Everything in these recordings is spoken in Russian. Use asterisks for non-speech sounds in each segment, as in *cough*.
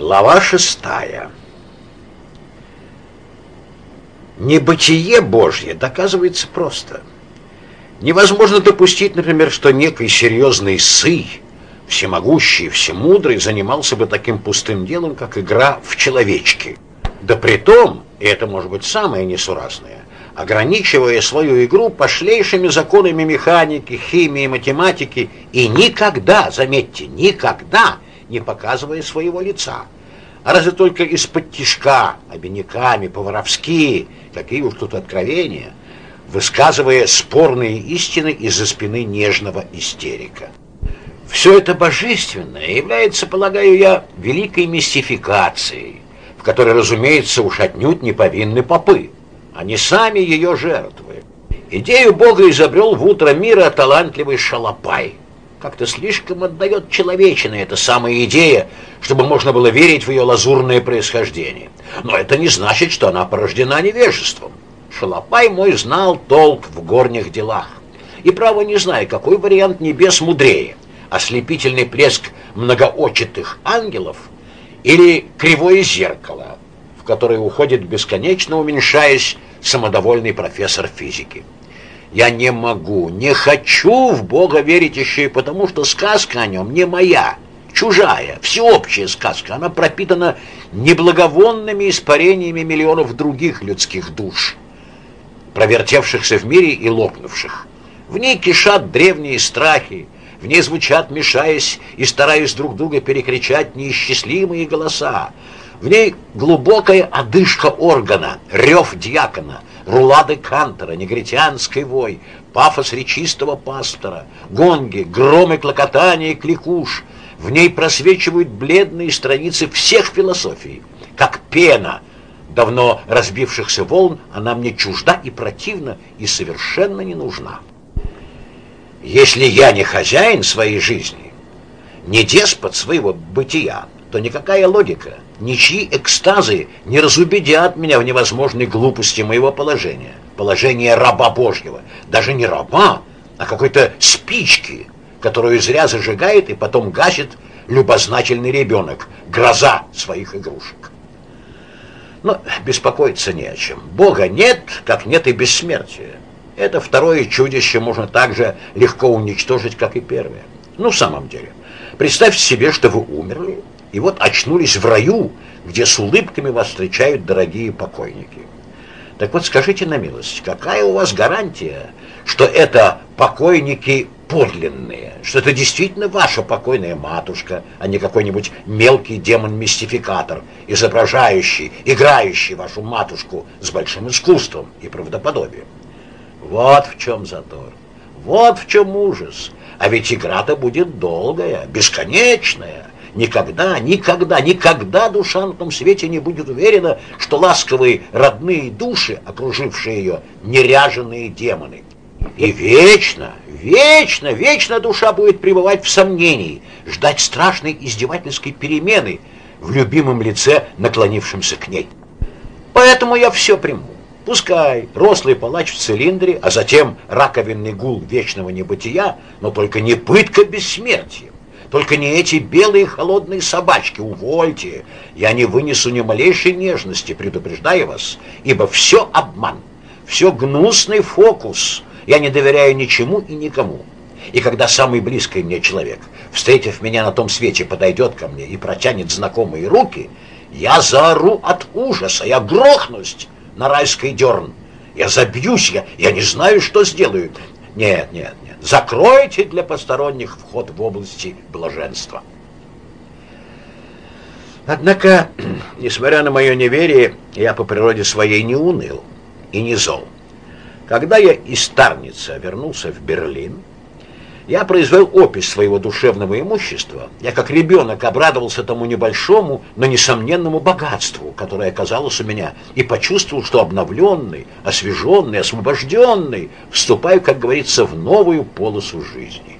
Глава шестая. Небытие Божье доказывается просто. Невозможно допустить, например, что некий серьезный сы, всемогущий, всемудрый, занимался бы таким пустым делом, как игра в человечки. Да при том, и это может быть самое несуразное, ограничивая свою игру пошлейшими законами механики, химии, математики и никогда, заметьте, никогда – не показывая своего лица. А разве только из-под тишка, обиняками, по-воровски, какие уж тут откровения, высказывая спорные истины из-за спины нежного истерика. Все это божественное является, полагаю я, великой мистификацией, в которой, разумеется, уж отнюдь не повинны попы. Они сами ее жертвы. Идею Бога изобрел в утро мира талантливый шалопай – как-то слишком отдает человечина эта самая идея, чтобы можно было верить в ее лазурное происхождение. Но это не значит, что она порождена невежеством. Шалопай мой знал толк в горних делах. И право не знаю, какой вариант небес мудрее. Ослепительный плеск многоочитых ангелов или кривое зеркало, в которое уходит бесконечно уменьшаясь самодовольный профессор физики. Я не могу, не хочу в Бога верить еще и потому, что сказка о нем не моя, чужая, всеобщая сказка. Она пропитана неблаговонными испарениями миллионов других людских душ, провертевшихся в мире и лопнувших. В ней кишат древние страхи, в ней звучат, мешаясь и стараясь друг друга перекричать неисчислимые голоса. В ней глубокая одышка органа, рев дьякона, рулады кантора, негритянский вой, пафос речистого пастора, гонги, громы клокотания и кликуш. В ней просвечивают бледные страницы всех философий. Как пена давно разбившихся волн, она мне чужда и противна, и совершенно не нужна. Если я не хозяин своей жизни, не деспот своего бытия, то никакая логика, ничьи экстазы не разубедят меня в невозможной глупости моего положения. Положение раба Божьего. Даже не раба, а какой-то спички, которую зря зажигает и потом гасит любознательный ребенок, гроза своих игрушек. Но беспокоиться не о чем. Бога нет, как нет и бессмертия. Это второе чудище можно так же легко уничтожить, как и первое. Ну, в самом деле, представьте себе, что вы умерли, и вот очнулись в раю, где с улыбками вас встречают дорогие покойники. Так вот скажите на милость, какая у вас гарантия, что это покойники подлинные, что это действительно ваша покойная матушка, а не какой-нибудь мелкий демон-мистификатор, изображающий, играющий вашу матушку с большим искусством и правдоподобием. Вот в чем затор, вот в чем ужас. А ведь игра-то будет долгая, бесконечная. Никогда, никогда, никогда душа на том свете не будет уверена, что ласковые родные души, окружившие ее, неряженные демоны. И вечно, вечно, вечно душа будет пребывать в сомнении, ждать страшной издевательской перемены в любимом лице, наклонившемся к ней. Поэтому я все приму. Пускай рослый палач в цилиндре, а затем раковинный гул вечного небытия, но только не пытка бессмертия. Только не эти белые холодные собачки, увольте. Я не вынесу ни малейшей нежности, предупреждаю вас, ибо все обман, все гнусный фокус. Я не доверяю ничему и никому. И когда самый близкий мне человек, встретив меня на том свете, подойдет ко мне и протянет знакомые руки, я заору от ужаса, я грохнусь на райской дерн. Я забьюсь, я, я не знаю, что сделаю. Нет, нет. Закройте для посторонних вход в области блаженства. Однако, *clears throat* несмотря на мое неверие, я по природе своей не уныл и не зол. Когда я из Тарница вернулся в Берлин, я произвел опись своего душевного имущества. Я как ребенок обрадовался тому небольшому, но несомненному богатству, которое оказалось у меня, и почувствовал, что обновленный, освеженный, освобожденный, вступаю, как говорится, в новую полосу жизни.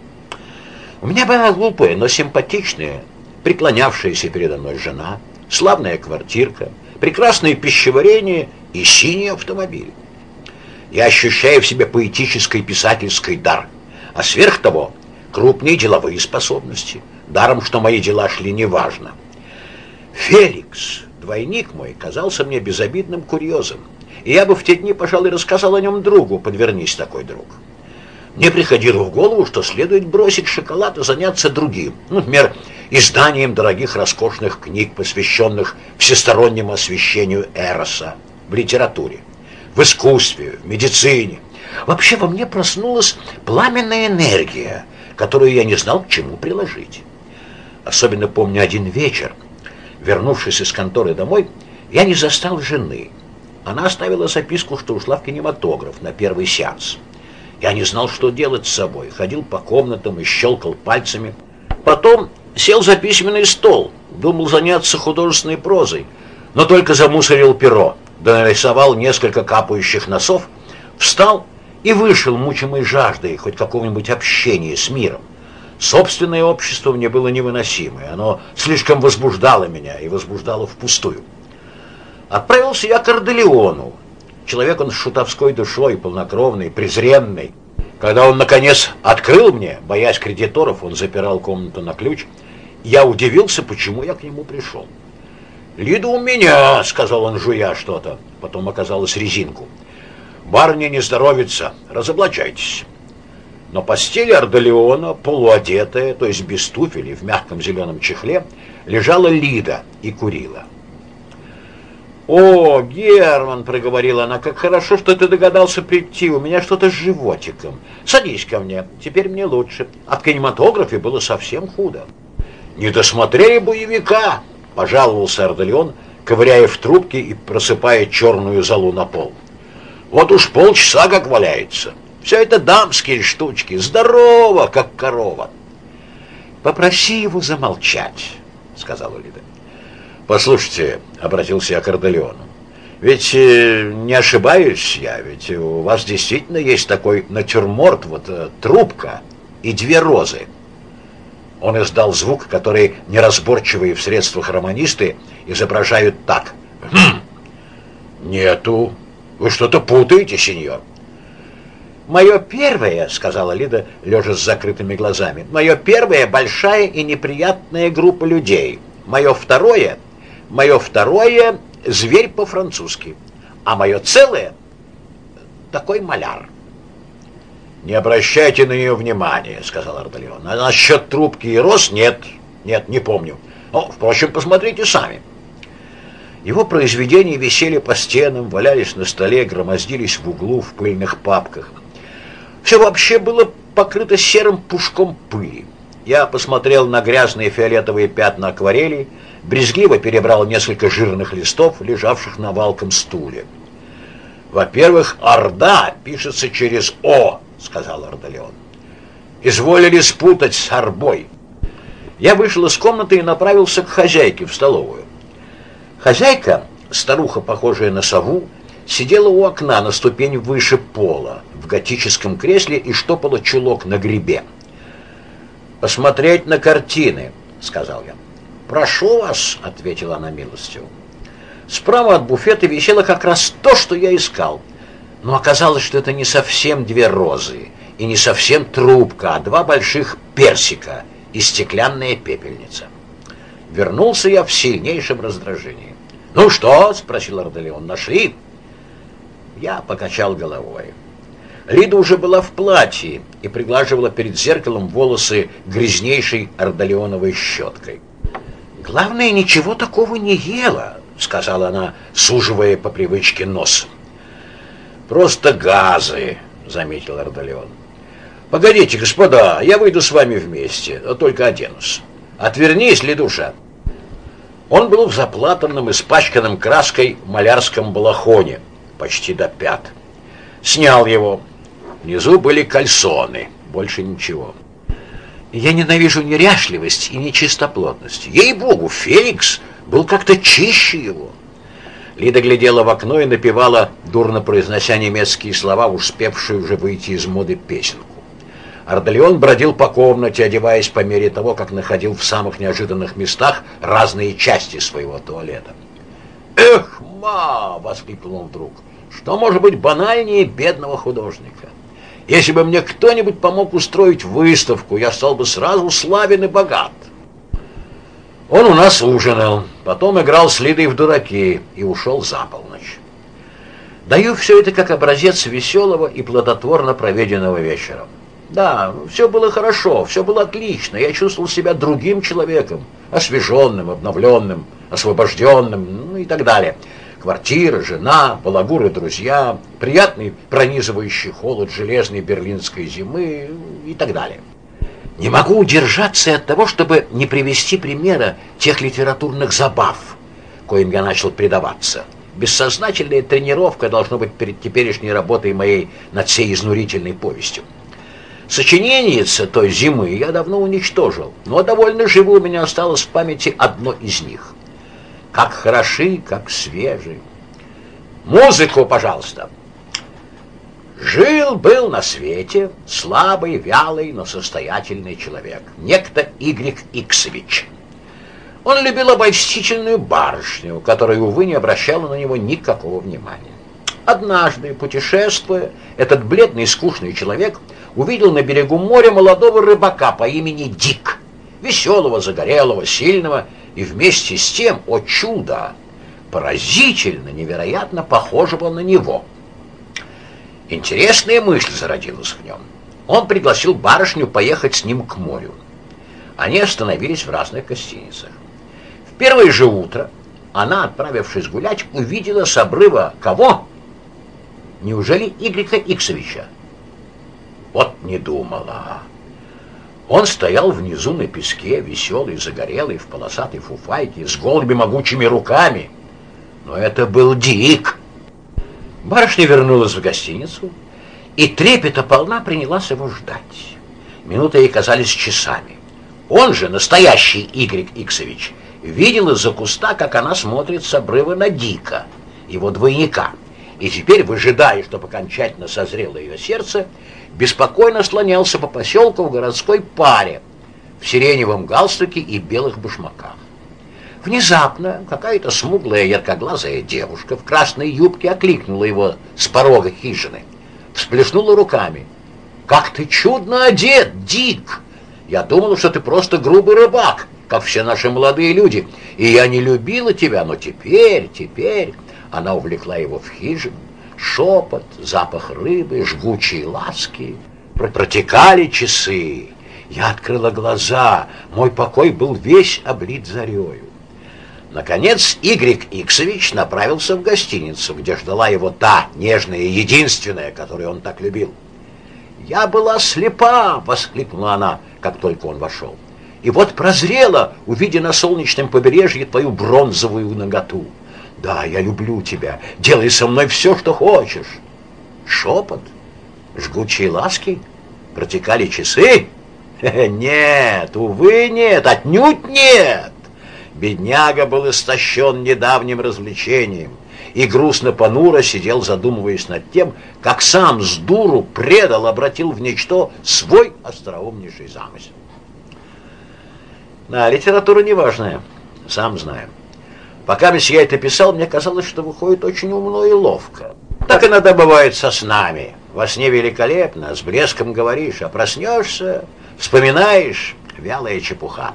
У меня была глупая, но симпатичная, преклонявшаяся передо мной жена, славная квартирка, прекрасное пищеварение и синий автомобиль. Я ощущаю в себе поэтический писательский дар – а сверх того крупные деловые способности. Даром, что мои дела шли неважно. Феликс, двойник мой, казался мне безобидным курьезом. И я бы в те дни, пожалуй, рассказал о нем другу, подвернись такой друг. Мне приходило в голову, что следует бросить шоколад и заняться другим. Ну, например, изданием дорогих роскошных книг, посвященных всестороннему освещению Эроса в литературе, в искусстве, в медицине. Вообще во мне проснулась пламенная энергия, которую я не знал к чему приложить. Особенно помню один вечер. Вернувшись из конторы домой, я не застал жены. Она оставила записку, что ушла в кинематограф на первый сеанс. Я не знал, что делать с собой. Ходил по комнатам и щелкал пальцами. Потом сел за письменный стол. Думал заняться художественной прозой. Но только замусорил перо. Да несколько капающих носов. Встал и вышел, мучимый жаждой хоть какого-нибудь общения с миром. Собственное общество мне было невыносимое. Оно слишком возбуждало меня и возбуждало впустую. Отправился я к Орделеону, Человек он с шутовской душой, полнокровный, презренный. Когда он, наконец, открыл мне, боясь кредиторов, он запирал комнату на ключ, я удивился, почему я к нему пришел. «Лида у меня», — сказал он, жуя что-то. Потом оказалось резинку. «Барыня не здоровится, разоблачайтесь». Но постель Ордолеона, полуодетая, то есть без туфелей, в мягком зеленом чехле, лежала Лида и курила. «О, Герман!» — проговорила она. «Как хорошо, что ты догадался прийти. У меня что-то с животиком. Садись ко мне. Теперь мне лучше. В кинематографе было совсем худо». «Не досмотрели боевика!» — пожаловался Ардалион, ковыряя в трубке и просыпая черную залу на пол. «Вот уж полчаса как валяется. Все это дамские штучки. Здорово, как корова!» «Попроси его замолчать», — сказала Лида. «Послушайте», — обратился я к Ордолеону, «ведь э, не ошибаюсь я, ведь у вас действительно есть такой натюрморт, вот э, трубка и две розы». Он издал звук, который неразборчивые в средствах романисты изображают так. «Хм! Нету. Вы что-то путаете, сеньор». «Мое первое, — сказала Лида, лежа с закрытыми глазами, — мое первое — большая и неприятная группа людей. Мое второе — Мое второе — зверь по-французски. А мое целое — такой маляр. «Не обращайте на нее внимания», — сказал Ардалион. «А насчет трубки и роз нет, нет, не помню. Ну, впрочем, посмотрите сами». Его произведения висели по стенам, валялись на столе, громоздились в углу в пыльных папках. Все вообще было покрыто серым пушком пыли. Я посмотрел на грязные фиолетовые пятна акварелей, брезгливо перебрал несколько жирных листов, лежавших на валком стуле. «Во-первых, Орда пишется через О», — сказал Ордалеон. «Изволили спутать с Орбой». Я вышел из комнаты и направился к хозяйке в столовую. Хозяйка, старуха, похожая на сову, сидела у окна на ступень выше пола, в готическом кресле и штопала чулок на гребе. «Посмотреть на картины», — сказал я. «Прошу вас», — ответила она милостью. Справа от буфета висело как раз то, что я искал. Но оказалось, что это не совсем две розы и не совсем трубка, а два больших персика и стеклянная пепельница. Вернулся я в сильнейшем раздражении. «Ну что?» — спросил Ардалион. «Нашли?» Я покачал головой. Лида уже была в платье и приглаживала перед зеркалом волосы грязнейшей ордолеоновой щеткой. «Главное, ничего такого не ела», — сказала она, суживая по привычке нос. «Просто газы», — заметил Ардалеон. «Погодите, господа, я выйду с вами вместе, только оденусь. Отвернись, Ледуша». Он был в заплатанном, испачканном краской малярском балахоне, почти до пят. Снял его. Внизу были кальсоны, больше ничего. Я ненавижу неряшливость и нечистоплотность. Ей-богу, Феликс был как-то чище его. Лида глядела в окно и напевала, дурно произнося немецкие слова, успевшую уже выйти из моды песенку. Ардалион бродил по комнате, одеваясь по мере того, как находил в самых неожиданных местах разные части своего туалета. «Эх, ма!» — воскликнул он вдруг. «Что может быть банальнее бедного художника?» Если бы мне кто-нибудь помог устроить выставку, я стал бы сразу славен и богат. Он у нас ужинал. потом играл с Лидой в дураки и ушел за полночь. Даю все это как образец веселого и плодотворно проведенного вечера. Да, все было хорошо, все было отлично. Я чувствовал себя другим человеком, освеженным, обновленным, освобожденным, ну и так далее. Квартира, жена, балагуры друзья, приятный пронизывающий холод железной берлинской зимы и так далее. Не могу удержаться от того, чтобы не привести примера тех литературных забав, коим я начал предаваться. Бессознательная тренировка должна быть перед теперешней работой моей над всей изнурительной повестью. Сочиненница той зимы я давно уничтожил, но довольно живо у меня осталось в памяти одно из них. Как хороши, как свежи. Музыку, пожалуйста. Жил-был на свете слабый, вялый, но состоятельный человек, некто Игорь Иксович. Он любил обольстительную барышню, которая, увы, не обращала на него никакого внимания. Однажды, путешествуя, этот бледный скучный человек увидел на берегу моря молодого рыбака по имени Дик, веселого, загорелого, сильного и вместе с тем, о чудо, поразительно, невероятно похожего на него. Интересная мысль зародилась в нем. Он пригласил барышню поехать с ним к морю. Они остановились в разных гостиницах. В первое же утро она, отправившись гулять, увидела с обрыва кого? Неужели Игоря Иксовича? Вот не думала. Он стоял внизу на песке, веселый, загорелый, в полосатой фуфайке, с голыми могучими руками. Но это был Дик. Барышня вернулась в гостиницу, и трепета полна принялась его ждать. Минуты ей казались часами. Он же, настоящий Игорь Иксович, видел из-за куста, как она смотрит с обрыва на Дика, его двойника. И теперь, выжидая, чтобы окончательно созрело ее сердце, беспокойно слонялся по поселку в городской паре, в сиреневом галстуке и белых башмаках. Внезапно какая-то смуглая яркоглазая девушка в красной юбке окликнула его с порога хижины, всплеснула руками. «Как ты чудно одет, Дик! Я думала, что ты просто грубый рыбак, как все наши молодые люди, и я не любила тебя, но теперь, теперь...» Она увлекла его в хижину, шепот, запах рыбы, жгучие ласки. Протекали часы. Я открыла глаза, мой покой был весь облит зарею. Наконец Игорь Иксович направился в гостиницу, где ждала его та нежная и единственная, которую он так любил. «Я была слепа!» — воскликнула она, как только он вошел. «И вот прозрела, увидя на солнечном побережье твою бронзовую наготу. Да, я люблю тебя. Делай со мной все, что хочешь. Шепот, жгучие ласки, протекали часы. *laughs* Нет, увы, нет, отнюдь нет. Бедняга был истощен недавним развлечением и грустно-понуро сидел, задумываясь над тем, как сам с дуру предал, обратил в ничто свой остроумнейший замысел. Да, литература неважная, сам знаю. Пока я это писал, мне казалось, что выходит очень умно и ловко. Так иногда бывает со снами. Во сне великолепно, с блеском говоришь, а проснешься, вспоминаешь, вялая чепуха.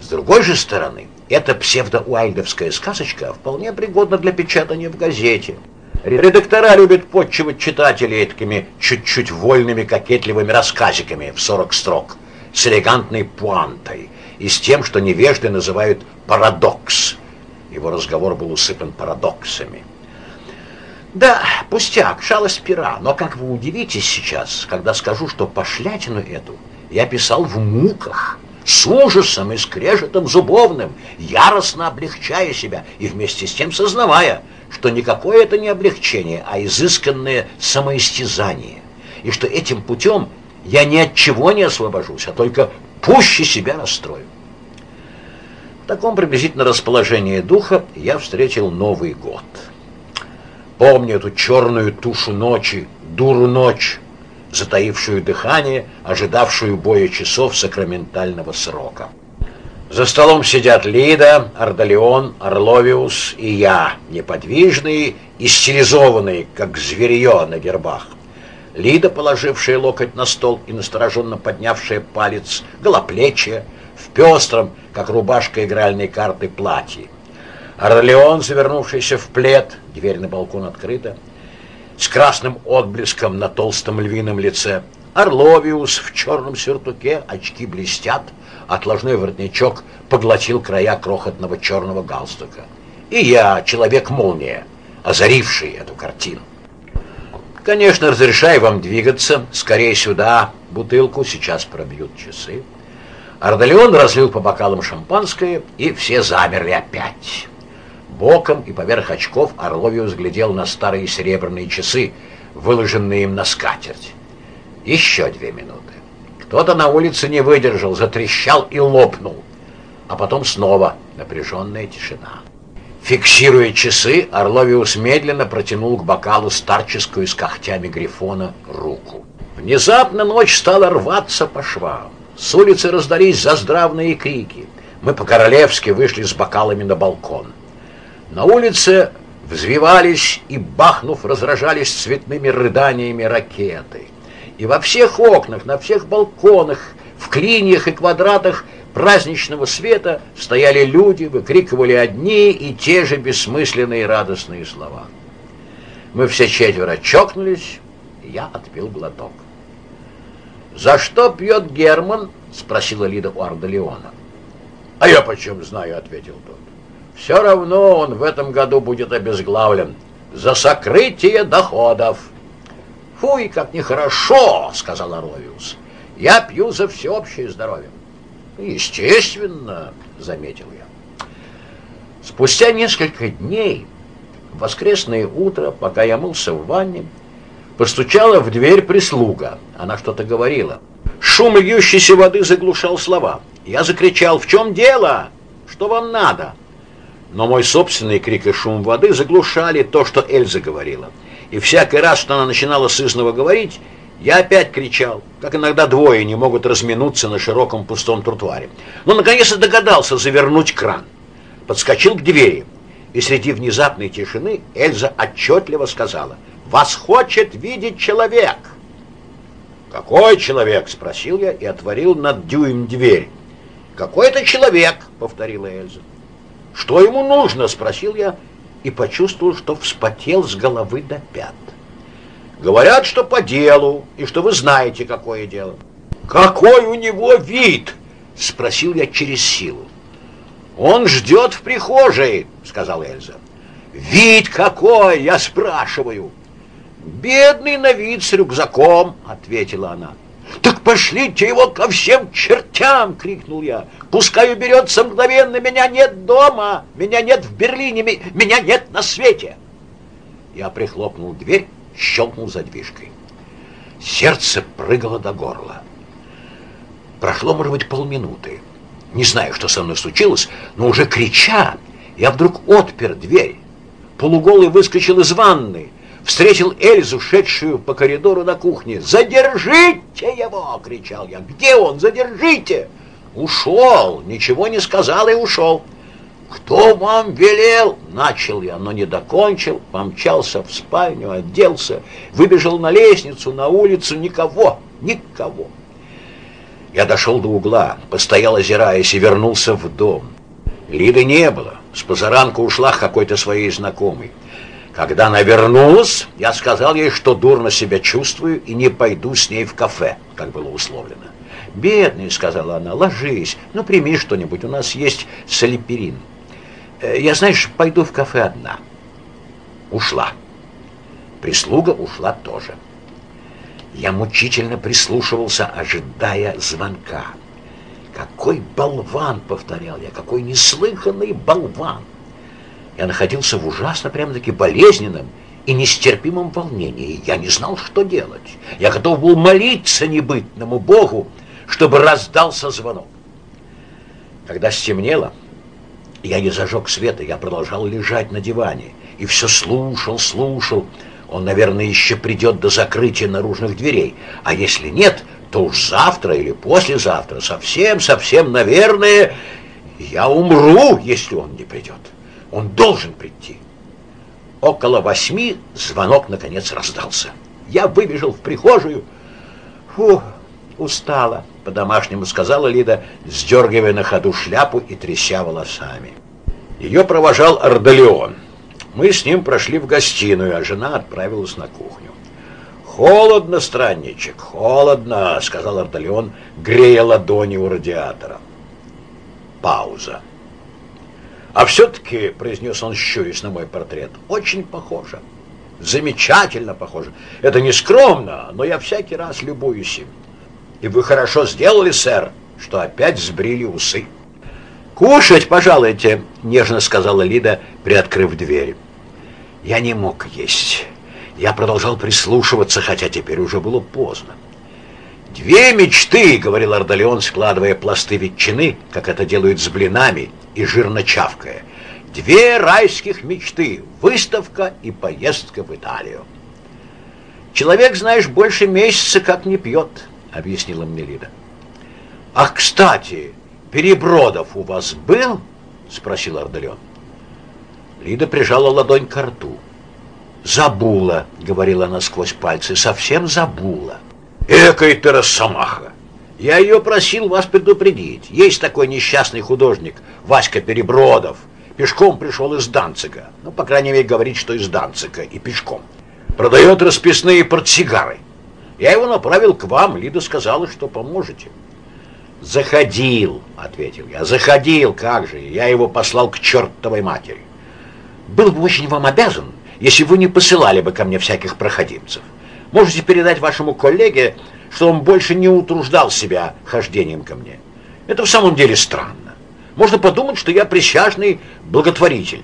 С другой же стороны, эта псевдо-уайльдовская сказочка вполне пригодна для печатания в газете. Редактора любят подчивать читателей такими чуть-чуть вольными кокетливыми рассказиками в 40 строк, с элегантной пуантой и с тем, что невежды называют парадокс – его разговор был усыпан парадоксами. Да, пустяк, шалость пера, но как вы удивитесь сейчас, когда скажу, что пошлятину эту я писал в муках, с ужасом и скрежетом зубовным, яростно облегчая себя и вместе с тем сознавая, что никакое это не облегчение, а изысканное самоистязание, и что этим путем я ни от чего не освобожусь, а только пуще себя расстрою. В таком приблизительно расположении духа я встретил Новый год. Помню эту черную тушу ночи, дуру ночь, затаившую дыхание, ожидавшую боя часов сакраментального срока. За столом сидят Лида, Ардалион, Орловиус и я, неподвижные и стилизованные, как зверье на гербах. Лида, положившая локоть на стол и настороженно поднявшая палец, голоплечья, в пестром, как рубашка игральной карты, платье. Орлеон, завернувшийся в плед, дверь на балкон открыта, с красным отблеском на толстом львином лице. Орловиус в черном сюртуке, очки блестят, отложной воротничок поглотил края крохотного черного галстука. И я, человек-молния, озаривший эту картину. Конечно, разрешаю вам двигаться, скорее сюда, бутылку, сейчас пробьют часы. Ардалион разлил по бокалам шампанское, и все замерли опять. Боком и поверх очков Орловиус глядел на старые серебряные часы, выложенные им на скатерть. Еще две минуты. Кто-то на улице не выдержал, затрещал и лопнул. А потом снова напряженная тишина. Фиксируя часы, Орловиус медленно протянул к бокалу старческую с когтями грифона руку. Внезапно ночь стала рваться по швам. С улицы раздались заздравные крики. Мы по-королевски вышли с бокалами на балкон. На улице взвивались и, бахнув, разражались цветными рыданиями ракеты. И во всех окнах, на всех балконах, в клиньях и квадратах праздничного света стояли люди, выкрикивали одни и те же бессмысленные радостные слова. Мы все четверо чокнулись, и я отпил глоток. «За что пьет Герман?» — спросила Лида у Ардалиона. «А я почем знаю?» — ответил тот. Все равно он в этом году будет обезглавлен за сокрытие доходов. Фуй, как нехорошо, сказал Оровиус. Я пью за всеобщее здоровье. Естественно, заметил я. Спустя несколько дней, в воскресное утро, пока я мылся в ванне, постучала в дверь прислуга. Она что-то говорила. Шум льющейся воды заглушал слова. Я закричал, в чем дело? Что вам надо? но мой собственный крик и шум воды заглушали то, что Эльза говорила. И всякий раз, что она начинала сызново говорить, я опять кричал, как иногда двое не могут разминуться на широком пустом тротуаре. Но наконец-то догадался завернуть кран. Подскочил к двери, и среди внезапной тишины Эльза отчетливо сказала, «Вас хочет видеть человек!» «Какой человек?» — спросил я и отворил над дюйм дверь. «Какой-то человек!» — повторила Эльза. «Что ему нужно?» – спросил я и почувствовал, что вспотел с головы до пят. «Говорят, что по делу, и что вы знаете, какое дело». «Какой у него вид?» – спросил я через силу. «Он ждет в прихожей», — сказал Эльза. «Вид какой, я спрашиваю». «Бедный на вид с рюкзаком», — ответила она. «Так пошлите его ко всем чертям!» — крикнул я. «Пускай уберется мгновенно! Меня нет дома! Меня нет в Берлине! Меня нет на свете!» Я прихлопнул дверь, щелкнул задвижкой. Сердце прыгало до горла. Прошло, может быть, полминуты. Не знаю, что со мной случилось, но уже крича, я вдруг отпер дверь. Полуголый выскочил из ванны встретил Эльзу, шедшую по коридору на кухне. «Задержите его!» — кричал я. «Где он? Задержите!» «Ушел! Ничего не сказал и ушел!» «Кто вам велел?» — начал я, но не докончил, помчался в спальню, оделся, выбежал на лестницу, на улицу, никого, никого. Я дошел до угла, постоял, озираясь, и вернулся в дом. Лиды не было, с позаранку ушла к какой-то своей знакомой. Когда она вернулась, я сказал ей, что дурно себя чувствую и не пойду с ней в кафе, как было условлено. «Бедный», — сказала она, — «ложись, ну прими что-нибудь, у нас есть солиперин». Э, «Я, знаешь, пойду в кафе одна». Ушла. Прислуга ушла тоже. Я мучительно прислушивался, ожидая звонка. «Какой болван!» — повторял я, «какой неслыханный болван!» Я находился в ужасно, прямо-таки болезненном и нестерпимом волнении. Я не знал, что делать. Я готов был молиться небытному Богу, чтобы раздался звонок. Когда стемнело, я не зажег света, я продолжал лежать на диване и все слушал, слушал. Он, наверное, еще придет до закрытия наружных дверей. А если нет, то уж завтра или послезавтра, совсем-совсем, наверное, я умру, если он не придет. Он должен прийти. Около восьми звонок наконец раздался. Я выбежал в прихожую. Фу, устала, по-домашнему сказала Лида, сдергивая на ходу шляпу и тряся волосами. Ее провожал Ардалион. Мы с ним прошли в гостиную, а жена отправилась на кухню. «Холодно, странничек, холодно», — сказал Ардалион, грея ладони у радиатора. Пауза. «А все-таки», — произнес он, щурясь на мой портрет, — «очень похоже. Замечательно похоже. Это не скромно, но я всякий раз любуюсь им. И вы хорошо сделали, сэр, что опять сбрили усы». «Кушать, пожалуйте», — нежно сказала Лида, приоткрыв дверь. Я не мог есть. Я продолжал прислушиваться, хотя теперь уже было поздно. «Две мечты!» — говорил Ардалион, складывая пласты ветчины, как это делают с блинами, и жирно чавкая. «Две райских мечты — выставка и поездка в Италию». «Человек, знаешь, больше месяца как не пьет», — объяснила мне Лида. «Ах, кстати, Перебродов у вас был?» — спросил Ардалион. Лида прижала ладонь к рту. «Забула», — говорила она сквозь пальцы, — «совсем забула». «Экой ты росомаха! Я ее просил вас предупредить. Есть такой несчастный художник, Васька Перебродов. Пешком пришел из Данцига. Ну, по крайней мере, говорит, что из Данцига и пешком. Продает расписные портсигары. Я его направил к вам. Лида сказала, что поможете. «Заходил», — ответил я. «Заходил, как же! Я его послал к чертовой матери». «Был бы очень вам обязан, если вы не посылали бы ко мне всяких проходимцев. Можете передать вашему коллеге, что он больше не утруждал себя хождением ко мне. Это в самом деле странно. Можно подумать, что я присяжный благотворитель.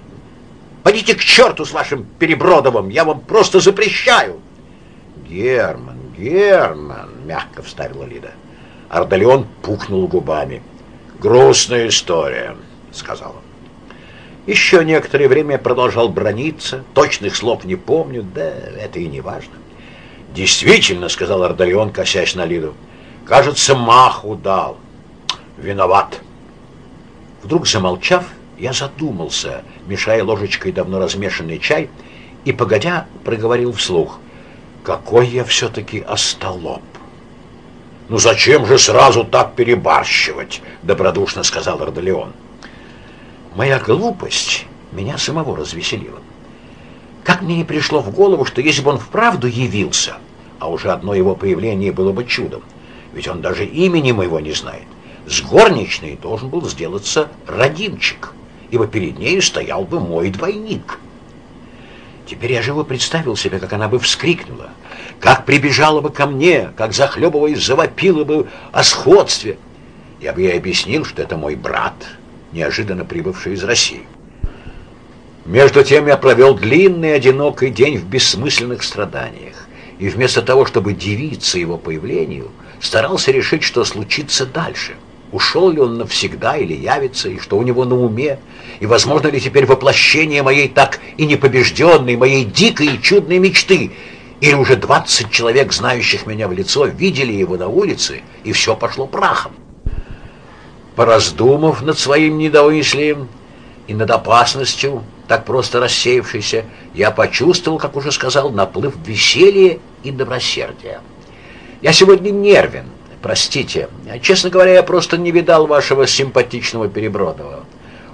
Пойдите к черту с вашим Перебродовым, я вам просто запрещаю. Герман, Герман, мягко вставила Лида. Ардалион пухнул губами. Грустная история, сказал он. Еще некоторое время продолжал брониться, точных слов не помню, да это и не важно. «Действительно», — сказал Ардалион, косясь на Лиду, — «кажется, маху дал. Виноват». Вдруг замолчав, я задумался, мешая ложечкой давно размешанный чай, и, погодя, проговорил вслух, «Какой я все-таки остолоп!» «Ну зачем же сразу так перебарщивать?» — добродушно сказал Ардалион. Моя глупость меня самого развеселила. Как мне не пришло в голову, что если бы он вправду явился, а уже одно его появление было бы чудом, ведь он даже имени моего не знает, с горничной должен был сделаться родимчик, ибо перед ней стоял бы мой двойник. Теперь я живо представил себе, как она бы вскрикнула, как прибежала бы ко мне, как захлебываясь завопила бы о сходстве. Я бы ей объяснил, что это мой брат — неожиданно прибывший из России. Между тем я провел длинный одинокий день в бессмысленных страданиях, и вместо того, чтобы дивиться его появлению, старался решить, что случится дальше. Ушел ли он навсегда или явится, и что у него на уме, и возможно ли теперь воплощение моей так и непобежденной, моей дикой и чудной мечты, или уже двадцать человек, знающих меня в лицо, видели его на улице, и все пошло прахом. Пораздумав над своим недомыслием и над опасностью, так просто рассеявшейся, я почувствовал, как уже сказал, наплыв веселья и добросердия. Я сегодня нервен, простите. Честно говоря, я просто не видал вашего симпатичного Перебродова.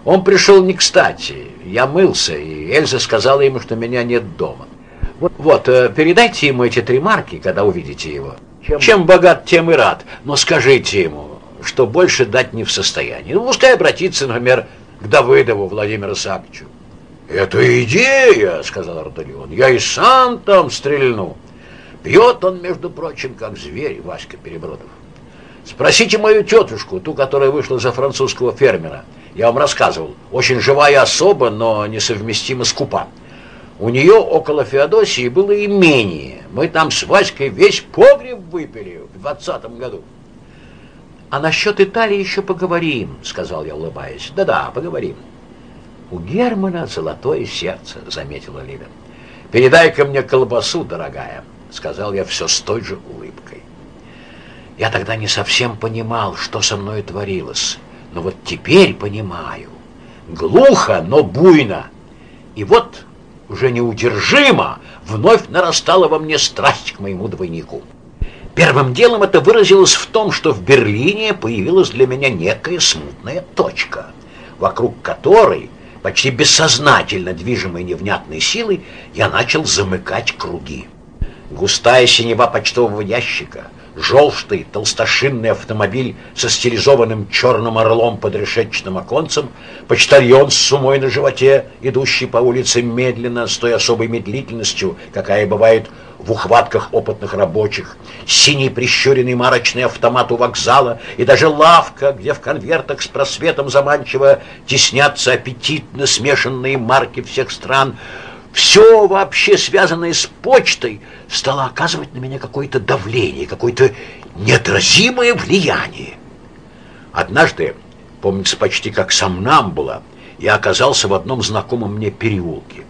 Он пришел не кстати. Я мылся, и Эльза сказала ему, что меня нет дома. Вот, вот э, передайте ему эти три марки, когда увидите его. Чем, Чем богат, тем и рад. Но скажите ему, что больше дать не в состоянии. Ну, пускай обратиться, например, к Давыдову Владимиру Савичу. «Это идея», — сказал Артурион. «Я и сам там стрельну». Пьет он, между прочим, как зверь, Васька Перебродов. Спросите мою тетушку, ту, которая вышла за французского фермера. Я вам рассказывал. Очень живая особа, но несовместимо скупа. У нее около Феодосии было имение. Мы там с Васькой весь погреб выпили в двадцатом году. «А насчет Италии еще поговорим», — сказал я, улыбаясь. «Да-да, поговорим». «У Германа золотое сердце», — заметила Лида. «Передай-ка мне колбасу, дорогая», — сказал я все с той же улыбкой. Я тогда не совсем понимал, что со мной творилось, но вот теперь понимаю. Глухо, но буйно. И вот уже неудержимо вновь нарастала во мне страсть к моему двойнику. Первым делом это выразилось в том, что в Берлине появилась для меня некая смутная точка, вокруг которой почти бессознательно движимой невнятной силой, я начал замыкать круги. Густая синева почтового ящика, желтый толстошинный автомобиль со стилизованным черным орлом под решетчатым оконцем, почтальон с сумой на животе, идущий по улице медленно, с той особой медлительностью, какая бывает в ухватках опытных рабочих, синий прищуренный марочный автомат у вокзала и даже лавка, где в конвертах с просветом заманчиво теснятся аппетитно смешанные марки всех стран — все вообще связанное с почтой стало оказывать на меня какое-то давление, какое-то неотразимое влияние. Однажды, помнится почти как сам нам было, я оказался в одном знакомом мне переулке.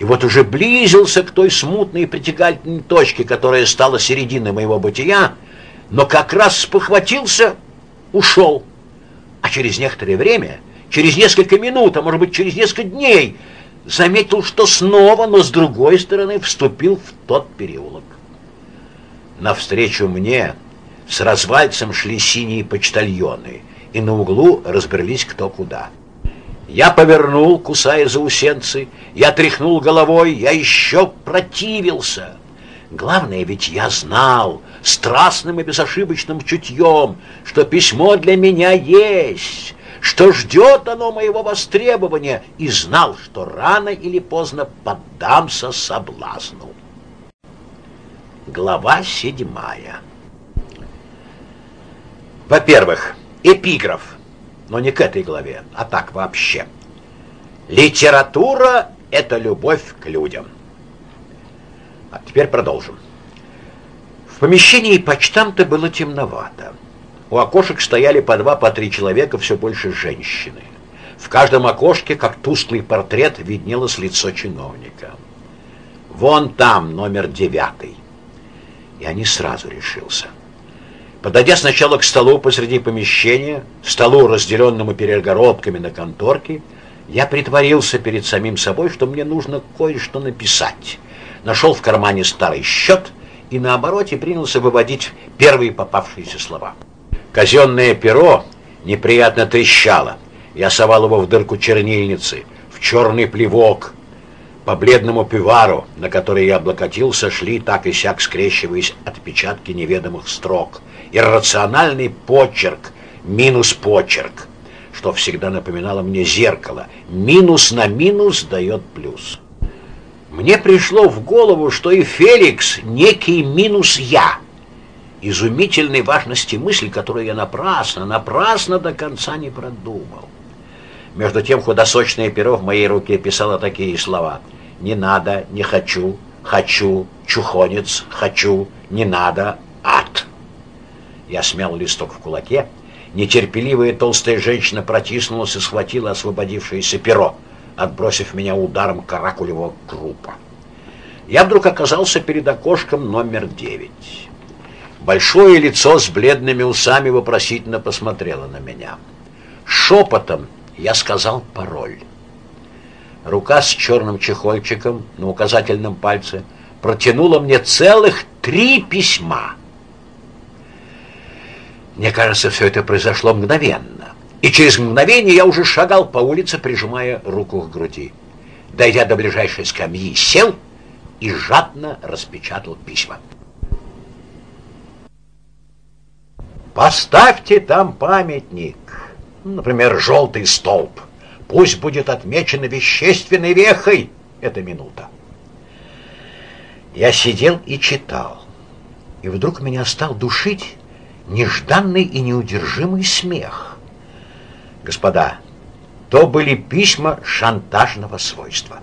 И вот уже близился к той смутной и притягательной точке, которая стала серединой моего бытия, но как раз спохватился, ушел. А через некоторое время, через несколько минут, а может быть через несколько дней – заметил, что снова, но с другой стороны, вступил в тот переулок. Навстречу мне с развальцем шли синие почтальоны, и на углу разбрелись кто куда. Я повернул, кусая заусенцы, я тряхнул головой, я еще противился. Главное, ведь я знал страстным и безошибочным чутьем, что письмо для меня есть, что ждет оно моего востребования, и знал, что рано или поздно поддамся соблазну. Глава седьмая. Во-первых, эпиграф, но не к этой главе, а так вообще. Литература — это любовь к людям. А теперь продолжим. В помещении почтамта было темновато. У окошек стояли по два, по три человека, все больше женщины. В каждом окошке, как тусклый портрет, виднелось лицо чиновника. «Вон там номер девятый». Я не сразу решился. Подойдя сначала к столу посреди помещения, столу, разделенному перегородками на конторке, я притворился перед самим собой, что мне нужно кое-что написать. Нашел в кармане старый счет и на обороте принялся выводить первые попавшиеся слова. Казенное перо неприятно трещало. Я совал его в дырку чернильницы, в черный плевок. По бледному пивару, на который я облокотился, шли так и сяк, скрещиваясь отпечатки неведомых строк. Иррациональный почерк, минус почерк, что всегда напоминало мне зеркало. Минус на минус дает плюс. Мне пришло в голову, что и Феликс некий минус я — изумительной важности мысль, которую я напрасно, напрасно до конца не продумал. Между тем худосочное перо в моей руке писало такие слова. «Не надо, не хочу, хочу, чухонец, хочу, не надо, ад». Я смял листок в кулаке. Нетерпеливая толстая женщина протиснулась и схватила освободившееся перо, отбросив меня ударом каракулевого крупа. Я вдруг оказался перед окошком номер девять. Большое лицо с бледными усами вопросительно посмотрело на меня. Шепотом я сказал пароль. Рука с черным чехольчиком на указательном пальце протянула мне целых три письма. Мне кажется, все это произошло мгновенно. И через мгновение я уже шагал по улице, прижимая руку к груди. Дойдя до ближайшей скамьи, сел и жадно распечатал письма. Поставьте там памятник, например, желтый столб. Пусть будет отмечена вещественной вехой эта минута. Я сидел и читал, и вдруг меня стал душить нежданный и неудержимый смех. Господа, то были письма шантажного свойства.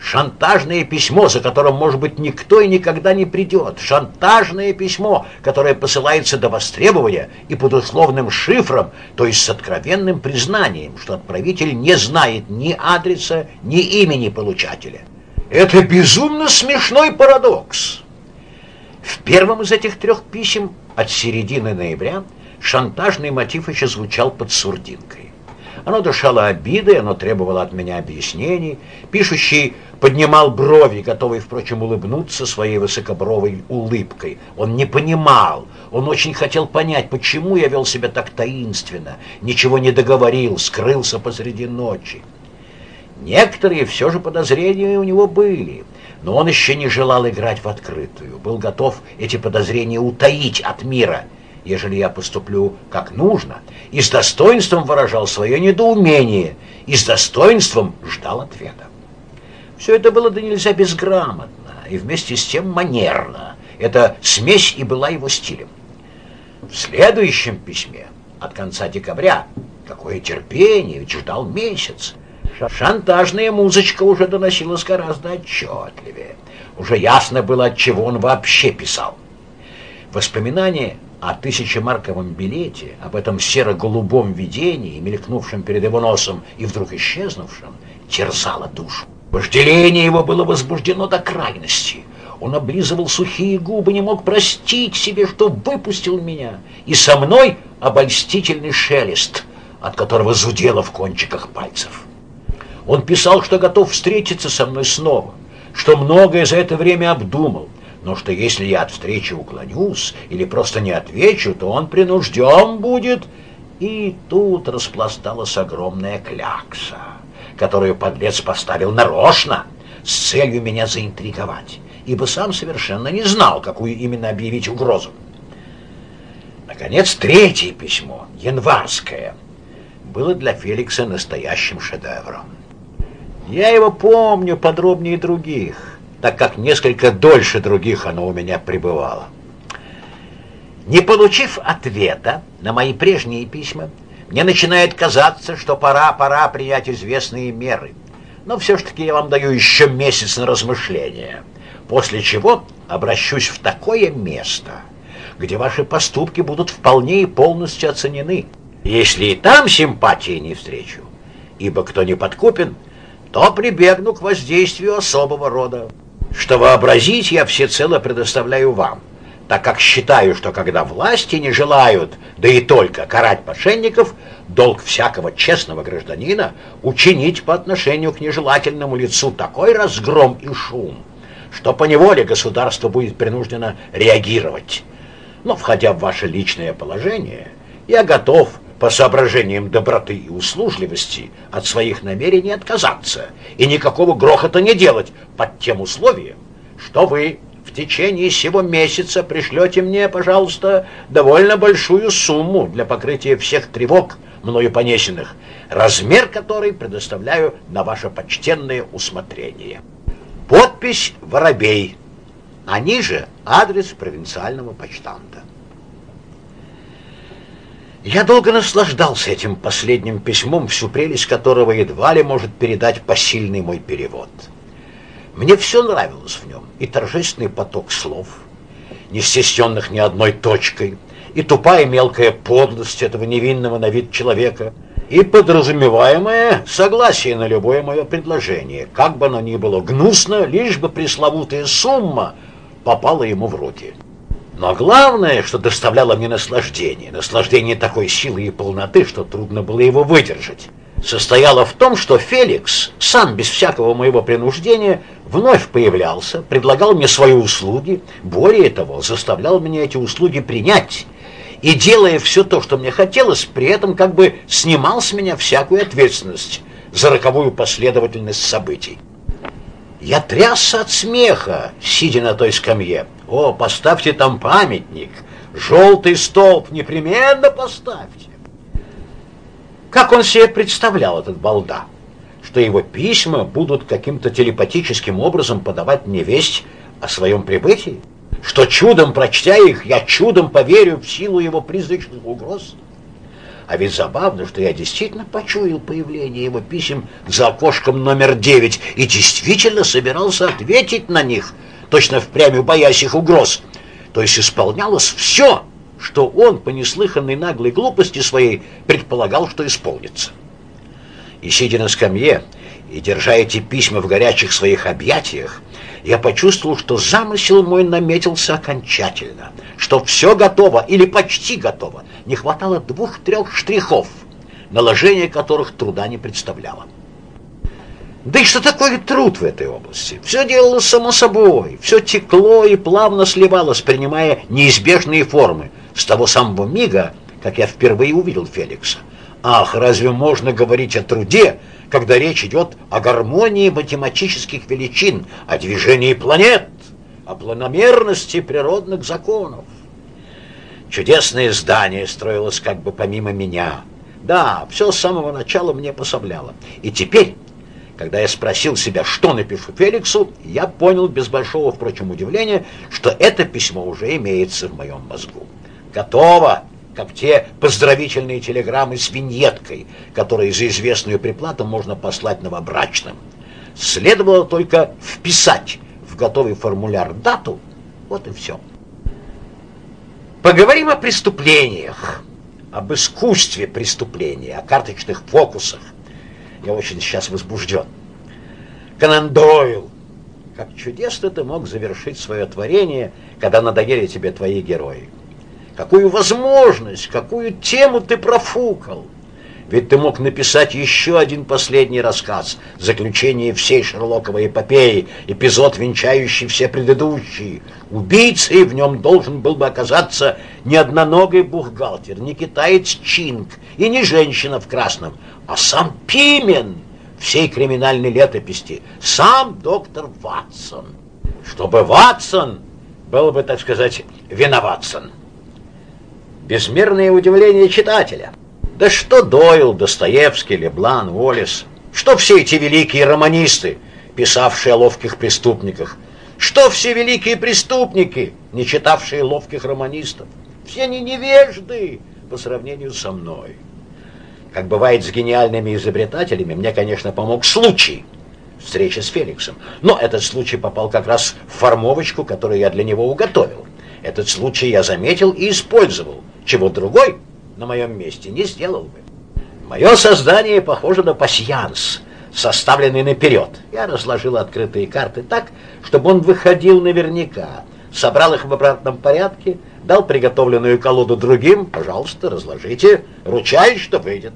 Шантажное письмо, за которым, может быть, никто и никогда не придет. Шантажное письмо, которое посылается до востребования и под условным шифром, то есть с откровенным признанием, что отправитель не знает ни адреса, ни имени получателя. Это безумно смешной парадокс. В первом из этих трех писем от середины ноября шантажный мотив еще звучал под сурдинкой. Оно дышало обидой, оно требовало от меня объяснений. Пишущий поднимал брови, готовый, впрочем, улыбнуться своей высокобровой улыбкой. Он не понимал, он очень хотел понять, почему я вел себя так таинственно, ничего не договорил, скрылся посреди ночи. Некоторые все же подозрения у него были, но он еще не желал играть в открытую, был готов эти подозрения утаить от мира, ежели я поступлю как нужно, и с достоинством выражал свое недоумение, и с достоинством ждал ответа. Все это было да нельзя безграмотно, и вместе с тем манерно. Эта смесь и была его стилем. В следующем письме от конца декабря, какое терпение, ведь ждал месяц, Шантажная музычка уже доносилась гораздо отчетливее. Уже ясно было, от чего он вообще писал. Воспоминание о тысячемарковом билете, об этом серо-голубом видении, мелькнувшем перед его носом и вдруг исчезнувшем, терзало душу. Вожделение его было возбуждено до крайности. Он облизывал сухие губы, не мог простить себе, что выпустил меня. И со мной обольстительный шелест, от которого зудело в кончиках пальцев. Он писал, что готов встретиться со мной снова, что многое за это время обдумал, но что если я от встречи уклонюсь или просто не отвечу, то он принужден будет. И тут распласталась огромная клякса, которую подлец поставил нарочно, с целью меня заинтриговать, ибо сам совершенно не знал, какую именно объявить угрозу. Наконец, третье письмо, январское, было для Феликса настоящим шедевром. Я его помню подробнее других, так как несколько дольше других оно у меня пребывало. Не получив ответа на мои прежние письма, мне начинает казаться, что пора, пора принять известные меры. Но все ж таки я вам даю еще месяц на размышление, после чего обращусь в такое место, где ваши поступки будут вполне и полностью оценены. Если и там симпатии не встречу, ибо кто не подкупен – то прибегну к воздействию особого рода, что вообразить я всецело предоставляю вам, так как считаю, что когда власти не желают, да и только карать мошенников, долг всякого честного гражданина учинить по отношению к нежелательному лицу такой разгром и шум, что по неволе государство будет принуждено реагировать. Но, входя в ваше личное положение, я готов по соображениям доброты и услужливости от своих намерений отказаться и никакого грохота не делать под тем условием, что вы в течение сего месяца пришлете мне, пожалуйста, довольно большую сумму для покрытия всех тревог, мною понесенных, размер которой предоставляю на ваше почтенное усмотрение. Подпись «Воробей», а ниже адрес провинциального почтанта. Я долго наслаждался этим последним письмом, всю прелесть которого едва ли может передать посильный мой перевод. Мне все нравилось в нем, и торжественный поток слов, не стесненных ни одной точкой, и тупая мелкая подлость этого невинного на вид человека, и подразумеваемое согласие на любое мое предложение, как бы оно ни было гнусно, лишь бы пресловутая сумма попала ему в руки. Но главное, что доставляло мне наслаждение, наслаждение такой силы и полноты, что трудно было его выдержать, состояло в том, что Феликс, сам без всякого моего принуждения, вновь появлялся, предлагал мне свои услуги, более того, заставлял меня эти услуги принять, и, делая все то, что мне хотелось, при этом как бы снимал с меня всякую ответственность за роковую последовательность событий. Я трясся от смеха, сидя на той скамье. О, поставьте там памятник, желтый столб непременно поставьте. Как он себе представлял, этот балда? Что его письма будут каким-то телепатическим образом подавать мне весть о своем прибытии? Что чудом прочтя их, я чудом поверю в силу его призрачных угроз? А ведь забавно, что я действительно почуял появление его писем за окошком номер девять и действительно собирался ответить на них, точно впрямь боясь их угроз. То есть исполнялось все, что он по неслыханной наглой глупости своей предполагал, что исполнится. И сидя на скамье, и держа эти письма в горячих своих объятиях, я почувствовал, что замысел мой наметился окончательно, что все готово или почти готово. Не хватало двух-трех штрихов, наложение которых труда не представляло. Да и что такое труд в этой области? Все делалось само собой, все текло и плавно сливалось, принимая неизбежные формы с того самого мига, как я впервые увидел Феликса. Ах, разве можно говорить о труде, когда речь идет о гармонии математических величин, о движении планет, о планомерности природных законов? Чудесное здание строилось как бы помимо меня. Да, все с самого начала мне пособляло. И теперь, когда я спросил себя, что напишу Феликсу, я понял без большого, впрочем, удивления, что это письмо уже имеется в моем мозгу. Готово, как те поздравительные телеграммы с виньеткой, которые за известную приплату можно послать новобрачным. Следовало только вписать в готовый формуляр дату, вот и все. Поговорим о преступлениях, об искусстве преступления, о карточных фокусах. Я очень сейчас возбужден. Конан Дойл, как чудесно ты мог завершить свое творение, когда надоели тебе твои герои какую возможность, какую тему ты профукал. Ведь ты мог написать еще один последний рассказ, заключение всей Шерлоковой эпопеи, эпизод, венчающий все предыдущие. Убийцей в нем должен был бы оказаться не одноногий бухгалтер, не китаец Чинг и не женщина в красном, а сам Пимен всей криминальной летописи, сам доктор Ватсон. Чтобы Ватсон был бы, так сказать, виноватсон безмерное удивление читателя. Да что Дойл, Достоевский, Леблан, Уоллес, что все эти великие романисты, писавшие о ловких преступниках, что все великие преступники, не читавшие ловких романистов, все они невежды по сравнению со мной. Как бывает с гениальными изобретателями, мне, конечно, помог случай встречи с Феликсом. Но этот случай попал как раз в формовочку, которую я для него уготовил. Этот случай я заметил и использовал чего другой на моем месте не сделал бы. Мое создание похоже на пасьянс, составленный наперед. Я разложил открытые карты так, чтобы он выходил наверняка, собрал их в обратном порядке, дал приготовленную колоду другим, пожалуйста, разложите, ручаюсь, что выйдет.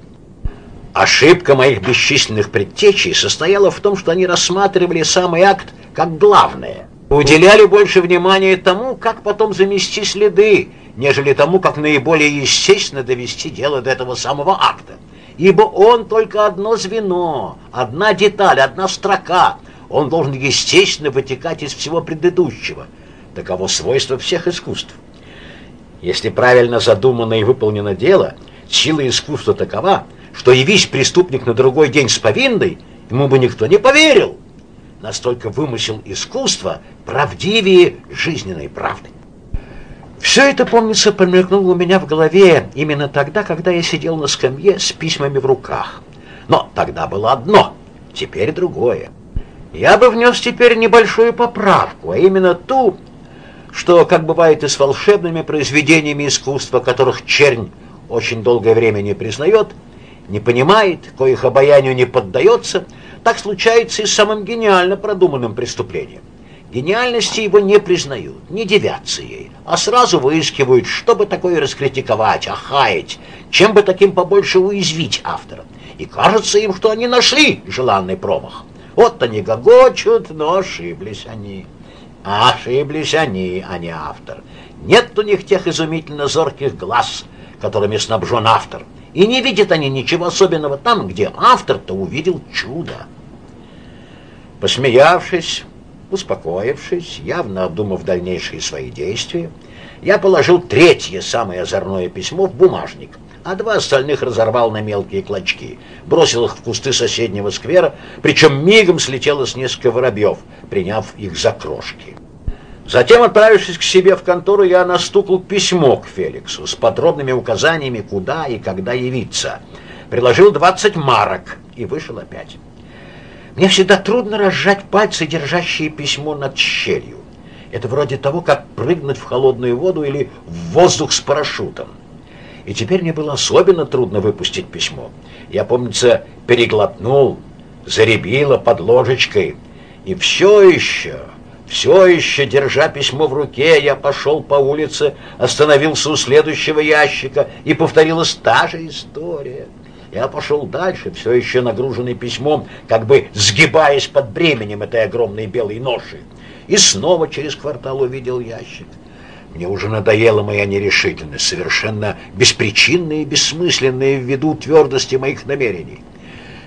Ошибка моих бесчисленных предтечей состояла в том, что они рассматривали самый акт как главное, уделяли больше внимания тому, как потом замести следы, нежели тому, как наиболее естественно довести дело до этого самого акта. Ибо он только одно звено, одна деталь, одна строка. Он должен естественно вытекать из всего предыдущего. Таково свойство всех искусств. Если правильно задумано и выполнено дело, сила искусства такова, что явись преступник на другой день с повинной, ему бы никто не поверил. Настолько вымысел искусства правдивее жизненной правды. Все это, помнится, промелькнуло у меня в голове именно тогда, когда я сидел на скамье с письмами в руках. Но тогда было одно, теперь другое. Я бы внес теперь небольшую поправку, а именно ту, что, как бывает и с волшебными произведениями искусства, которых чернь очень долгое время не признает, не понимает, коих обаянию не поддается, так случается и с самым гениально продуманным преступлением. Гениальности его не признают, не девятся ей, а сразу выискивают, чтобы такое раскритиковать, охаять, чем бы таким побольше уязвить автора. И кажется им, что они нашли желанный промах. Вот они гогочут, но ошиблись они. А ошиблись они, а не автор. Нет у них тех изумительно зорких глаз, которыми снабжен автор. И не видят они ничего особенного там, где автор-то увидел чудо. Посмеявшись, Успокоившись, явно обдумав дальнейшие свои действия, я положил третье, самое озорное письмо в бумажник, а два остальных разорвал на мелкие клочки, бросил их в кусты соседнего сквера, причем мигом слетело с несколько воробьев, приняв их за крошки. Затем, отправившись к себе в контору, я настукал письмо к Феликсу с подробными указаниями, куда и когда явиться. Приложил 20 марок и вышел опять. Мне всегда трудно разжать пальцы, держащие письмо над щелью. Это вроде того, как прыгнуть в холодную воду или в воздух с парашютом. И теперь мне было особенно трудно выпустить письмо. Я, помнится, переглотнул, заребило под ложечкой. И все еще, все еще, держа письмо в руке, я пошел по улице, остановился у следующего ящика, и повторилась та же история. Я пошел дальше, все еще нагруженный письмом, как бы сгибаясь под бременем этой огромной белой ноши. И снова через квартал увидел ящик. Мне уже надоела моя нерешительность, совершенно беспричинная и бессмысленная ввиду твердости моих намерений.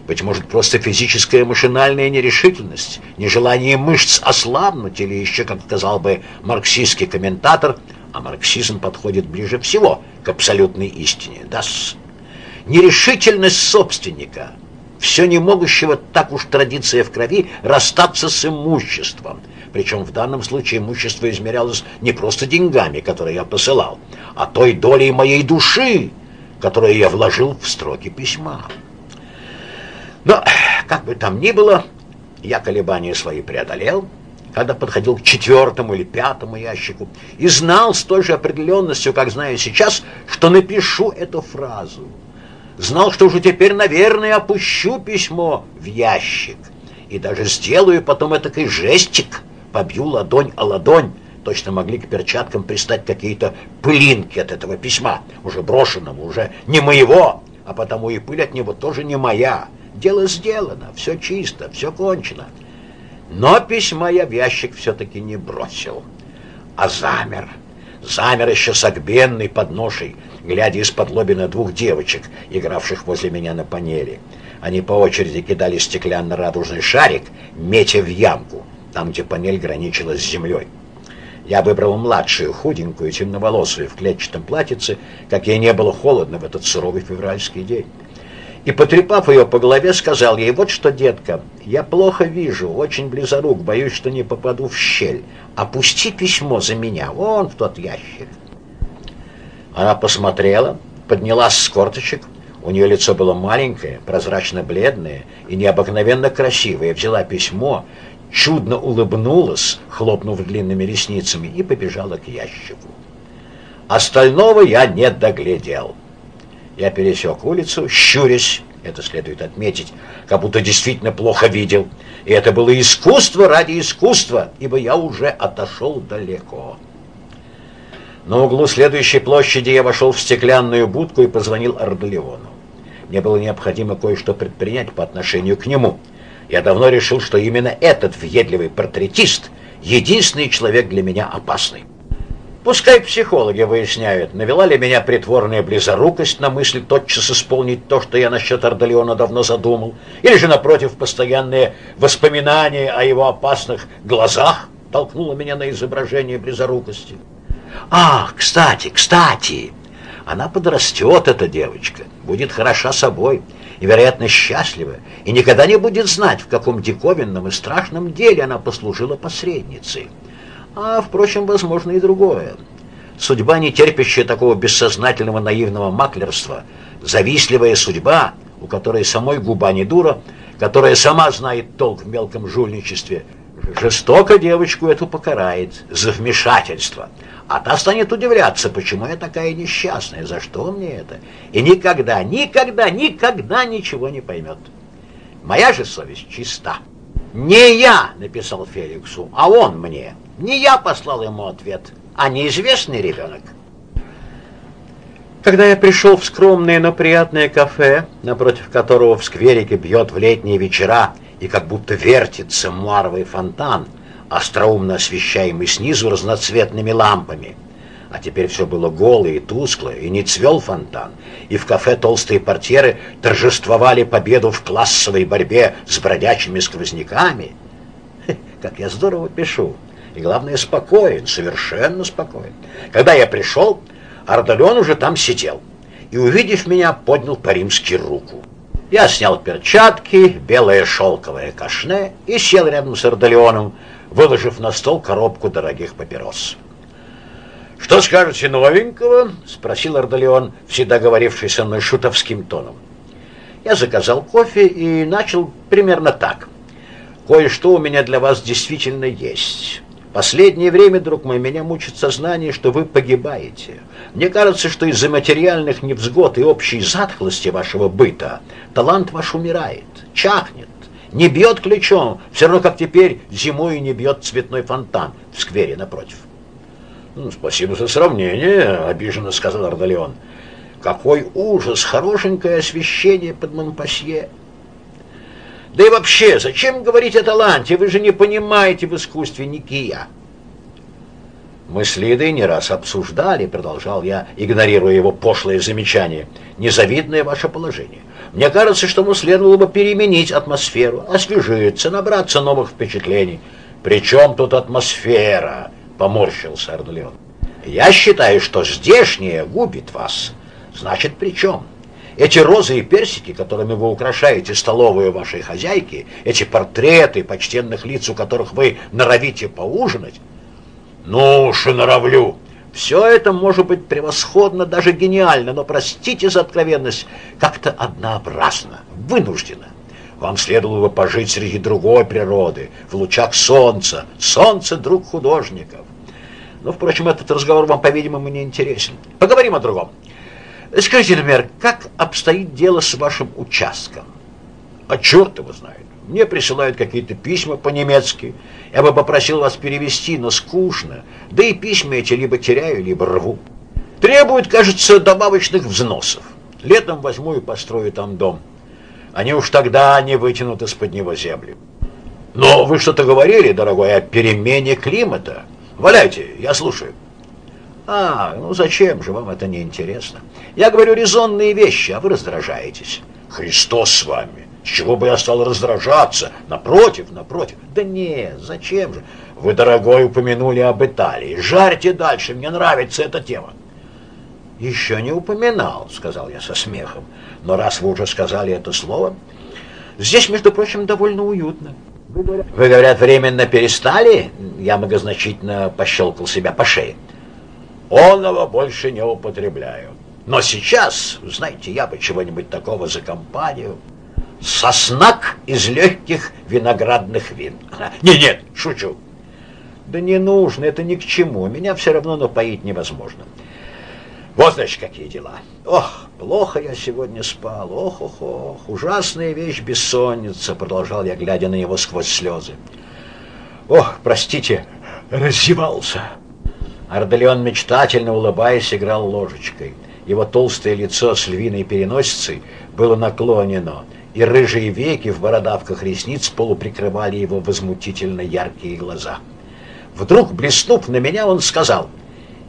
Быть может, просто физическая машинальная нерешительность, нежелание мышц ослабнуть, или еще, как сказал бы марксистский комментатор, а марксизм подходит ближе всего к абсолютной истине. Да, нерешительность собственника, все не могущего, так уж традиция в крови, расстаться с имуществом. Причем в данном случае имущество измерялось не просто деньгами, которые я посылал, а той долей моей души, которую я вложил в строки письма. Но, как бы там ни было, я колебания свои преодолел, когда подходил к четвертому или пятому ящику, и знал с той же определенностью, как знаю сейчас, что напишу эту фразу. Знал, что уже теперь, наверное, опущу письмо в ящик, и даже сделаю потом этакой жестик, побью ладонь о ладонь, точно могли к перчаткам пристать какие-то пылинки от этого письма, уже брошенного, уже не моего, а потому и пыль от него тоже не моя. Дело сделано, все чисто, все кончено. Но письма я в ящик все-таки не бросил, а замер. Замер еще согбенный под ношей, глядя из-под лоби на двух девочек, игравших возле меня на панели. Они по очереди кидали стеклянно-радужный шарик, метя в ямку, там, где панель граничила с землей. Я выбрал младшую, худенькую, темноволосую, в клетчатом платьице, как ей не было холодно в этот суровый февральский день и, потрепав ее по голове, сказал ей, вот что, детка, я плохо вижу, очень близорук, боюсь, что не попаду в щель. Опусти письмо за меня, вон в тот ящик. Она посмотрела, поднялась с корточек, у нее лицо было маленькое, прозрачно-бледное и необыкновенно красивое, взяла письмо, чудно улыбнулась, хлопнув длинными ресницами, и побежала к ящику. Остального я не доглядел. Я пересек улицу, щурясь, это следует отметить, как будто действительно плохо видел. И это было искусство ради искусства, ибо я уже отошел далеко. На углу следующей площади я вошел в стеклянную будку и позвонил Арделеону. Мне было необходимо кое-что предпринять по отношению к нему. Я давно решил, что именно этот въедливый портретист — единственный человек для меня опасный. Пускай психологи выясняют, навела ли меня притворная близорукость на мысль тотчас исполнить то, что я насчет Ардалиона давно задумал, или же, напротив, постоянные воспоминания о его опасных глазах толкнуло меня на изображение близорукости. Ах, кстати, кстати, она подрастет, эта девочка, будет хороша собой и, вероятно, счастлива, и никогда не будет знать, в каком диковинном и страшном деле она послужила посредницей а, впрочем, возможно и другое. Судьба, не терпящая такого бессознательного наивного маклерства, завистливая судьба, у которой самой губа не дура, которая сама знает толк в мелком жульничестве, жестоко девочку эту покарает за вмешательство. А та станет удивляться, почему я такая несчастная, за что мне это? И никогда, никогда, никогда ничего не поймет. Моя же совесть чиста. Не я написал Феликсу, а он мне. Не я послал ему ответ, а неизвестный ребенок. Когда я пришел в скромное, но приятное кафе, напротив которого в скверике бьет в летние вечера и как будто вертится муаровый фонтан, остроумно освещаемый снизу разноцветными лампами, а теперь все было голое и тусклое, и не цвел фонтан, и в кафе толстые портьеры торжествовали победу в классовой борьбе с бродячими сквозняками. Как я здорово пишу! И главное, спокоен, совершенно спокоен. Когда я пришел, Ардален уже там сидел. И, увидев меня, поднял по-римски руку. Я снял перчатки, белое шелковое кашне и сел рядом с Ардалионом, выложив на стол коробку дорогих папирос. «Что скажете новенького?» — спросил Ардалион, всегда говоривший со мной шутовским тоном. Я заказал кофе и начал примерно так. «Кое-что у меня для вас действительно есть. Последнее время, друг мой, меня мучит сознание, что вы погибаете. Мне кажется, что из-за материальных невзгод и общей затхлости вашего быта талант ваш умирает, чахнет, не бьет ключом, все равно как теперь зимой не бьет цветной фонтан в сквере напротив. «Ну, спасибо за сравнение, обиженно сказал Ардалион. Какой ужас, хорошенькое освещение под Монпасье. Да и вообще, зачем говорить о таланте? Вы же не понимаете в искусстве Никия. Мы с Лидой не раз обсуждали, продолжал я, игнорируя его пошлое замечание, незавидное ваше положение. Мне кажется, что ему следовало бы переменить атмосферу, освежиться, набраться новых впечатлений. Причем тут атмосфера? Поморщился Ардлеон. Я считаю, что здешнее губит вас. Значит, при чем? Эти розы и персики, которыми вы украшаете столовую вашей хозяйки, эти портреты почтенных лиц, у которых вы норовите поужинать, ну уж и норовлю. Все это может быть превосходно, даже гениально, но, простите за откровенность, как-то однообразно, вынужденно. Вам следовало бы пожить среди другой природы, в лучах солнца. Солнце — друг художников. Но, впрочем, этот разговор вам, по-видимому, не интересен. Поговорим о другом. Скажите, например, как обстоит дело с вашим участком? А черт его знает. Мне присылают какие-то письма по-немецки. Я бы попросил вас перевести, но скучно. Да и письма эти либо теряю, либо рву. Требуют, кажется, добавочных взносов. Летом возьму и построю там дом. Они уж тогда не вытянут из-под него землю. Но вы что-то говорили, дорогой, о перемене климата. Валяйте, я слушаю. А, ну зачем же вам это не интересно? Я говорю резонные вещи, а вы раздражаетесь. Христос с вами. С чего бы я стал раздражаться? Напротив, напротив. Да не, зачем же? Вы, дорогой, упомянули об Италии. Жарьте дальше, мне нравится эта тема. Еще не упоминал, сказал я со смехом. Но раз вы уже сказали это слово, здесь, между прочим, довольно уютно. Вы, говорят, вы, говорят, временно перестали? Я многозначительно пощелкал себя по шее. Онного больше не употребляю. Но сейчас, знаете, я бы чего-нибудь такого за компанию соснак из легких виноградных вин. Не, нет, шучу. Да не нужно, это ни к чему. Меня все равно напоить невозможно. Вот, значит, какие дела. Ох, плохо я сегодня спал. Ох, ох, ох, ужасная вещь бессонница, продолжал я, глядя на него сквозь слезы. Ох, простите, раздевался. Арделеон, мечтательно улыбаясь, играл ложечкой. Его толстое лицо с львиной переносицей было наклонено — и рыжие веки в бородавках ресниц полуприкрывали его возмутительно яркие глаза. Вдруг, блеснув на меня, он сказал,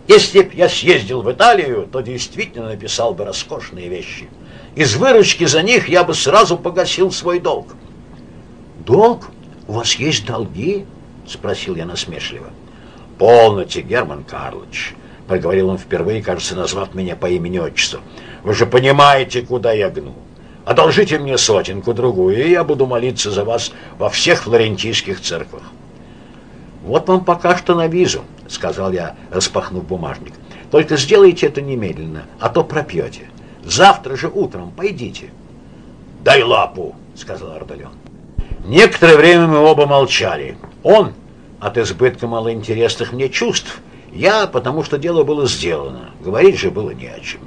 «Если б я съездил в Италию, то действительно написал бы роскошные вещи. Из выручки за них я бы сразу погасил свой долг». «Долг? У вас есть долги?» — спросил я насмешливо. «Полноте, Герман Карлович», — проговорил он впервые, кажется, назвав меня по имени-отчеству. «Вы же понимаете, куда я гну. Одолжите мне сотенку-другую, и я буду молиться за вас во всех флорентийских церквах. Вот вам пока что на визу, сказал я, распахнув бумажник. Только сделайте это немедленно, а то пропьете. Завтра же утром пойдите. Дай лапу, сказал Ардален. Некоторое время мы оба молчали. Он от избытка малоинтересных мне чувств, я потому что дело было сделано. Говорить же было не о чем.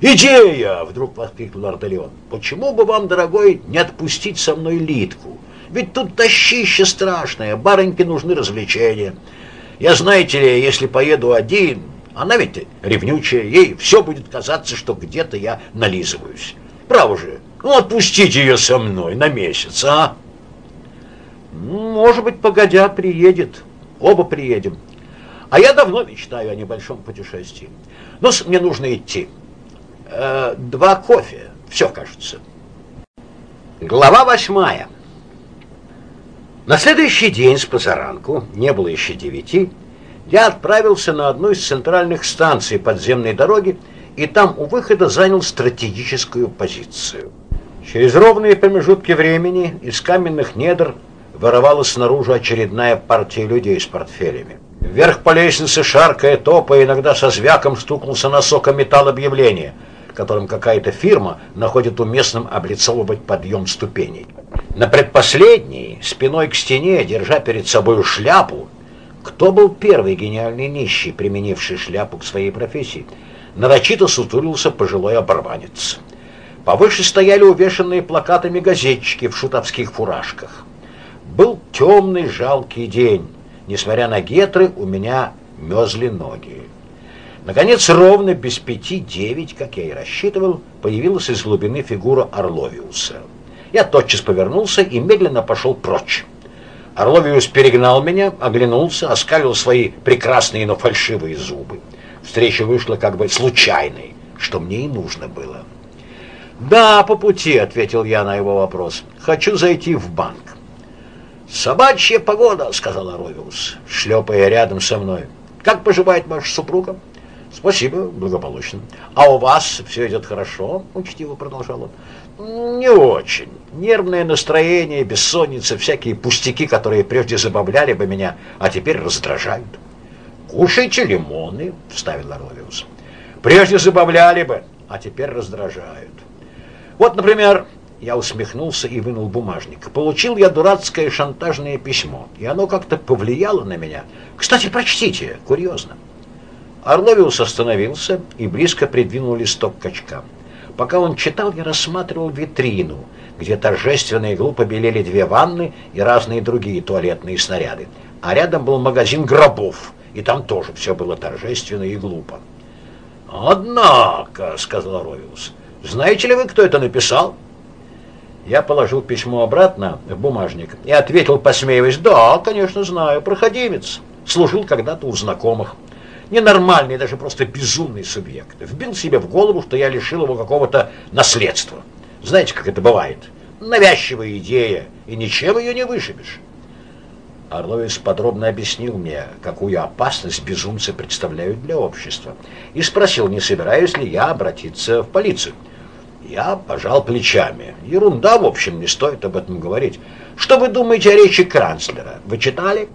«Идея!» — вдруг воскликнул Артелион. «Почему бы вам, дорогой, не отпустить со мной Литку? Ведь тут тащище страшное, барыньке нужны развлечения. Я, знаете ли, если поеду один, она ведь ревнючая, ей все будет казаться, что где-то я нализываюсь. Право же, ну отпустите ее со мной на месяц, а?» «Может быть, погодя, приедет. Оба приедем. А я давно мечтаю о небольшом путешествии. Но мне нужно идти» э, два кофе. Все, кажется. Глава восьмая. На следующий день с позаранку, не было еще девяти, я отправился на одну из центральных станций подземной дороги и там у выхода занял стратегическую позицию. Через ровные промежутки времени из каменных недр воровалась снаружи очередная партия людей с портфелями. Вверх по лестнице, шаркая топа, иногда со звяком стукнулся носок о металл объявления – которым какая-то фирма находит уместным облицовывать подъем ступеней. На предпоследней, спиной к стене, держа перед собой шляпу, кто был первый гениальный нищий, применивший шляпу к своей профессии? Нарочито сутулился пожилой оборванец. Повыше стояли увешанные плакатами газетчики в шутовских фуражках. Был темный жалкий день. Несмотря на гетры, у меня мерзли ноги. Наконец, ровно без пяти девять, как я и рассчитывал, появилась из глубины фигура Орловиуса. Я тотчас повернулся и медленно пошел прочь. Орловиус перегнал меня, оглянулся, оскалил свои прекрасные, но фальшивые зубы. Встреча вышла как бы случайной, что мне и нужно было. «Да, по пути», — ответил я на его вопрос. «Хочу зайти в банк». «Собачья погода», — сказал Оровиус, шлепая рядом со мной. «Как поживает ваша супруга?» «Спасибо, благополучно». «А у вас все идет хорошо?» — учтиво продолжал он. «Не очень. Нервное настроение, бессонница, всякие пустяки, которые прежде забавляли бы меня, а теперь раздражают». «Кушайте лимоны», — вставил Оровиус. «Прежде забавляли бы, а теперь раздражают». Вот, например, я усмехнулся и вынул бумажник. Получил я дурацкое шантажное письмо, и оно как-то повлияло на меня. Кстати, прочтите, курьезно. Орловиус остановился и близко придвинул листок к очкам. Пока он читал, я рассматривал витрину, где торжественно и глупо белели две ванны и разные другие туалетные снаряды. А рядом был магазин гробов, и там тоже все было торжественно и глупо. «Однако», — сказал Ровиус, знаете ли вы, кто это написал? Я положил письмо обратно в бумажник и ответил, посмеиваясь, да, конечно, знаю, проходимец. Служил когда-то у знакомых. Ненормальный, даже просто безумный субъект. Вбил себе в голову, что я лишил его какого-то наследства. Знаете, как это бывает? Навязчивая идея, и ничем ее не вышибешь. Орловец подробно объяснил мне, какую опасность безумцы представляют для общества, и спросил, не собираюсь ли я обратиться в полицию. Я пожал плечами. Ерунда, в общем, не стоит об этом говорить. Что вы думаете о речи канцлера? Вы читали?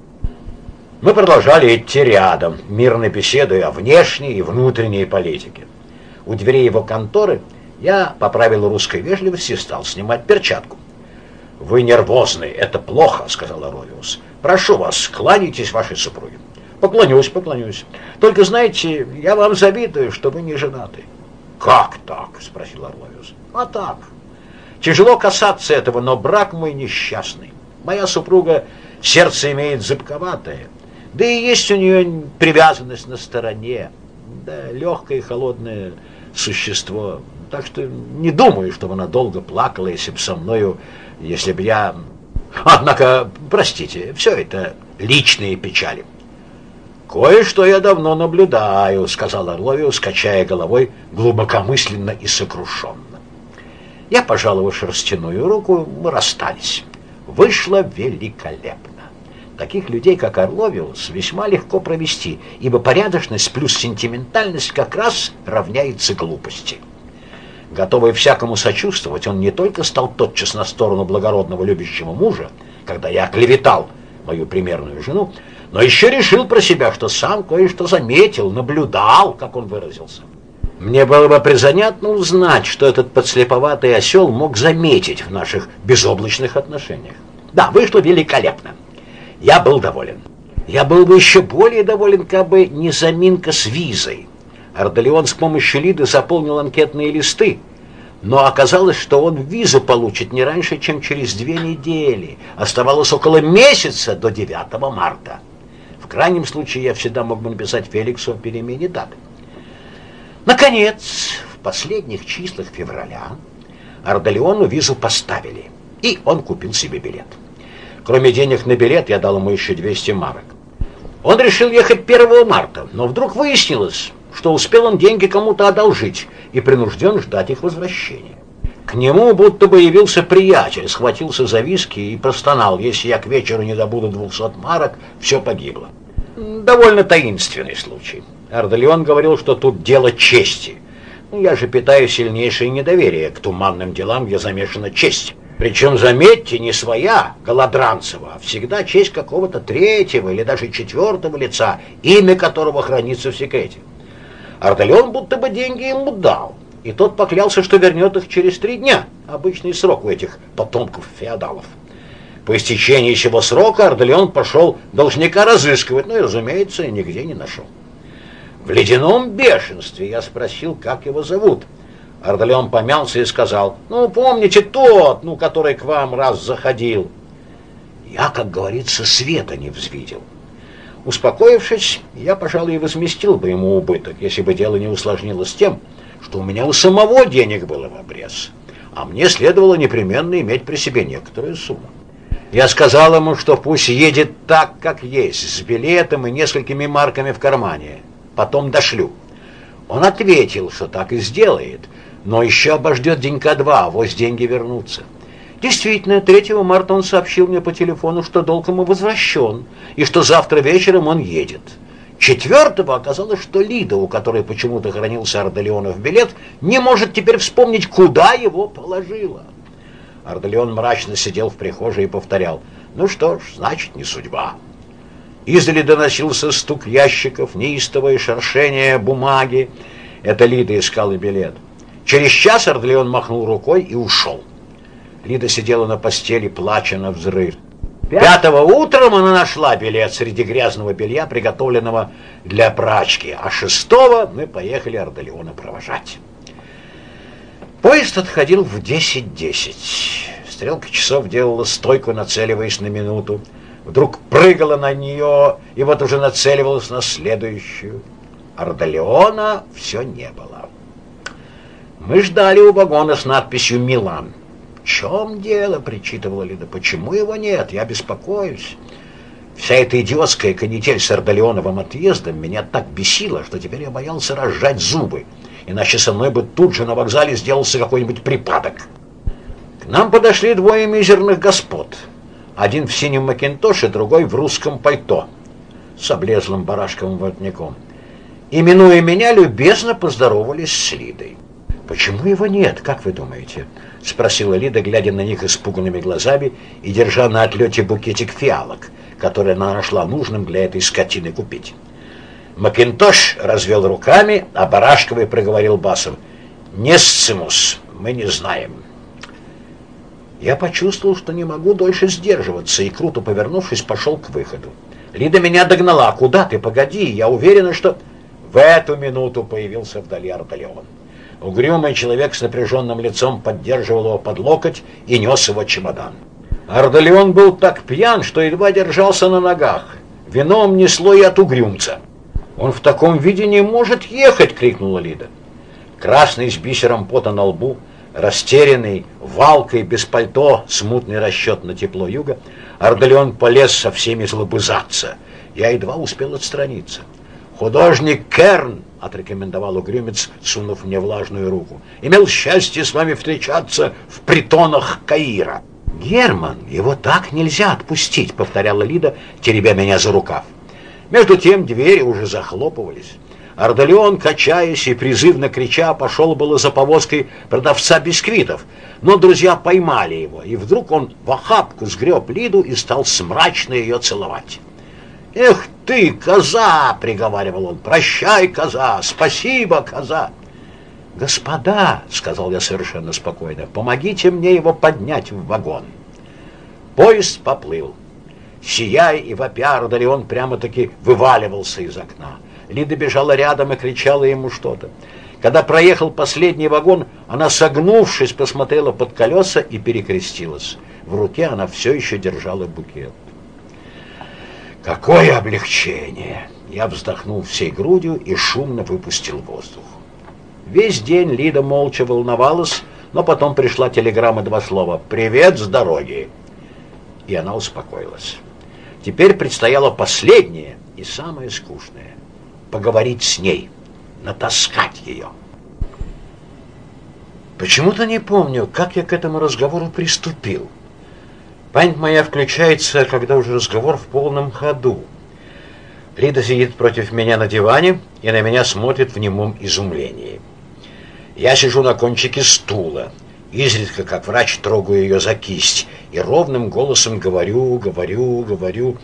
Мы продолжали идти рядом, мирно беседуя о внешней и внутренней политике. У дверей его конторы я по правилу русской вежливости стал снимать перчатку. «Вы нервозный, это плохо», — сказал Аровиус. «Прошу вас, кланяйтесь вашей супруге». «Поклонюсь, поклонюсь. Только, знаете, я вам завидую, что вы не женаты». «Как так?» — спросил Орловиус. «А так. Тяжело касаться этого, но брак мой несчастный. Моя супруга сердце имеет зыбковатое, да и есть у нее привязанность на стороне, да легкое и холодное существо. Так что не думаю, чтобы она долго плакала, если бы со мною, если бы я... Однако, простите, все это личные печали. «Кое-что я давно наблюдаю», — сказал Орловиус, качая головой глубокомысленно и сокрушенно. Я пожал его шерстяную руку, мы расстались. Вышло великолепно. Таких людей, как Орловиус, весьма легко провести, ибо порядочность плюс сентиментальность как раз равняется глупости. Готовый всякому сочувствовать, он не только стал тотчас на сторону благородного любящего мужа, когда я клеветал мою примерную жену, но еще решил про себя, что сам кое-что заметил, наблюдал, как он выразился. Мне было бы призанятно узнать, что этот подслеповатый осел мог заметить в наших безоблачных отношениях. Да, вышло великолепно. Я был доволен. Я был бы еще более доволен, как бы не заминка с визой. Ардалион с помощью Лиды заполнил анкетные листы, но оказалось, что он визу получит не раньше, чем через две недели. Оставалось около месяца до 9 марта. В крайнем случае я всегда мог бы написать Феликсу о перемене даты. Наконец, в последних числах февраля Ардалиону визу поставили, и он купил себе билет. Кроме денег на билет, я дал ему еще 200 марок. Он решил ехать 1 марта, но вдруг выяснилось, что успел он деньги кому-то одолжить и принужден ждать их возвращения. К нему будто бы явился приятель, схватился за виски и простонал, если я к вечеру не добуду двухсот марок, все погибло. Довольно таинственный случай. Ардалион говорил, что тут дело чести. Ну, я же питаю сильнейшее недоверие к туманным делам, где замешана честь. Причем, заметьте, не своя, Голодранцева, а всегда честь какого-то третьего или даже четвертого лица, имя которого хранится в секрете. Ардалион будто бы деньги ему дал, и тот поклялся, что вернет их через три дня, обычный срок у этих потомков феодалов. По истечении сего срока Ардалион пошел должника разыскивать, но, ну разумеется, нигде не нашел. В ледяном бешенстве я спросил, как его зовут. Ардалион помялся и сказал, ну, помните тот, ну, который к вам раз заходил. Я, как говорится, света не взвидел. Успокоившись, я, пожалуй, и возместил бы ему убыток, если бы дело не усложнилось тем, что у меня у самого денег было в обрез, а мне следовало непременно иметь при себе некоторую сумму. Я сказал ему, что пусть едет так, как есть, с билетом и несколькими марками в кармане. Потом дошлю. Он ответил, что так и сделает, но еще обождет денька два, а вось деньги вернутся. Действительно, 3 марта он сообщил мне по телефону, что долг ему возвращен, и что завтра вечером он едет. Четвертого оказалось, что Лида, у которой почему-то хранился Ардалионов билет, не может теперь вспомнить, куда его положила. Ардалион мрачно сидел в прихожей и повторял. «Ну что ж, значит, не судьба». Издали доносился стук ящиков, неистовое шершение бумаги. Это Лида искала билет. Через час Ардалион махнул рукой и ушел. Лида сидела на постели, плача на взрыв. Пятого утром она нашла билет среди грязного белья, приготовленного для прачки, а шестого мы поехали Ардалиона провожать. Поезд отходил в 10.10. Стрелка часов делала стойку, нацеливаясь на минуту. Вдруг прыгала на нее и вот уже нацеливалась на следующую. Ардалеона все не было. Мы ждали у вагона с надписью «Милан». «В чем дело?» — причитывала Лида. «Почему его нет? Я беспокоюсь». Вся эта идиотская канитель с Ардалеоновым отъездом меня так бесила, что теперь я боялся разжать зубы иначе со мной бы тут же на вокзале сделался какой-нибудь припадок. К нам подошли двое мизерных господ. Один в синем макинтоше, другой в русском пальто с облезлым барашковым воротником. И, минуя меня, любезно поздоровались с Лидой. «Почему его нет, как вы думаете?» — спросила Лида, глядя на них испуганными глазами и держа на отлете букетик фиалок, который она нашла нужным для этой скотины купить. Макинтош развел руками, а Барашковый проговорил басом. «Несцимус, мы не знаем». Я почувствовал, что не могу дольше сдерживаться, и, круто повернувшись, пошел к выходу. Лида меня догнала. «Куда ты? Погоди, я уверена, что...» В эту минуту появился вдали Арталеон. Угрюмый человек с напряженным лицом поддерживал его под локоть и нес его чемодан. Ардалеон был так пьян, что едва держался на ногах. Вином несло и от угрюмца. «Он в таком виде не может ехать!» — крикнула Лида. Красный с бисером пота на лбу, растерянный, валкой, без пальто, смутный расчет на тепло юга, Ардалион полез со всеми злобызаться. Я едва успел отстраниться. «Художник Керн!» — отрекомендовал угрюмец, сунув мне влажную руку. «Имел счастье с вами встречаться в притонах Каира». «Герман, его так нельзя отпустить!» — повторяла Лида, теребя меня за рукав. Между тем двери уже захлопывались. Ардалион, качаясь и призывно крича, пошел было за повозкой продавца бисквитов, но друзья поймали его, и вдруг он в охапку сгреб Лиду и стал смрачно ее целовать. «Эх ты, коза!» — приговаривал он. «Прощай, коза! Спасибо, коза!» «Господа!» — сказал я совершенно спокойно. «Помогите мне его поднять в вагон!» Поезд поплыл. Сияя и вопя, Родолеон прямо-таки вываливался из окна. Лида бежала рядом и кричала ему что-то. Когда проехал последний вагон, она, согнувшись, посмотрела под колеса и перекрестилась. В руке она все еще держала букет. Какое облегчение! Я вздохнул всей грудью и шумно выпустил воздух. Весь день Лида молча волновалась, но потом пришла телеграмма два слова «Привет с дороги!» И она успокоилась. Теперь предстояло последнее и самое скучное — поговорить с ней, натаскать ее. Почему-то не помню, как я к этому разговору приступил. Память моя включается, когда уже разговор в полном ходу. Лида сидит против меня на диване и на меня смотрит в немом изумлении. Я сижу на кончике стула, изредка, как врач, трогаю ее за кисть и ровным голосом говорю, говорю, говорю.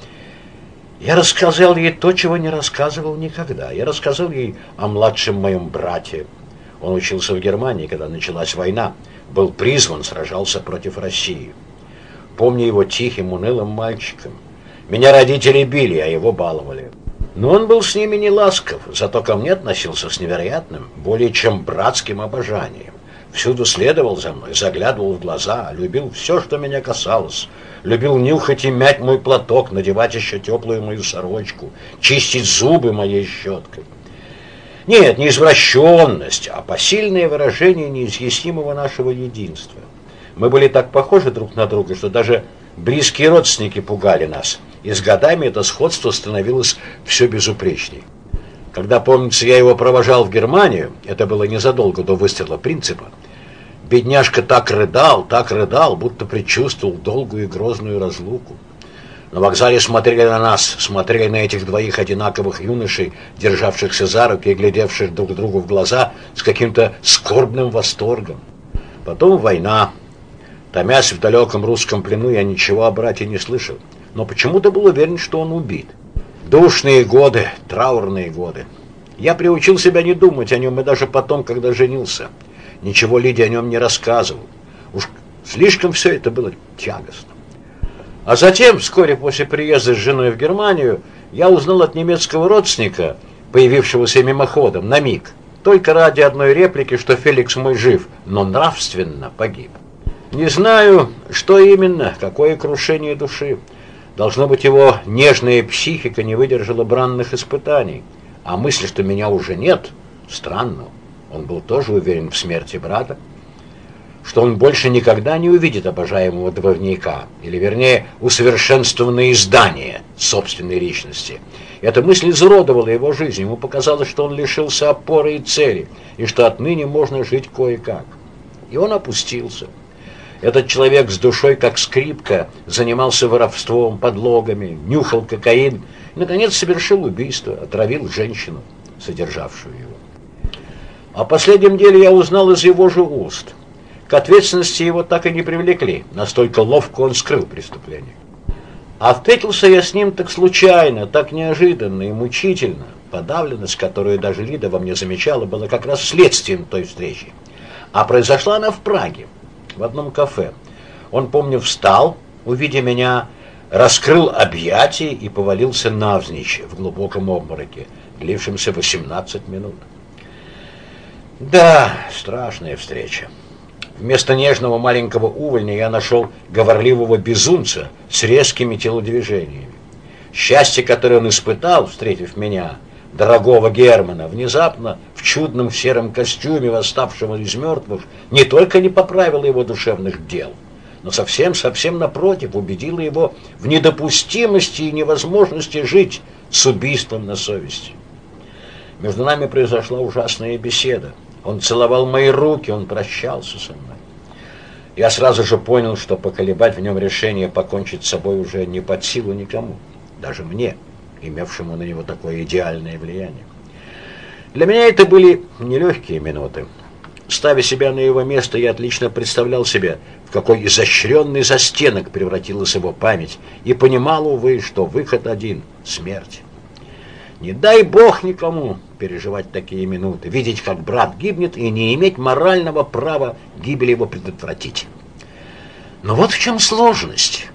Я рассказал ей то, чего не рассказывал никогда. Я рассказал ей о младшем моем брате. Он учился в Германии, когда началась война. Был призван, сражался против России. Помню его тихим, унылым мальчиком. Меня родители били, а его баловали. Но он был с ними не ласков, зато ко мне относился с невероятным, более чем братским обожанием. Всюду следовал за мной, заглядывал в глаза, любил все, что меня касалось. Любил нюхать и мять мой платок, надевать еще теплую мою сорочку, чистить зубы моей щеткой. Нет, не извращенность, а посильное выражение неизъяснимого нашего единства. Мы были так похожи друг на друга, что даже Близкие родственники пугали нас, и с годами это сходство становилось все безупречней. Когда, помнится, я его провожал в Германию, это было незадолго до выстрела принципа, бедняжка так рыдал, так рыдал, будто предчувствовал долгую и грозную разлуку. На вокзале смотрели на нас, смотрели на этих двоих одинаковых юношей, державшихся за руки и глядевших друг другу в глаза с каким-то скорбным восторгом. Потом война. Томясь в далеком русском плену, я ничего о брате не слышал, но почему-то был уверен, что он убит. Душные годы, траурные годы. Я приучил себя не думать о нем и даже потом, когда женился. Ничего Лиде о нем не рассказывал. Уж слишком все это было тягостно. А затем, вскоре после приезда с женой в Германию, я узнал от немецкого родственника, появившегося мимоходом, на миг, только ради одной реплики, что Феликс мой жив, но нравственно погиб. Не знаю, что именно, какое крушение души. Должно быть, его нежная психика не выдержала бранных испытаний. А мысль, что меня уже нет, странно. Он был тоже уверен в смерти брата, что он больше никогда не увидит обожаемого двойника, или, вернее, усовершенствованное издание собственной личности. Эта мысль изуродовала его жизнь. Ему показалось, что он лишился опоры и цели, и что отныне можно жить кое-как. И он опустился. Этот человек с душой, как скрипка, занимался воровством, подлогами, нюхал кокаин и, наконец, совершил убийство, отравил женщину, содержавшую его. О последнем деле я узнал из его же уст. К ответственности его так и не привлекли, настолько ловко он скрыл преступление. А встретился я с ним так случайно, так неожиданно и мучительно. Подавленность, которую даже Лида во мне замечала, была как раз следствием той встречи. А произошла она в Праге в одном кафе. Он, помню, встал, увидя меня, раскрыл объятия и повалился навзничь в глубоком обмороке, длившемся 18 минут. Да, страшная встреча. Вместо нежного маленького увольня я нашел говорливого безумца с резкими телодвижениями. Счастье, которое он испытал, встретив меня, дорогого Германа, внезапно в чудном сером костюме, восставшего из мертвых, не только не поправило его душевных дел, но совсем-совсем напротив убедило его в недопустимости и невозможности жить с убийством на совести. Между нами произошла ужасная беседа. Он целовал мои руки, он прощался со мной. Я сразу же понял, что поколебать в нем решение покончить с собой уже не под силу никому, даже мне имевшему на него такое идеальное влияние. Для меня это были нелегкие минуты. Ставя себя на его место, я отлично представлял себе, в какой изощренный застенок превратилась его память, и понимал, увы, что выход один — смерть. Не дай бог никому переживать такие минуты, видеть, как брат гибнет, и не иметь морального права гибели его предотвратить. Но вот в чем сложность.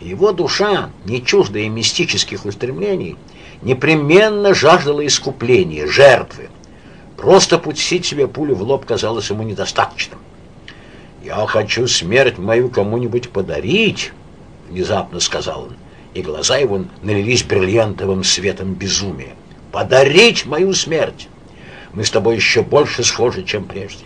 Его душа, не чуждая мистических устремлений, непременно жаждала искупления, жертвы. Просто пустить себе пулю в лоб казалось ему недостаточным. «Я хочу смерть мою кому-нибудь подарить», — внезапно сказал он, и глаза его налились бриллиантовым светом безумия. «Подарить мою смерть! Мы с тобой еще больше схожи, чем прежде.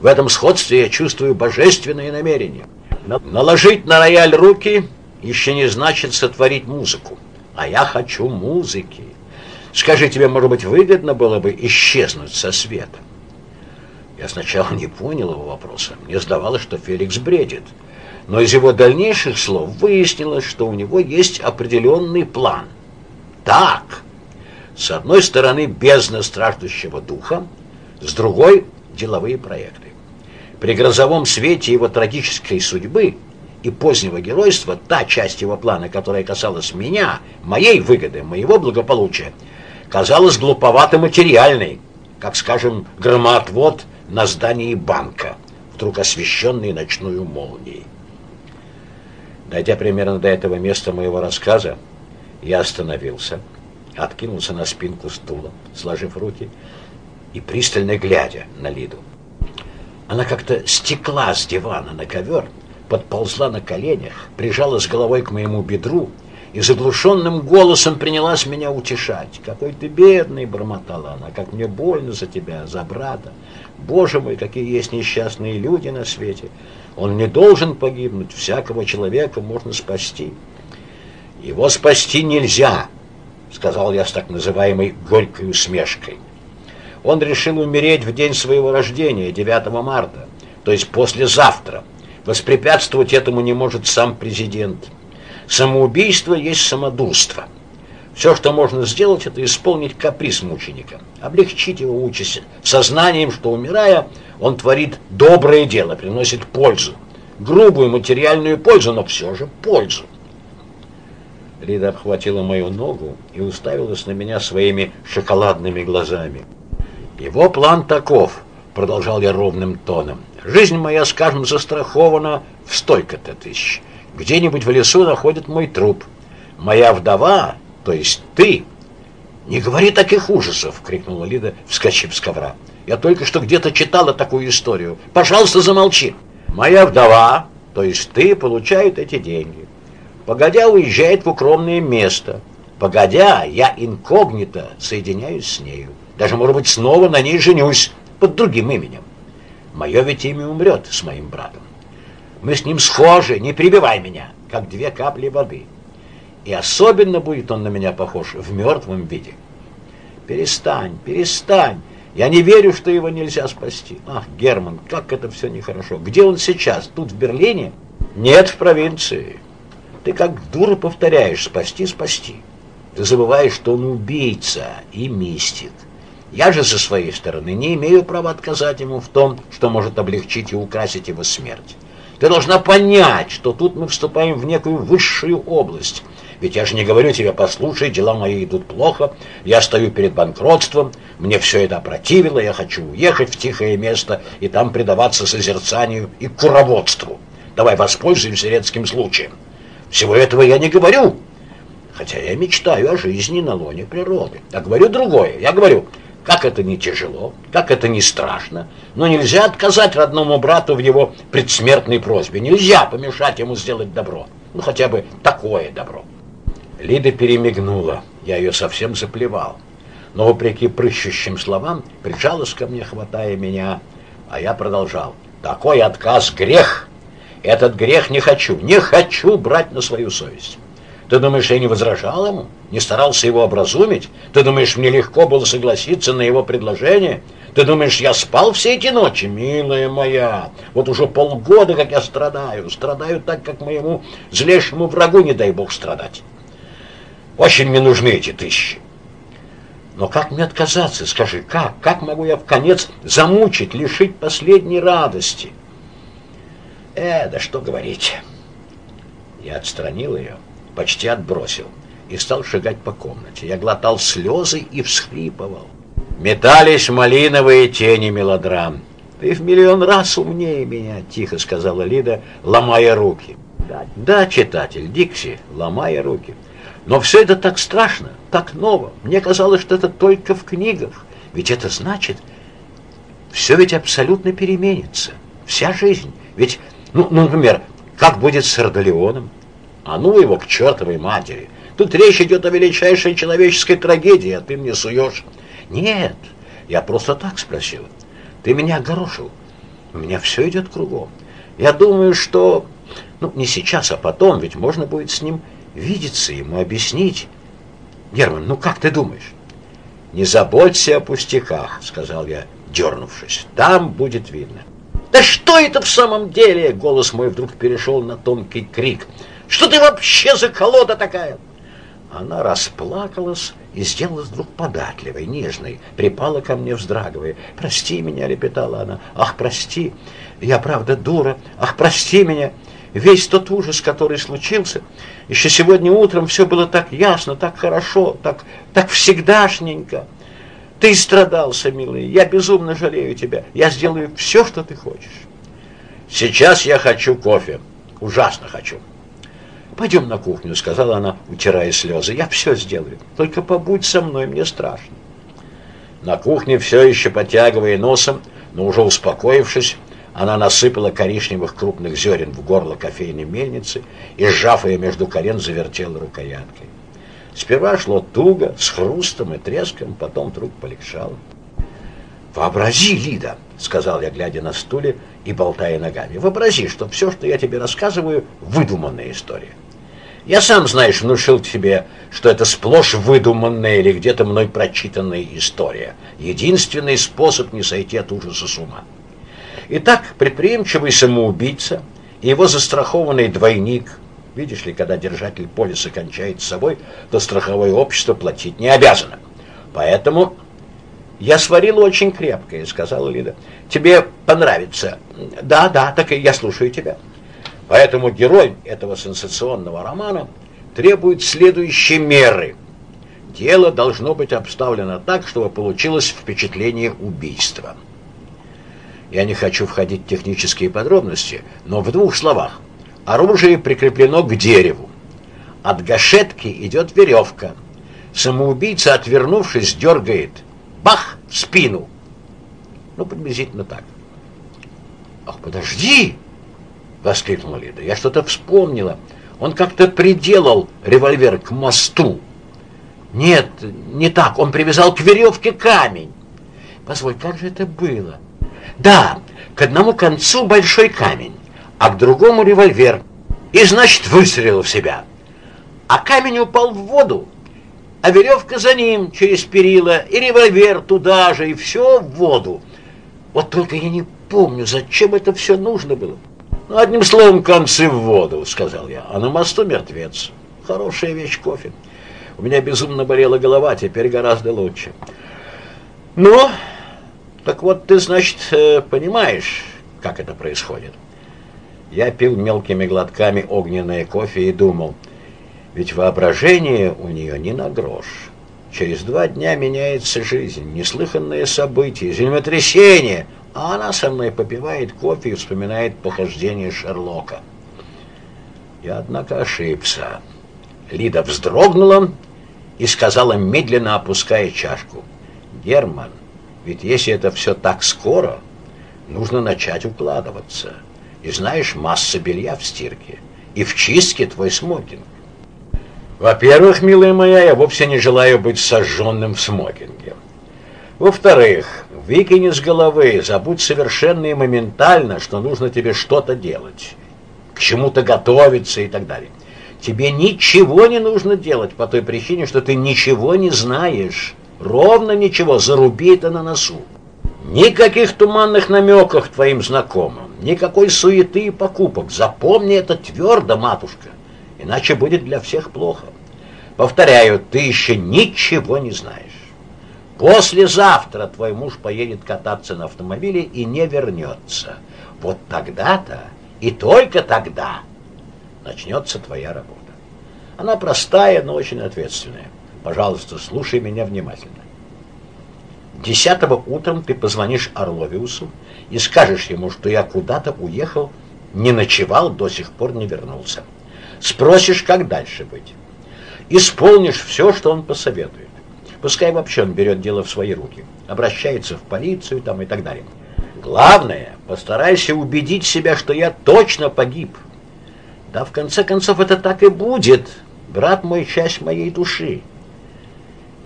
В этом сходстве я чувствую божественные намерения. Наложить на рояль руки еще не значит сотворить музыку. А я хочу музыки. Скажи, тебе, может быть, выгодно было бы исчезнуть со света? Я сначала не понял его вопроса. Мне сдавалось, что Феликс бредит. Но из его дальнейших слов выяснилось, что у него есть определенный план. Так, с одной стороны, бездна страждущего духа, с другой – деловые проекты. При грозовом свете его трагической судьбы – и позднего геройства, та часть его плана, которая касалась меня, моей выгоды, моего благополучия, казалась глуповато материальной, как, скажем, громоотвод на здании банка, вдруг освещенный ночную молнией. Дойдя примерно до этого места моего рассказа, я остановился, откинулся на спинку стула, сложив руки и пристально глядя на Лиду. Она как-то стекла с дивана на ковер, подползла на коленях, прижалась головой к моему бедру и заглушенным голосом принялась меня утешать. «Какой ты бедный!» — бормотала она. «Как мне больно за тебя, за брата! Боже мой, какие есть несчастные люди на свете. Он не должен погибнуть, всякого человека можно спасти. Его спасти нельзя, сказал я с так называемой горькой усмешкой. Он решил умереть в день своего рождения, 9 марта, то есть послезавтра. Воспрепятствовать этому не может сам президент. Самоубийство есть самодурство. Все, что можно сделать, это исполнить каприз мученика, облегчить его участь сознанием, что, умирая, он творит доброе дело, приносит пользу. Грубую материальную пользу, но все же пользу. Лида обхватила мою ногу и уставилась на меня своими шоколадными глазами. «Его план таков», — продолжал я ровным тоном. «Жизнь моя, скажем, застрахована в столько-то тысяч. Где-нибудь в лесу находят мой труп. Моя вдова, то есть ты...» «Не говори таких ужасов!» — крикнула Лида, вскочив с ковра. «Я только что где-то читала такую историю. Пожалуйста, замолчи!» «Моя вдова, то есть ты, получает эти деньги. Погодя уезжает в укромное место. Погодя, я инкогнито соединяюсь с нею. Даже, может быть, снова на ней женюсь под другим именем. Мое ведь имя умрет с моим братом. Мы с ним схожи, не прибивай меня, как две капли воды. И особенно будет он на меня похож в мертвом виде. Перестань, перестань. Я не верю, что его нельзя спасти. Ах, Герман, как это все нехорошо. Где он сейчас? Тут, в Берлине? Нет, в провинции. Ты как дура повторяешь «спасти, спасти». Ты забываешь, что он убийца и мистик. Я же со своей стороны не имею права отказать ему в том, что может облегчить и украсить его смерть. Ты должна понять, что тут мы вступаем в некую высшую область. Ведь я же не говорю тебе, послушай, дела мои идут плохо, я стою перед банкротством, мне все это опротивило, я хочу уехать в тихое место и там предаваться созерцанию и куроводству. Давай воспользуемся редким случаем. Всего этого я не говорю, хотя я мечтаю о жизни на лоне природы. Я говорю другое. Я говорю, как это не тяжело, как это не страшно, но нельзя отказать родному брату в его предсмертной просьбе. Нельзя помешать ему сделать добро. Ну, хотя бы такое добро. Лида перемигнула. Я ее совсем заплевал. Но, вопреки прыщущим словам, прижалась ко мне, хватая меня, а я продолжал. Такой отказ — грех. Этот грех не хочу, не хочу брать на свою совесть. Ты думаешь, я не возражал ему? Не старался его образумить? Ты думаешь, мне легко было согласиться на его предложение? Ты думаешь, я спал все эти ночи? Милая моя, вот уже полгода, как я страдаю. Страдаю так, как моему злейшему врагу, не дай бог, страдать. Очень мне нужны эти тысячи. Но как мне отказаться? Скажи, как? Как могу я в конец замучить, лишить последней радости? Э, да что говорить. Я отстранил ее, почти отбросил, и стал шагать по комнате. Я глотал слезы и всхлипывал. Метались малиновые тени мелодрам. «Ты в миллион раз умнее меня», — тихо сказала Лида, ломая руки. «Да, да читатель, Дикси, ломая руки. Но все это так страшно, так ново. Мне казалось, что это только в книгах. Ведь это значит, все ведь абсолютно переменится. Вся жизнь. Ведь ну, ну, например, как будет с Эрдолеоном? А ну его к чертовой матери. Тут речь идет о величайшей человеческой трагедии, а ты мне суешь. Нет, я просто так спросил. Ты меня огорошил. У меня все идет кругом. Я думаю, что... Ну, не сейчас, а потом, ведь можно будет с ним видеться, ему объяснить. Герман, ну как ты думаешь? Не заботься о пустяках, сказал я, дернувшись. Там будет видно. «Да что это в самом деле?» Голос мой вдруг перешел на тонкий крик. «Что ты вообще за колода такая?» Она расплакалась и сделалась вдруг податливой, нежной, припала ко мне, вздрагивая. «Прости меня!» — лепетала она. «Ах, прости! Я правда дура! Ах, прости меня!» Весь тот ужас, который случился, еще сегодня утром все было так ясно, так хорошо, так, так всегдашненько. Ты страдался, милый, я безумно жалею тебя. Я сделаю все, что ты хочешь. Сейчас я хочу кофе. Ужасно хочу. Пойдем на кухню, сказала она, утирая слезы. Я все сделаю. Только побудь со мной, мне страшно. На кухне все еще потягивая носом, но уже успокоившись, она насыпала коричневых крупных зерен в горло кофейной мельницы и, сжав ее между колен, завертела рукояткой. Сперва шло туго, с хрустом и треском, потом вдруг полегчало. Вообрази, Лида, сказал я, глядя на стуле и болтая ногами. Вообрази, что все, что я тебе рассказываю, выдуманная история. Я сам, знаешь, внушил тебе, что это сплошь выдуманная или где-то мной прочитанная история. Единственный способ не сойти от ужаса с ума. Итак, предприимчивый самоубийца и его застрахованный двойник, видишь ли, когда держатель полиса кончает с собой, то страховое общество платить не обязано. Поэтому я сварила очень крепкое, сказала Лида. Тебе понравится. Да, да, так и я слушаю тебя. Поэтому герой этого сенсационного романа требует следующей меры. Дело должно быть обставлено так, чтобы получилось впечатление убийства. Я не хочу входить в технические подробности, но в двух словах. Оружие прикреплено к дереву. От гашетки идет веревка. Самоубийца, отвернувшись, дергает. Бах! В спину. Ну, приблизительно так. Ах, подожди! — воскликнула Лида. «Я что-то вспомнила. Он как-то приделал револьвер к мосту». «Нет, не так. Он привязал к веревке камень». «Позволь, как же это было?» «Да, к одному концу большой камень, а к другому револьвер. И, значит, выстрелил в себя. А камень упал в воду, а веревка за ним через перила, и револьвер туда же, и все в воду. Вот только я не помню, зачем это все нужно было». Одним словом, концы в воду, сказал я. А на мосту мертвец. Хорошая вещь кофе. У меня безумно болела голова, теперь гораздо лучше. Ну, так вот ты, значит, э, понимаешь, как это происходит. Я пил мелкими глотками огненное кофе и думал, ведь воображение у нее не на грош. Через два дня меняется жизнь, неслыханные события, землетрясение — а она со мной попивает кофе и вспоминает похождение Шерлока. Я, однако, ошибся. Лида вздрогнула и сказала, медленно опуская чашку. «Герман, ведь если это все так скоро, нужно начать укладываться. И знаешь, масса белья в стирке. И в чистке твой смокинг. Во-первых, милая моя, я вовсе не желаю быть сожженным в смокинге. Во-вторых, Выкини с головы, забудь совершенно и моментально, что нужно тебе что-то делать, к чему-то готовиться и так далее. Тебе ничего не нужно делать по той причине, что ты ничего не знаешь. Ровно ничего, заруби это на носу. Никаких туманных намеков твоим знакомым, никакой суеты и покупок. Запомни это твердо, матушка, иначе будет для всех плохо. Повторяю, ты еще ничего не знаешь. Послезавтра твой муж поедет кататься на автомобиле и не вернется. Вот тогда-то и только тогда начнется твоя работа. Она простая, но очень ответственная. Пожалуйста, слушай меня внимательно. Десятого утром ты позвонишь Орловиусу и скажешь ему, что я куда-то уехал, не ночевал, до сих пор не вернулся. Спросишь, как дальше быть. Исполнишь все, что он посоветует. Пускай вообще он берет дело в свои руки, обращается в полицию там и так далее. Главное, постарайся убедить себя, что я точно погиб. Да, в конце концов, это так и будет. Брат мой, часть моей души.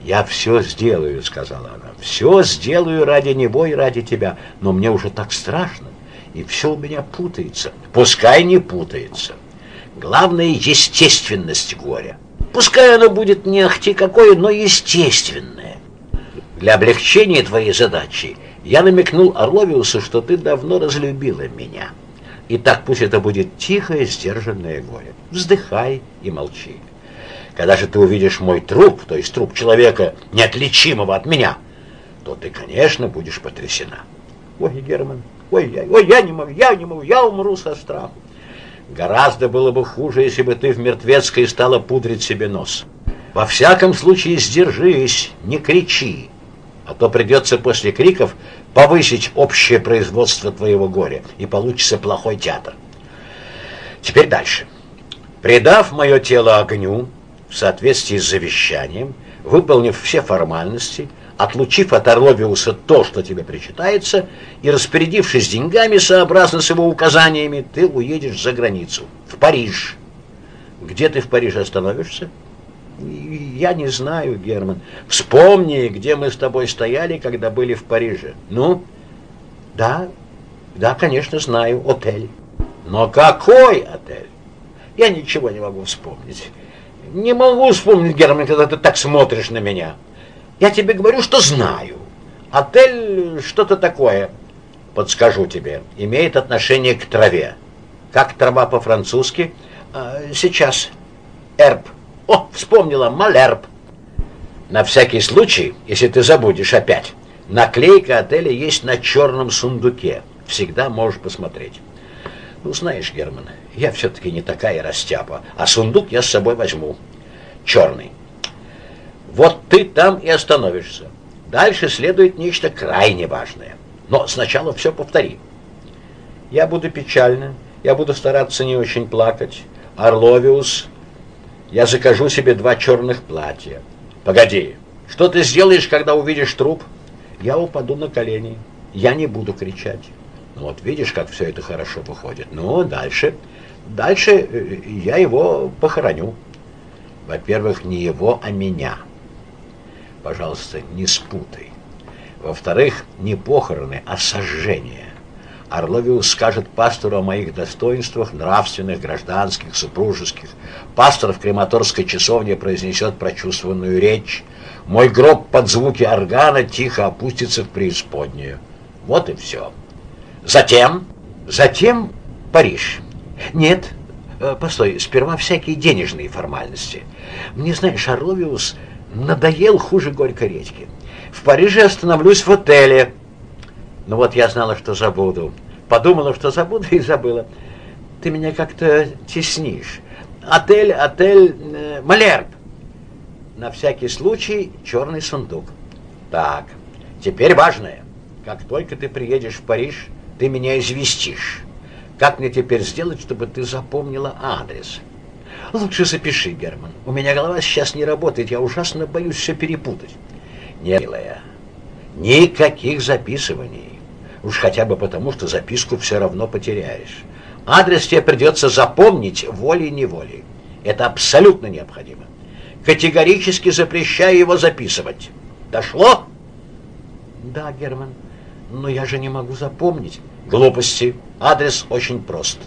«Я все сделаю», — сказала она. «Все сделаю ради него и ради тебя. Но мне уже так страшно, и все у меня путается. Пускай не путается. Главное — естественность горя. Пускай оно будет не ахти какое, но естественное. Для облегчения твоей задачи я намекнул Орловиусу, что ты давно разлюбила меня. И так пусть это будет тихое, сдержанное горе. Вздыхай и молчи. Когда же ты увидишь мой труп, то есть труп человека, неотличимого от меня, то ты, конечно, будешь потрясена. Ой, Герман, ой, я, ой, я не могу, я не могу, я умру со страху. Гораздо было бы хуже, если бы ты в мертвецкой стала пудрить себе нос. Во всяком случае, сдержись, не кричи, а то придется после криков повысить общее производство твоего горя, и получится плохой театр. Теперь дальше. Предав мое тело огню в соответствии с завещанием, выполнив все формальности, отлучив от Орловиуса то, что тебе причитается, и распорядившись деньгами сообразно с его указаниями, ты уедешь за границу, в Париж. Где ты в Париже остановишься? Я не знаю, Герман. Вспомни, где мы с тобой стояли, когда были в Париже. Ну? Да, да, конечно, знаю. Отель. Но какой отель? Я ничего не могу вспомнить. Не могу вспомнить, Герман, когда ты так смотришь на меня. Я тебе говорю, что знаю. Отель что-то такое, подскажу тебе, имеет отношение к траве. Как трава по-французски? А, сейчас. Эрб. О, вспомнила, малерб. На всякий случай, если ты забудешь опять, наклейка отеля есть на черном сундуке. Всегда можешь посмотреть. Ну, знаешь, Герман, я все-таки не такая растяпа, а сундук я с собой возьму. Черный. Ты там и остановишься. Дальше следует нечто крайне важное. Но сначала все повтори. Я буду печальна, я буду стараться не очень плакать. Орловиус, я закажу себе два черных платья. Погоди, что ты сделаешь, когда увидишь труп? Я упаду на колени. Я не буду кричать. Ну вот видишь, как все это хорошо выходит. Ну, дальше. Дальше э, я его похороню. Во-первых, не его, а меня. Пожалуйста, не спутай. Во-вторых, не похороны, а сожжение. Орловиус скажет пастору о моих достоинствах, нравственных, гражданских, супружеских. Пастор в крематорской часовне произнесет прочувствованную речь. Мой гроб под звуки органа тихо опустится в преисподнюю. Вот и все. Затем, затем Париж. Нет, э, постой, сперва всякие денежные формальности. Мне, знаешь, Орловиус надоел хуже горькой редьки. В Париже остановлюсь в отеле. Ну вот я знала, что забуду. Подумала, что забуду и забыла. Ты меня как-то теснишь. Отель, отель э, Малерб. На всякий случай черный сундук. Так, теперь важное. Как только ты приедешь в Париж, ты меня известишь. Как мне теперь сделать, чтобы ты запомнила адрес? Лучше запиши, Герман. У меня голова сейчас не работает, я ужасно боюсь все перепутать. Нет, милая, никаких записываний. Уж хотя бы потому, что записку все равно потеряешь. Адрес тебе придется запомнить волей-неволей. Это абсолютно необходимо. Категорически запрещаю его записывать. Дошло? Да, Герман, но я же не могу запомнить. Глупости. Адрес очень прост.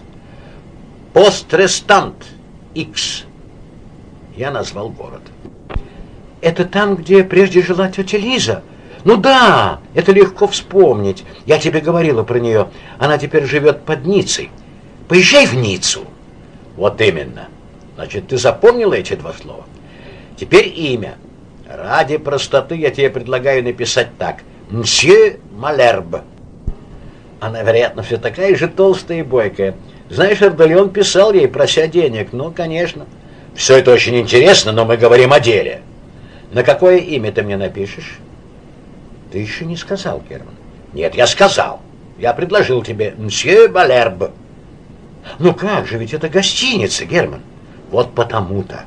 Пострестант. X. Я назвал город. Это там, где прежде жила тетя Лиза? Ну да, это легко вспомнить. Я тебе говорила про нее. Она теперь живет под Ницей. Поезжай в Ниццу. Вот именно. Значит, ты запомнила эти два слова? Теперь имя. Ради простоты я тебе предлагаю написать так. Мсье Малерб. Она, вероятно, все такая же толстая и бойкая. Знаешь, Ардалион писал ей, прося денег. Ну, конечно. Все это очень интересно, но мы говорим о деле. На какое имя ты мне напишешь? Ты еще не сказал, Герман. Нет, я сказал. Я предложил тебе мсье Балерб. Ну как же, ведь это гостиница, Герман. Вот потому-то.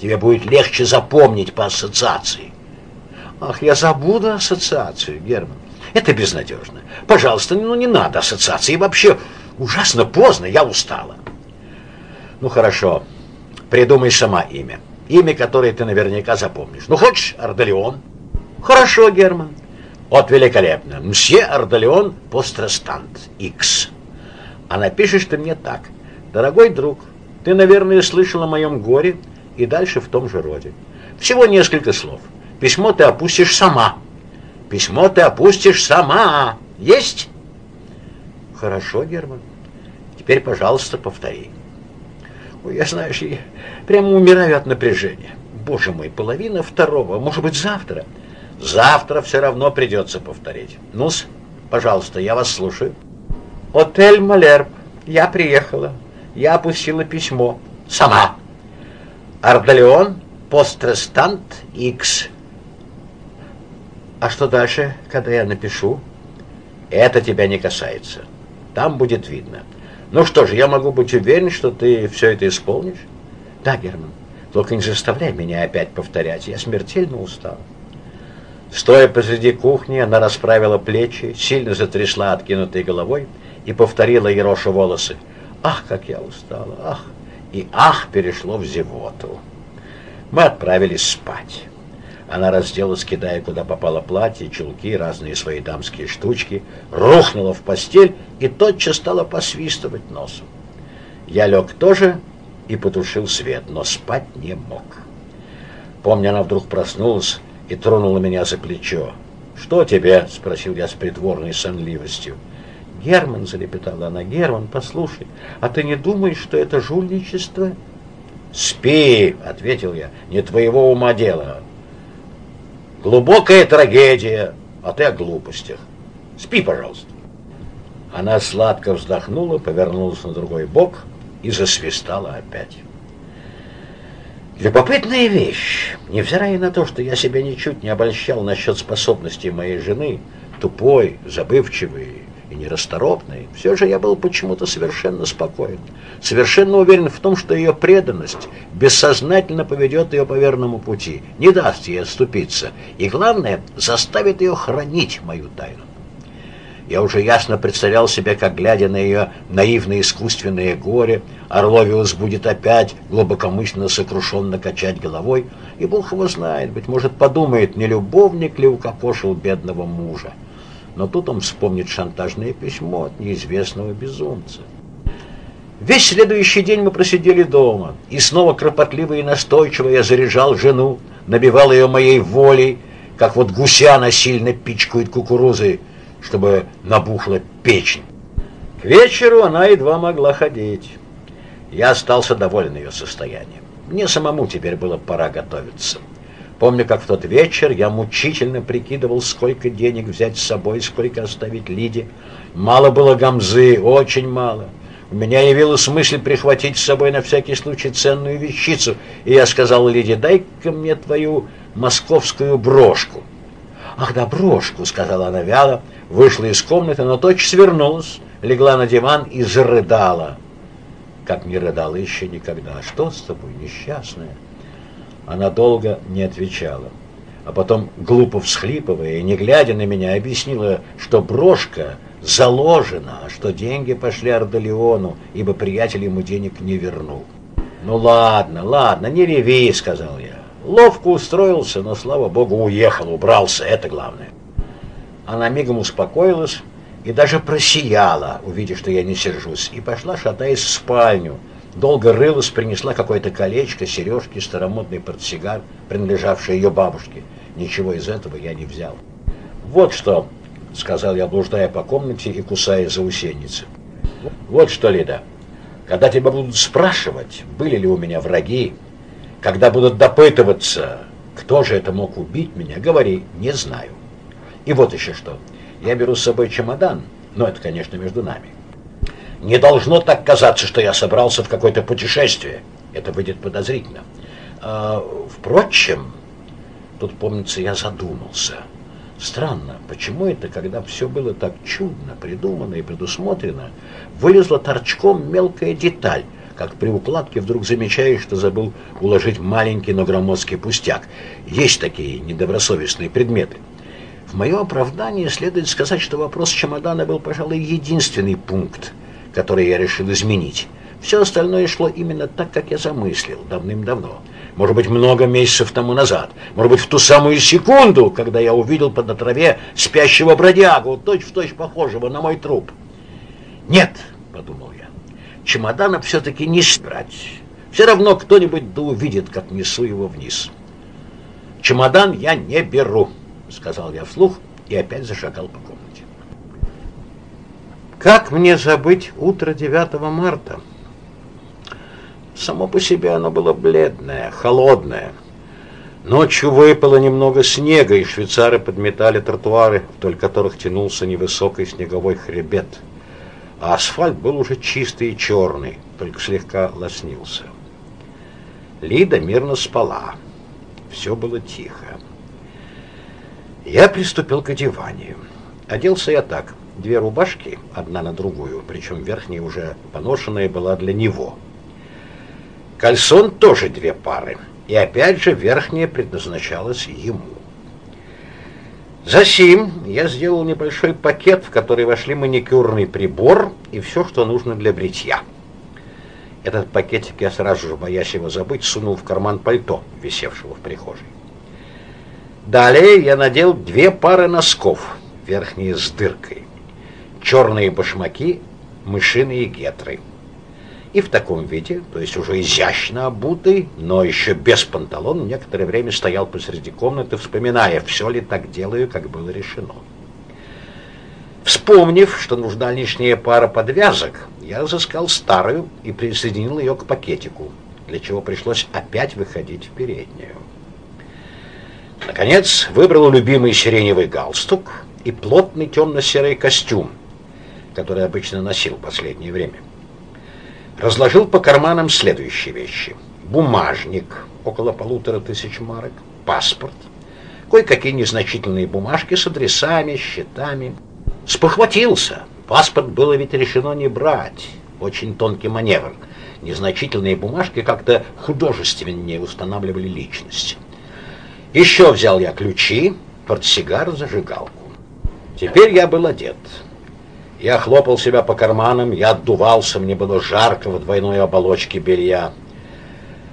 Тебе будет легче запомнить по ассоциации. Ах, я забуду ассоциацию, Герман. Это безнадежно. Пожалуйста, ну не надо ассоциации. И вообще, ужасно поздно, я устала. Ну хорошо, придумай сама имя. Имя, которое ты наверняка запомнишь. Ну хочешь, Ардалион? Хорошо, Герман. Вот великолепно. Мсье Ардалион Пострестант X. А напишешь ты мне так. Дорогой друг, ты, наверное, слышал о моем горе и дальше в том же роде. Всего несколько слов. Письмо ты опустишь сама. Письмо ты опустишь сама. Есть? Хорошо, Герман. Теперь, пожалуйста, повтори. Ой, я, знаешь, я прямо умираю от напряжения. Боже мой, половина второго, может быть, завтра. Завтра все равно придется повторить. ну пожалуйста, я вас слушаю. Отель Малерб. Я приехала. Я опустила письмо. Сама. Ардалеон, пострестант X. А что дальше, когда я напишу? Это тебя не касается. Там будет видно. Ну что же, я могу быть уверен, что ты все это исполнишь? Да, Герман. Только не заставляй меня опять повторять. Я смертельно устал. Стоя посреди кухни, она расправила плечи, сильно затрясла откинутой головой и повторила Ерошу волосы. «Ах, как я устала! Ах!» И «ах» перешло в зевоту. Мы отправились спать. Она разделась, кидая куда попало платье, чулки, разные свои дамские штучки, рухнула в постель и тотчас стала посвистывать носом. Я лег тоже и потушил свет, но спать не мог. Помню, она вдруг проснулась и тронула меня за плечо. «Что тебе?» — спросил я с притворной сонливостью. «Герман», — залепетала она, — «Герман, послушай, а ты не думаешь, что это жульничество?» «Спи», — ответил я, — «не твоего ума дело. Глубокая трагедия, а ты о глупостях. Спи, пожалуйста». Она сладко вздохнула, повернулась на другой бок и засвистала опять. Любопытная вещь. Невзирая на то, что я себя ничуть не обольщал насчет способностей моей жены, тупой, забывчивый и нерасторопный, все же я был почему-то совершенно спокоен, совершенно уверен в том, что ее преданность бессознательно поведет ее по верному пути, не даст ей отступиться, и, главное, заставит ее хранить мою тайну. Я уже ясно представлял себе, как, глядя на ее наивное искусственное горе, Орловиус будет опять глубокомысленно сокрушенно качать головой, и Бог его знает, быть может, подумает, не любовник ли укокошил бедного мужа. Но тут он вспомнит шантажное письмо от неизвестного безумца. Весь следующий день мы просидели дома, и снова кропотливо и настойчиво я заряжал жену, набивал ее моей волей, как вот гуся насильно пичкают кукурузой, чтобы набухла печень. К вечеру она едва могла ходить. Я остался доволен ее состоянием. Мне самому теперь было пора готовиться. Помню, как в тот вечер я мучительно прикидывал, сколько денег взять с собой, сколько оставить Лиде. Мало было гамзы, очень мало. У меня явилась мысль прихватить с собой на всякий случай ценную вещицу, и я сказал Лиде, дай-ка мне твою московскую брошку. «Ах да, брошку!» — сказала она вяло, вышла из комнаты, но тотчас вернулась, легла на диван и зарыдала. Как не рыдала еще никогда. «Что с тобой, несчастная?» Она долго не отвечала, а потом, глупо всхлипывая и не глядя на меня, объяснила, что брошка заложена, а что деньги пошли Ардалиону, ибо приятель ему денег не вернул. «Ну ладно, ладно, не реви», — сказал я. Ловко устроился, но, слава богу, уехал, убрался, это главное. Она мигом успокоилась и даже просияла, увидев, что я не сержусь, и пошла, шатаясь в спальню. Долго рылась, принесла какое-то колечко, сережки, старомодный портсигар, принадлежавший ее бабушке. Ничего из этого я не взял. «Вот что», — сказал я, блуждая по комнате и кусая заусеницы. «Вот что, Лида, когда тебя будут спрашивать, были ли у меня враги, когда будут допытываться, кто же это мог убить меня, говори, не знаю. И вот еще что. Я беру с собой чемодан, но это, конечно, между нами. Не должно так казаться, что я собрался в какое-то путешествие. Это будет подозрительно. А, впрочем, тут, помнится, я задумался. Странно, почему это, когда все было так чудно придумано и предусмотрено, вылезла торчком мелкая деталь – как при укладке вдруг замечаешь, что забыл уложить маленький, но громоздкий пустяк. Есть такие недобросовестные предметы. В мое оправдание следует сказать, что вопрос чемодана был, пожалуй, единственный пункт, который я решил изменить. Все остальное шло именно так, как я замыслил давным-давно. Может быть, много месяцев тому назад. Может быть, в ту самую секунду, когда я увидел под на траве спящего бродягу, точь-в-точь точь похожего на мой труп. «Нет», — подумал чемоданов все-таки не брать. Все равно кто-нибудь да увидит, как несу его вниз. Чемодан я не беру, сказал я вслух и опять зашагал по комнате. Как мне забыть утро 9 марта? Само по себе оно было бледное, холодное. Ночью выпало немного снега, и швейцары подметали тротуары, вдоль которых тянулся невысокий снеговой хребет – а асфальт был уже чистый и черный, только слегка лоснился. Лида мирно спала. Все было тихо. Я приступил к одеванию. Оделся я так. Две рубашки, одна на другую, причем верхняя уже поношенная была для него. Кальсон тоже две пары. И опять же верхняя предназначалась ему. Засим я сделал небольшой пакет, в который вошли маникюрный прибор и все, что нужно для бритья. Этот пакетик я сразу же, боясь его забыть, сунул в карман пальто, висевшего в прихожей. Далее я надел две пары носков, верхние с дыркой, черные башмаки, мышиные гетры. И в таком виде, то есть уже изящно обутый, но еще без панталон, некоторое время стоял посреди комнаты, вспоминая, все ли так делаю, как было решено. Вспомнив, что нужна лишняя пара подвязок, я разыскал старую и присоединил ее к пакетику, для чего пришлось опять выходить в переднюю. Наконец, выбрал любимый сиреневый галстук и плотный темно-серый костюм, который обычно носил в последнее время. Разложил по карманам следующие вещи. Бумажник, около полутора тысяч марок, паспорт, кое-какие незначительные бумажки с адресами, счетами. Спохватился. Паспорт было ведь решено не брать. Очень тонкий маневр. Незначительные бумажки как-то художественнее устанавливали личность. Еще взял я ключи, портсигар, зажигалку. Теперь я был одет. Я хлопал себя по карманам, я отдувался, мне было жарко в двойной оболочке белья.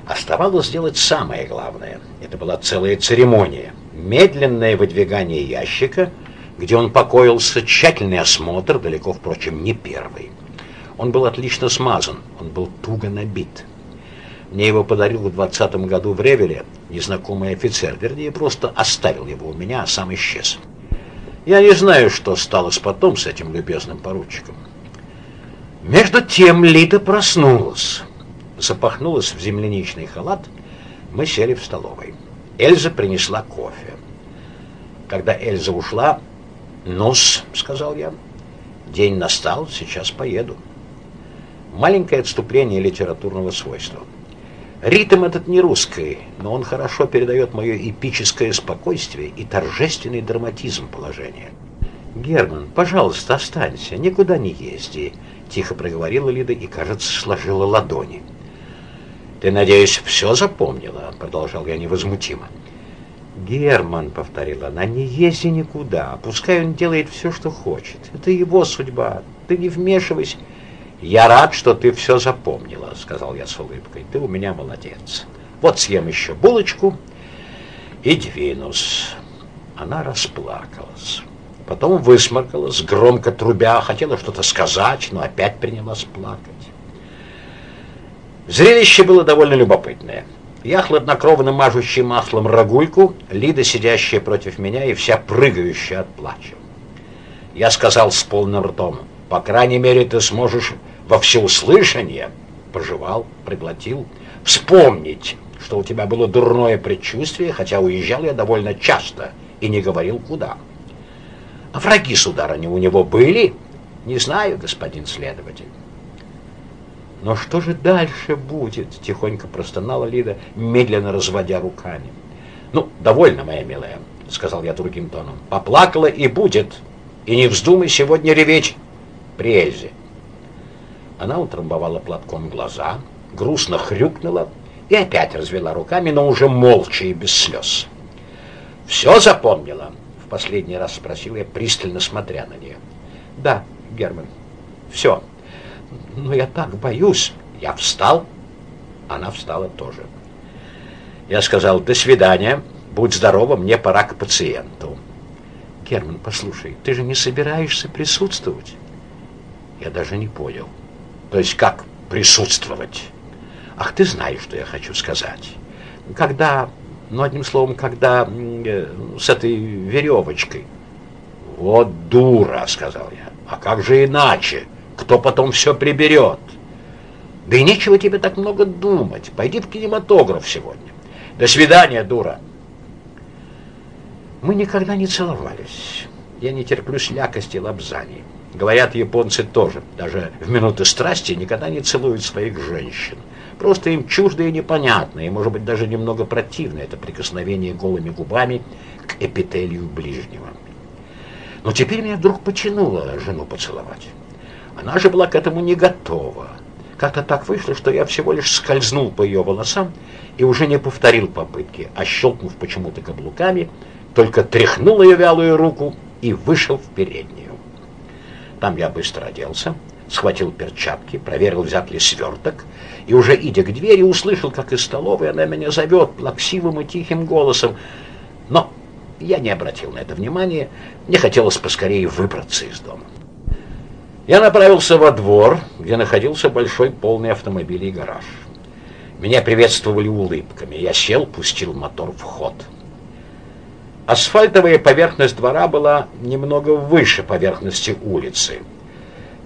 Оставалось сделать самое главное. Это была целая церемония. Медленное выдвигание ящика, где он покоился, тщательный осмотр, далеко, впрочем, не первый. Он был отлично смазан, он был туго набит. Мне его подарил в двадцатом году в Ревеле незнакомый офицер, вернее, просто оставил его у меня, а сам исчез. Я не знаю, что стало потом с этим любезным поручиком. Между тем Лида проснулась, запахнулась в земляничный халат. Мы сели в столовой. Эльза принесла кофе. Когда Эльза ушла, «Нос», — сказал я, — «день настал, сейчас поеду». Маленькое отступление литературного свойства — Ритм этот не русский, но он хорошо передает мое эпическое спокойствие и торжественный драматизм положения. «Герман, пожалуйста, останься, никуда не езди», — тихо проговорила Лида и, кажется, сложила ладони. «Ты, надеюсь, все запомнила?» — продолжал я невозмутимо. «Герман», — повторила она, — «не езди никуда. Пускай он делает все, что хочет. Это его судьба. Ты не вмешивайся». «Я рад, что ты все запомнила», — сказал я с улыбкой. «Ты у меня молодец. Вот съем еще булочку и двинусь». Она расплакалась. Потом высморкалась, громко трубя, хотела что-то сказать, но опять принялась плакать. Зрелище было довольно любопытное. Я хладнокровно мажущий маслом рагульку, Лида, сидящая против меня и вся прыгающая от плача. Я сказал с полным ртом, по крайней мере, ты сможешь во всеуслышание, пожевал, проглотил, вспомнить, что у тебя было дурное предчувствие, хотя уезжал я довольно часто и не говорил куда. А враги, сударыня, у него были? Не знаю, господин следователь. Но что же дальше будет? Тихонько простонала Лида, медленно разводя руками. Ну, довольно, моя милая, сказал я другим тоном. Поплакала и будет. И не вздумай сегодня реветь Эльзе. Она утрамбовала платком глаза, грустно хрюкнула и опять развела руками, но уже молча и без слез. «Все запомнила?» — в последний раз спросил я, пристально смотря на нее. «Да, Герман, все. Но я так боюсь». Я встал, она встала тоже. Я сказал «До свидания, будь здорова, мне пора к пациенту». «Герман, послушай, ты же не собираешься присутствовать?» Я даже не понял. То есть как присутствовать? Ах, ты знаешь, что я хочу сказать. Когда, ну, одним словом, когда э, с этой веревочкой. Вот дура, сказал я. А как же иначе? Кто потом все приберет? Да и нечего тебе так много думать. Пойди в кинематограф сегодня. До свидания, дура. Мы никогда не целовались. Я не терплю слякости лапзаний. Говорят, японцы тоже, даже в минуты страсти, никогда не целуют своих женщин. Просто им чуждо и непонятно, и, может быть, даже немного противно это прикосновение голыми губами к эпителию ближнего. Но теперь меня вдруг потянуло жену поцеловать. Она же была к этому не готова. Как-то так вышло, что я всего лишь скользнул по ее волосам и уже не повторил попытки, а щелкнув почему-то каблуками, только тряхнул ее вялую руку и вышел в переднюю. Там я быстро оделся, схватил перчатки, проверил, взят ли сверток, и уже идя к двери, услышал, как из столовой она меня зовет плаксивым и тихим голосом. Но я не обратил на это внимания, мне хотелось поскорее выбраться из дома. Я направился во двор, где находился большой полный автомобилей гараж. Меня приветствовали улыбками. Я сел, пустил мотор в ход. Асфальтовая поверхность двора была немного выше поверхности улицы.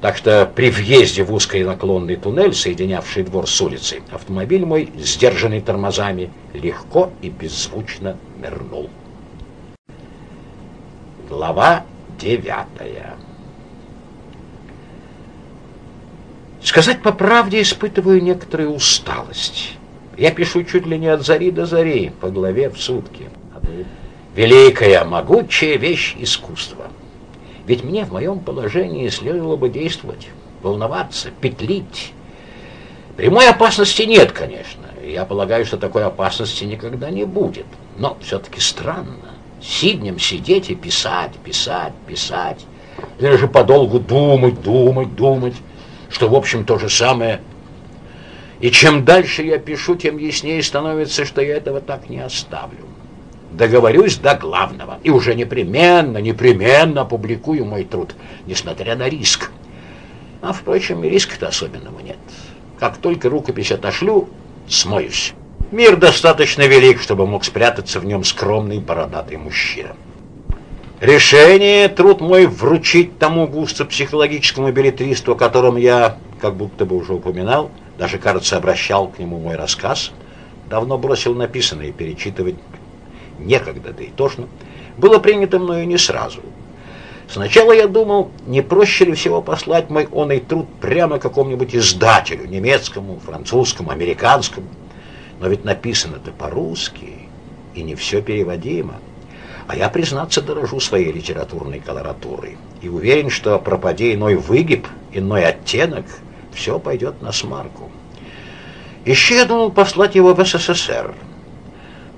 Так что при въезде в узкий наклонный туннель, соединявший двор с улицей, автомобиль мой, сдержанный тормозами, легко и беззвучно нырнул. Глава девятая Сказать по правде, испытываю некоторую усталость. Я пишу чуть ли не от зари до зари, по главе в сутки. Великая, могучая вещь искусства. Ведь мне в моем положении следовало бы действовать, волноваться, петлить. Прямой опасности нет, конечно. Я полагаю, что такой опасности никогда не будет. Но все-таки странно. Сиднем сидеть и писать, писать, писать. Или же подолгу думать, думать, думать что, в общем, то же самое. И чем дальше я пишу, тем яснее становится, что я этого так не оставлю. Договорюсь до главного и уже непременно, непременно опубликую мой труд, несмотря на риск. А, впрочем, и риска-то особенного нет. Как только рукопись отошлю, смоюсь. Мир достаточно велик, чтобы мог спрятаться в нем скромный бородатый мужчина. Решение, труд мой, вручить тому густо психологическому билетристу, о котором я как будто бы уже упоминал, даже, кажется, обращал к нему мой рассказ, давно бросил написанное перечитывать некогда, да и тошно, было принято мною не сразу. Сначала я думал, не проще ли всего послать мой оный труд прямо какому-нибудь издателю, немецкому, французскому, американскому. Но ведь написано-то по-русски, и не все переводимо. А я, признаться, дорожу своей литературной колоратурой и уверен, что пропади иной выгиб, иной оттенок, все пойдет на смарку. Еще я думал послать его в СССР,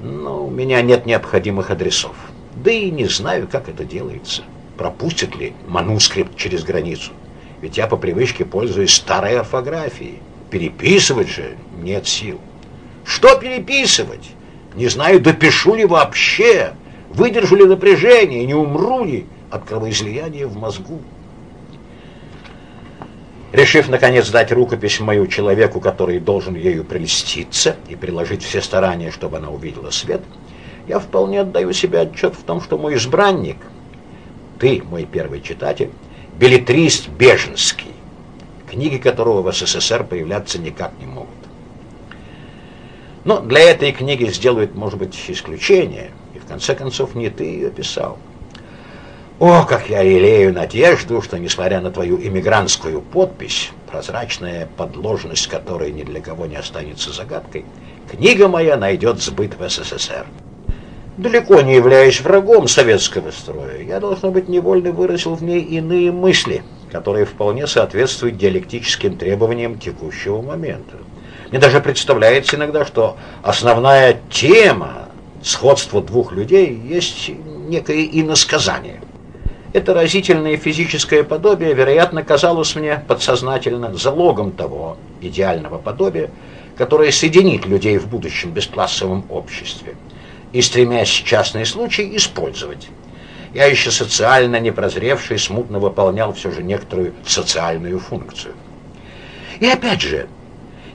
но у меня нет необходимых адресов. Да и не знаю, как это делается. Пропустит ли манускрипт через границу? Ведь я по привычке пользуюсь старой орфографией. Переписывать же нет сил. Что переписывать? Не знаю, допишу ли вообще. Выдержу ли напряжение, не умру ли от кровоизлияния в мозгу? Решив, наконец, дать рукопись мою человеку, который должен ею прелеститься и приложить все старания, чтобы она увидела свет, я вполне отдаю себе отчет в том, что мой избранник, ты, мой первый читатель, билетрист Беженский, книги которого в СССР появляться никак не могут. Но для этой книги сделают, может быть, исключение – в конце концов, не ты ее писал. О, как я елею надежду, что, несмотря на твою иммигрантскую подпись, прозрачная подложность которой ни для кого не останется загадкой, книга моя найдет сбыт в СССР. Далеко не являясь врагом советского строя, я, должно быть, невольно выразил в ней иные мысли, которые вполне соответствуют диалектическим требованиям текущего момента. Мне даже представляется иногда, что основная тема сходство двух людей есть некое иносказание. Это разительное физическое подобие, вероятно, казалось мне подсознательно залогом того идеального подобия, которое соединит людей в будущем бесклассовом обществе и, стремясь частный случай, использовать. Я еще социально непрозревший смутно выполнял все же некоторую социальную функцию. И опять же,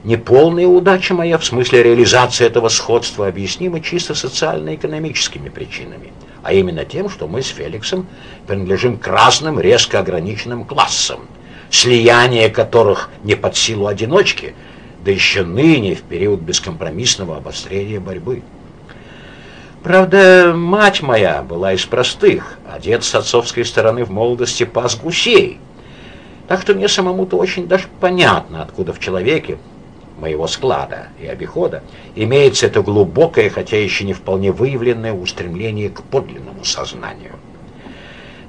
Неполная удача моя в смысле реализации этого сходства объяснима чисто социально-экономическими причинами, а именно тем, что мы с Феликсом принадлежим к разным резко ограниченным классам, слияние которых не под силу одиночки, да еще ныне в период бескомпромиссного обострения борьбы. Правда, мать моя была из простых, а дед с отцовской стороны в молодости пас гусей. Так что мне самому-то очень даже понятно, откуда в человеке, моего склада и обихода, имеется это глубокое, хотя еще не вполне выявленное устремление к подлинному сознанию.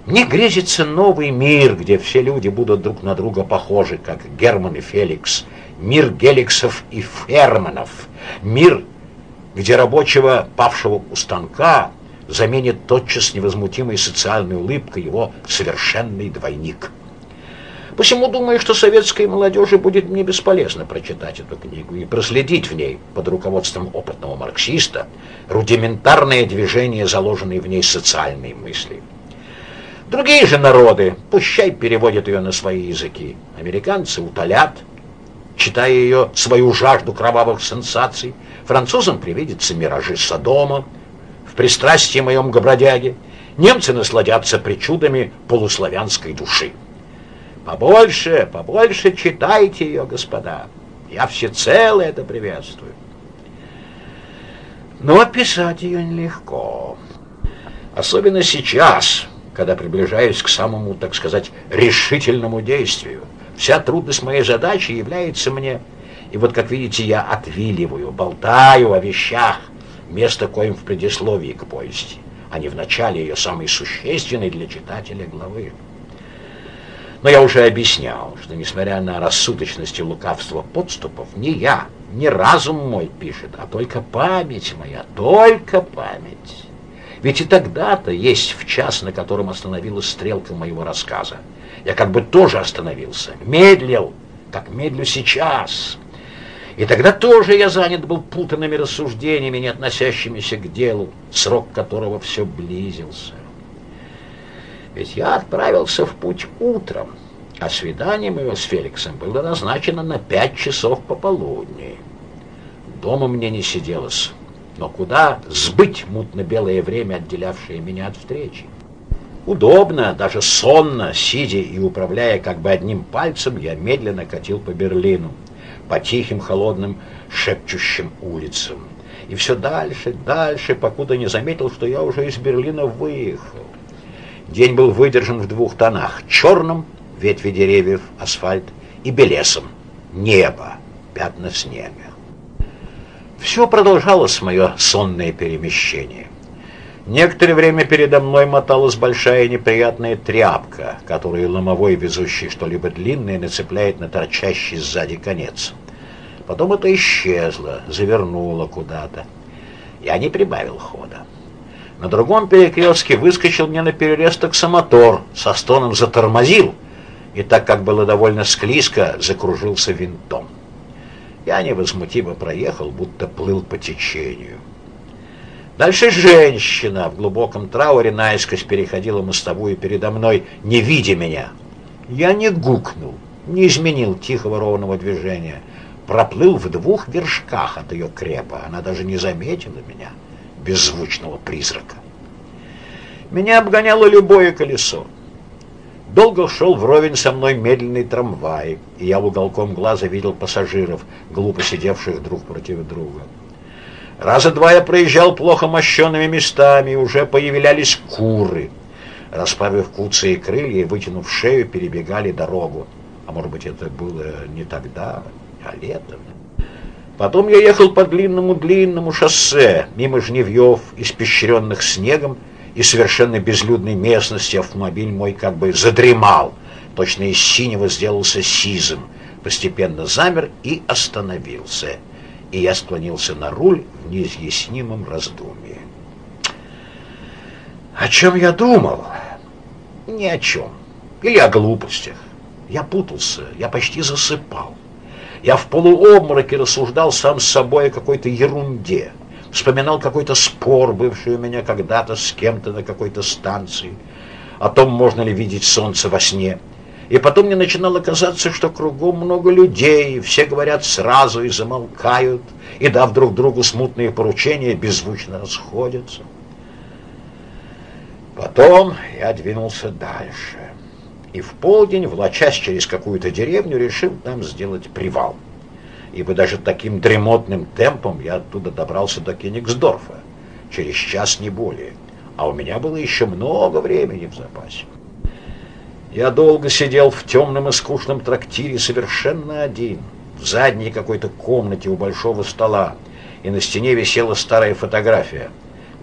Мне грезится новый мир, где все люди будут друг на друга похожи, как Герман и Феликс, мир Геликсов и Ферманов, мир, где рабочего, павшего у станка, заменит тотчас невозмутимой социальной улыбкой его совершенный двойник – Посему думаю, что советской молодежи будет мне бесполезно прочитать эту книгу и проследить в ней под руководством опытного марксиста рудиментарное движение, заложенные в ней социальные мысли. Другие же народы, пущай переводят ее на свои языки. Американцы утолят, читая ее свою жажду кровавых сенсаций. Французам привидятся миражи Содома в пристрастии моем к бродяге. Немцы насладятся причудами полуславянской души. Побольше, побольше читайте ее, господа. Я всецело это приветствую. Но писать ее нелегко. Особенно сейчас, когда приближаюсь к самому, так сказать, решительному действию. Вся трудность моей задачи является мне, и вот, как видите, я отвиливаю, болтаю о вещах, место коим в предисловии к повести, а не в начале ее самой существенной для читателя главы. Но я уже объяснял, что несмотря на рассудочность и лукавство подступов, не я, не разум мой пишет, а только память моя, только память. Ведь и тогда-то есть в час, на котором остановилась стрелка моего рассказа. Я как бы тоже остановился, медлил, как медлю сейчас. И тогда тоже я занят был путанными рассуждениями, не относящимися к делу, срок которого все близился. Ведь я отправился в путь утром, а свидание мое с Феликсом было назначено на пять часов пополудни. Дома мне не сиделось, но куда сбыть мутно-белое время, отделявшее меня от встречи? Удобно, даже сонно, сидя и управляя как бы одним пальцем, я медленно катил по Берлину, по тихим, холодным, шепчущим улицам. И все дальше, дальше, покуда не заметил, что я уже из Берлина выехал. День был выдержан в двух тонах. Черным — ветви деревьев, асфальт, и белесом — небо, пятна снега. Все продолжалось мое сонное перемещение. Некоторое время передо мной моталась большая неприятная тряпка, которую ломовой, везущий что-либо длинное, нацепляет на торчащий сзади конец. Потом это исчезло, завернуло куда-то. Я не прибавил хода. На другом перекрестке выскочил мне на перерез таксомотор, со стоном затормозил, и так как было довольно склизко, закружился винтом. Я невозмутимо проехал, будто плыл по течению. Дальше женщина в глубоком трауре наискось переходила мостовую передо мной, не видя меня. Я не гукнул, не изменил тихого ровного движения. Проплыл в двух вершках от ее крепа. Она даже не заметила меня беззвучного призрака. Меня обгоняло любое колесо. Долго шел вровень со мной медленный трамвай, и я уголком глаза видел пассажиров, глупо сидевших друг против друга. Раза два я проезжал плохо мощенными местами, и уже появлялись куры. Расправив куцы и крылья и вытянув шею, перебегали дорогу. А может быть, это было не тогда, а летом. Потом я ехал по длинному-длинному шоссе, мимо жневьев, испещренных снегом, и совершенно безлюдной местности автомобиль мой как бы задремал, точно из синего сделался сизым, постепенно замер и остановился. И я склонился на руль в неизъяснимом раздумье. О чем я думал? Ни о чем. Или о глупостях. Я путался, я почти засыпал. Я в полуобмороке рассуждал сам с собой о какой-то ерунде. Вспоминал какой-то спор, бывший у меня когда-то с кем-то на какой-то станции, о том, можно ли видеть солнце во сне. И потом мне начинало казаться, что кругом много людей, все говорят сразу и замолкают, и, дав друг другу смутные поручения, беззвучно расходятся. Потом я двинулся дальше и в полдень, влачась через какую-то деревню, решил там сделать привал. Ибо даже таким дремотным темпом я оттуда добрался до Кенигсдорфа, через час не более, а у меня было еще много времени в запасе. Я долго сидел в темном и скучном трактире совершенно один, в задней какой-то комнате у большого стола, и на стене висела старая фотография.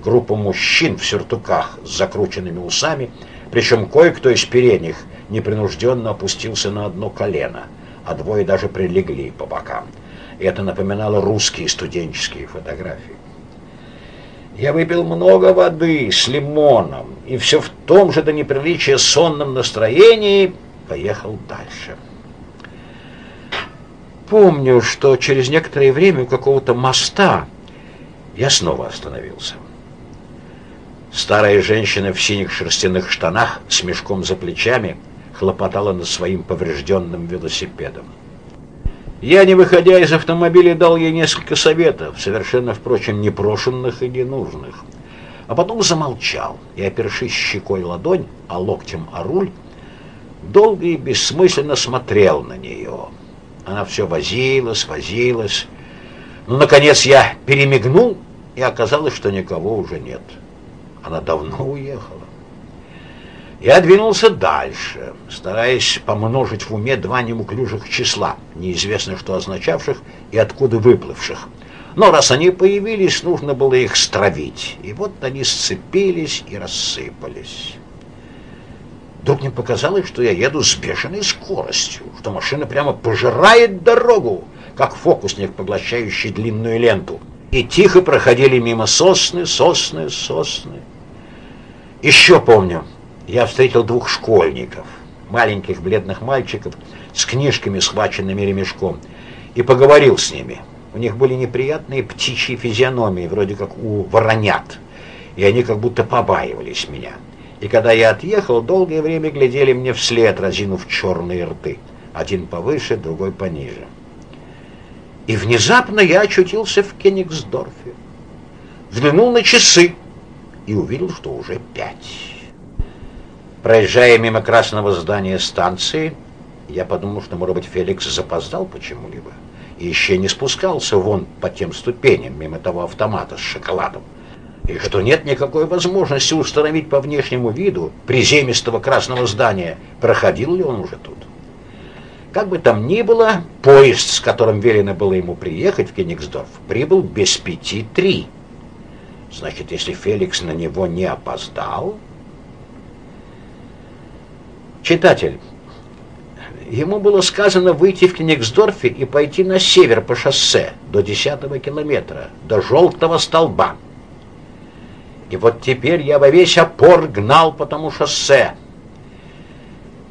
Группа мужчин в сюртуках с закрученными усами, причем кое-кто из передних – непринужденно опустился на одно колено, а двое даже прилегли по бокам. Это напоминало русские студенческие фотографии. Я выпил много воды с лимоном, и все в том же до неприличия сонном настроении поехал дальше. Помню, что через некоторое время у какого-то моста я снова остановился. Старая женщина в синих шерстяных штанах с мешком за плечами хлопотала над своим поврежденным велосипедом. Я, не выходя из автомобиля, дал ей несколько советов, совершенно, впрочем, непрошенных и ненужных. А потом замолчал и, опершись щекой ладонь, а локтем о руль, долго и бессмысленно смотрел на нее. Она все возилась, возилась. Но, наконец, я перемигнул, и оказалось, что никого уже нет. Она давно уехала. Я двинулся дальше, стараясь помножить в уме два неуклюжих числа, неизвестно что означавших и откуда выплывших. Но раз они появились, нужно было их стравить. И вот они сцепились и рассыпались. Вдруг мне показалось, что я еду с бешеной скоростью, что машина прямо пожирает дорогу, как фокусник, поглощающий длинную ленту. И тихо проходили мимо сосны, сосны, сосны. Еще помню, я встретил двух школьников, маленьких бледных мальчиков с книжками, схваченными ремешком, и поговорил с ними. У них были неприятные птичьи физиономии, вроде как у воронят, и они как будто побаивались меня. И когда я отъехал, долгое время глядели мне вслед, разинув черные рты, один повыше, другой пониже. И внезапно я очутился в Кенигсдорфе. Взглянул на часы и увидел, что уже пять. Проезжая мимо красного здания станции, я подумал, что, может быть, Феликс запоздал почему-либо и еще не спускался вон по тем ступеням мимо того автомата с шоколадом, и что нет никакой возможности установить по внешнему виду приземистого красного здания, проходил ли он уже тут. Как бы там ни было, поезд, с которым велено было ему приехать в Кенигсдорф, прибыл без пяти три. Значит, если Феликс на него не опоздал, Читатель, ему было сказано выйти в Кенигсдорфе и пойти на север по шоссе до 10 километра, до желтого столба. И вот теперь я во весь опор гнал по тому шоссе.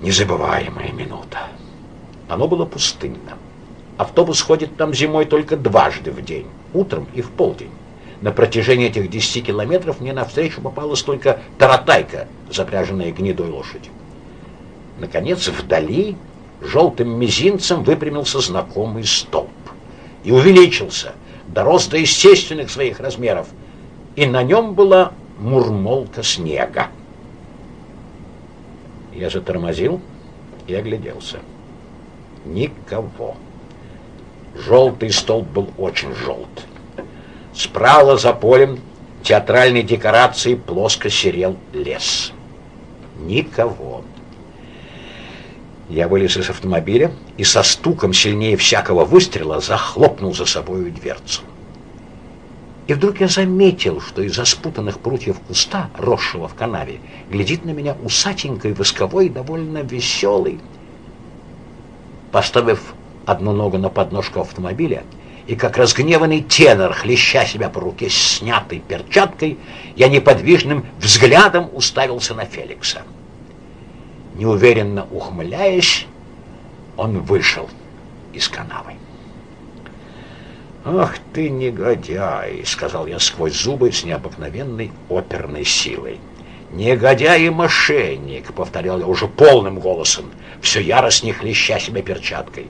Незабываемая минута. Оно было пустынно. Автобус ходит там зимой только дважды в день, утром и в полдень. На протяжении этих 10 километров мне навстречу попалась только таратайка, запряженная гнедой лошадью. Наконец, вдали желтым мизинцем выпрямился знакомый столб и увеличился, дорос до естественных своих размеров, и на нем была мурмолка снега. Я затормозил и огляделся. Никого. Желтый столб был очень желт. Справа за полем театральной декорации плоско серел лес. Никого. Я вылез из автомобиля и со стуком сильнее всякого выстрела захлопнул за собою дверцу. И вдруг я заметил, что из-за спутанных прутьев куста, росшего в канаве, глядит на меня усатенькой, восковой, довольно веселый. Поставив одну ногу на подножку автомобиля и как разгневанный тенор, хлеща себя по руке снятой перчаткой, я неподвижным взглядом уставился на Феликса. Неуверенно ухмыляясь, он вышел из канавы. «Ах ты, негодяй!» — сказал я сквозь зубы с необыкновенной оперной силой. «Негодяй и мошенник!» — повторял я уже полным голосом, все яростнее хлеща себя перчаткой.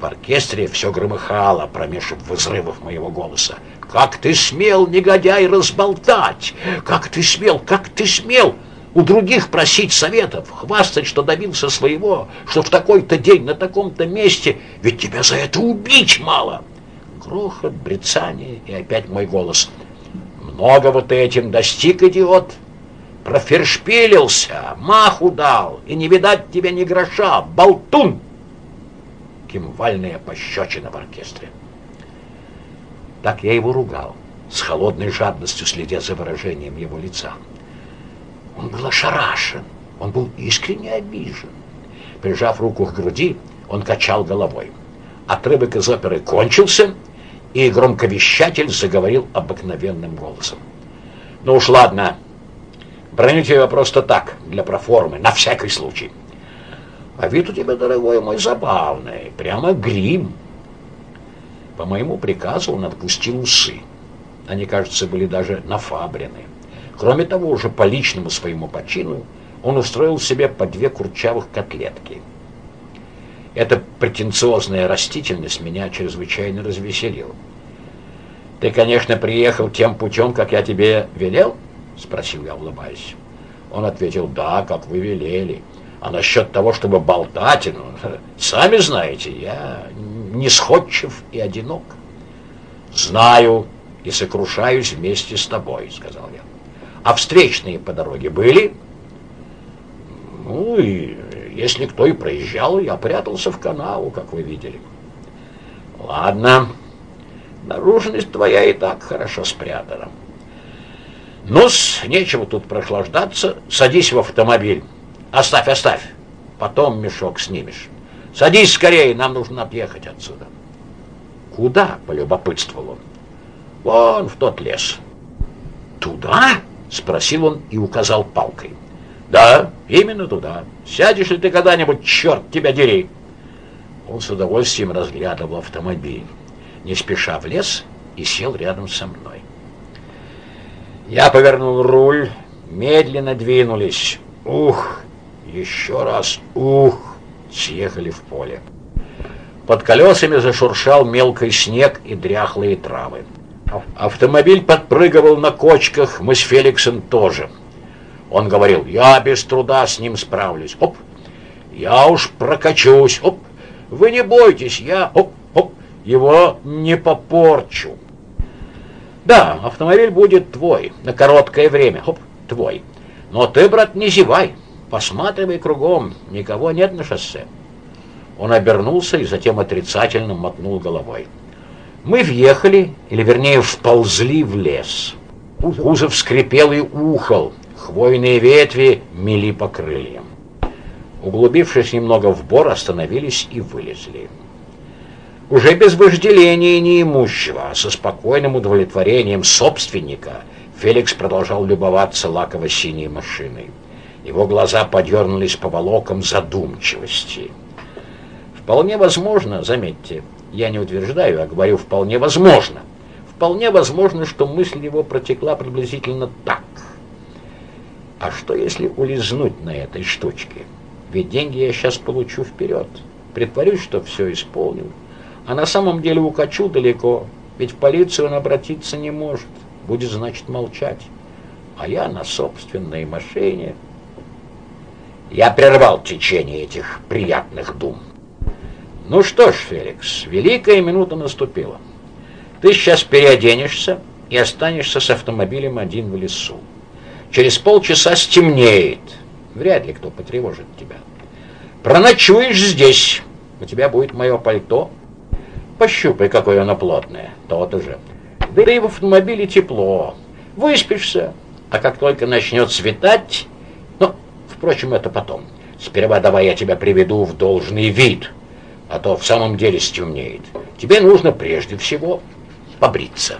В оркестре все громыхало, промеж взрывов моего голоса. «Как ты смел, негодяй, разболтать! Как ты смел, как ты смел!» У других просить советов, хвастать, что добился своего, что в такой-то день на таком-то месте, ведь тебя за это убить мало. Грохот, брецание и опять мой голос. Много вот этим достиг, идиот. Профершпилился, маху дал, и не видать тебе ни гроша, болтун. Кимвальная пощечина в оркестре. Так я его ругал, с холодной жадностью следя за выражением его лица. Он был ошарашен, он был искренне обижен. Прижав руку к груди, он качал головой. Отрывок из оперы кончился, и громковещатель заговорил обыкновенным голосом. «Ну уж ладно, броню тебя просто так, для проформы, на всякий случай. А вид у тебя, дорогой мой, забавный, прямо грим. По моему приказу он отпустил усы. Они, кажется, были даже нафабрены. Кроме того, уже по личному своему почину он устроил себе по две курчавых котлетки. Эта претенциозная растительность меня чрезвычайно развеселила. «Ты, конечно, приехал тем путем, как я тебе велел?» — спросил я, улыбаясь. Он ответил, «Да, как вы велели. А насчет того, чтобы болтать, ну, *laughs* сами знаете, я не сходчив и одинок». «Знаю и сокрушаюсь вместе с тобой», — сказал я. «А встречные по дороге были?» «Ну, и если кто и проезжал, я прятался в канаву, как вы видели». «Ладно». Наружность твоя и так хорошо спрятана. Ну-с, нечего тут прохлаждаться. Садись в автомобиль. Оставь, оставь. Потом мешок снимешь. Садись скорее, нам нужно отъехать отсюда. Куда? Полюбопытствовал он. Вон в тот лес. Туда? Спросил он и указал палкой. Да, именно туда. Сядешь ли ты когда-нибудь, черт тебя дери? Он с удовольствием разглядывал автомобиль не спеша влез и сел рядом со мной. Я повернул руль, медленно двинулись. Ух, еще раз, ух, съехали в поле. Под колесами зашуршал мелкий снег и дряхлые травы. Автомобиль подпрыгивал на кочках, мы с Феликсом тоже. Он говорил, я без труда с ним справлюсь. Оп, я уж прокачусь. Оп, вы не бойтесь, я... Оп, его не попорчу. Да, автомобиль будет твой, на короткое время, хоп, твой. Но ты, брат, не зевай, посматривай кругом, никого нет на шоссе. Он обернулся и затем отрицательно мотнул головой. Мы въехали, или вернее вползли в лес. Кузов скрипел и ухал, хвойные ветви мели по крыльям. Углубившись немного в бор, остановились и вылезли. Уже без вожделения неимущего, а со спокойным удовлетворением собственника, Феликс продолжал любоваться лаково-синей машиной. Его глаза подернулись поволоком задумчивости. Вполне возможно, заметьте, я не утверждаю, а говорю вполне возможно. Вполне возможно, что мысль его протекла приблизительно так. А что если улизнуть на этой штучке? Ведь деньги я сейчас получу вперед. Притворюсь, что все исполнил. А на самом деле укачу далеко, ведь в полицию он обратиться не может, будет, значит, молчать. А я на собственной машине. Я прервал течение этих приятных дум. Ну что ж, Феликс, великая минута наступила. Ты сейчас переоденешься и останешься с автомобилем один в лесу. Через полчаса стемнеет. Вряд ли кто потревожит тебя. Проночуешь здесь. У тебя будет мое пальто, Пощупай, какое оно плотное. То-то уже. Да и в автомобиле тепло. Выспишься. А как только начнет светать... Ну, впрочем, это потом. Сперва давай я тебя приведу в должный вид. А то в самом деле стемнеет. Тебе нужно прежде всего побриться.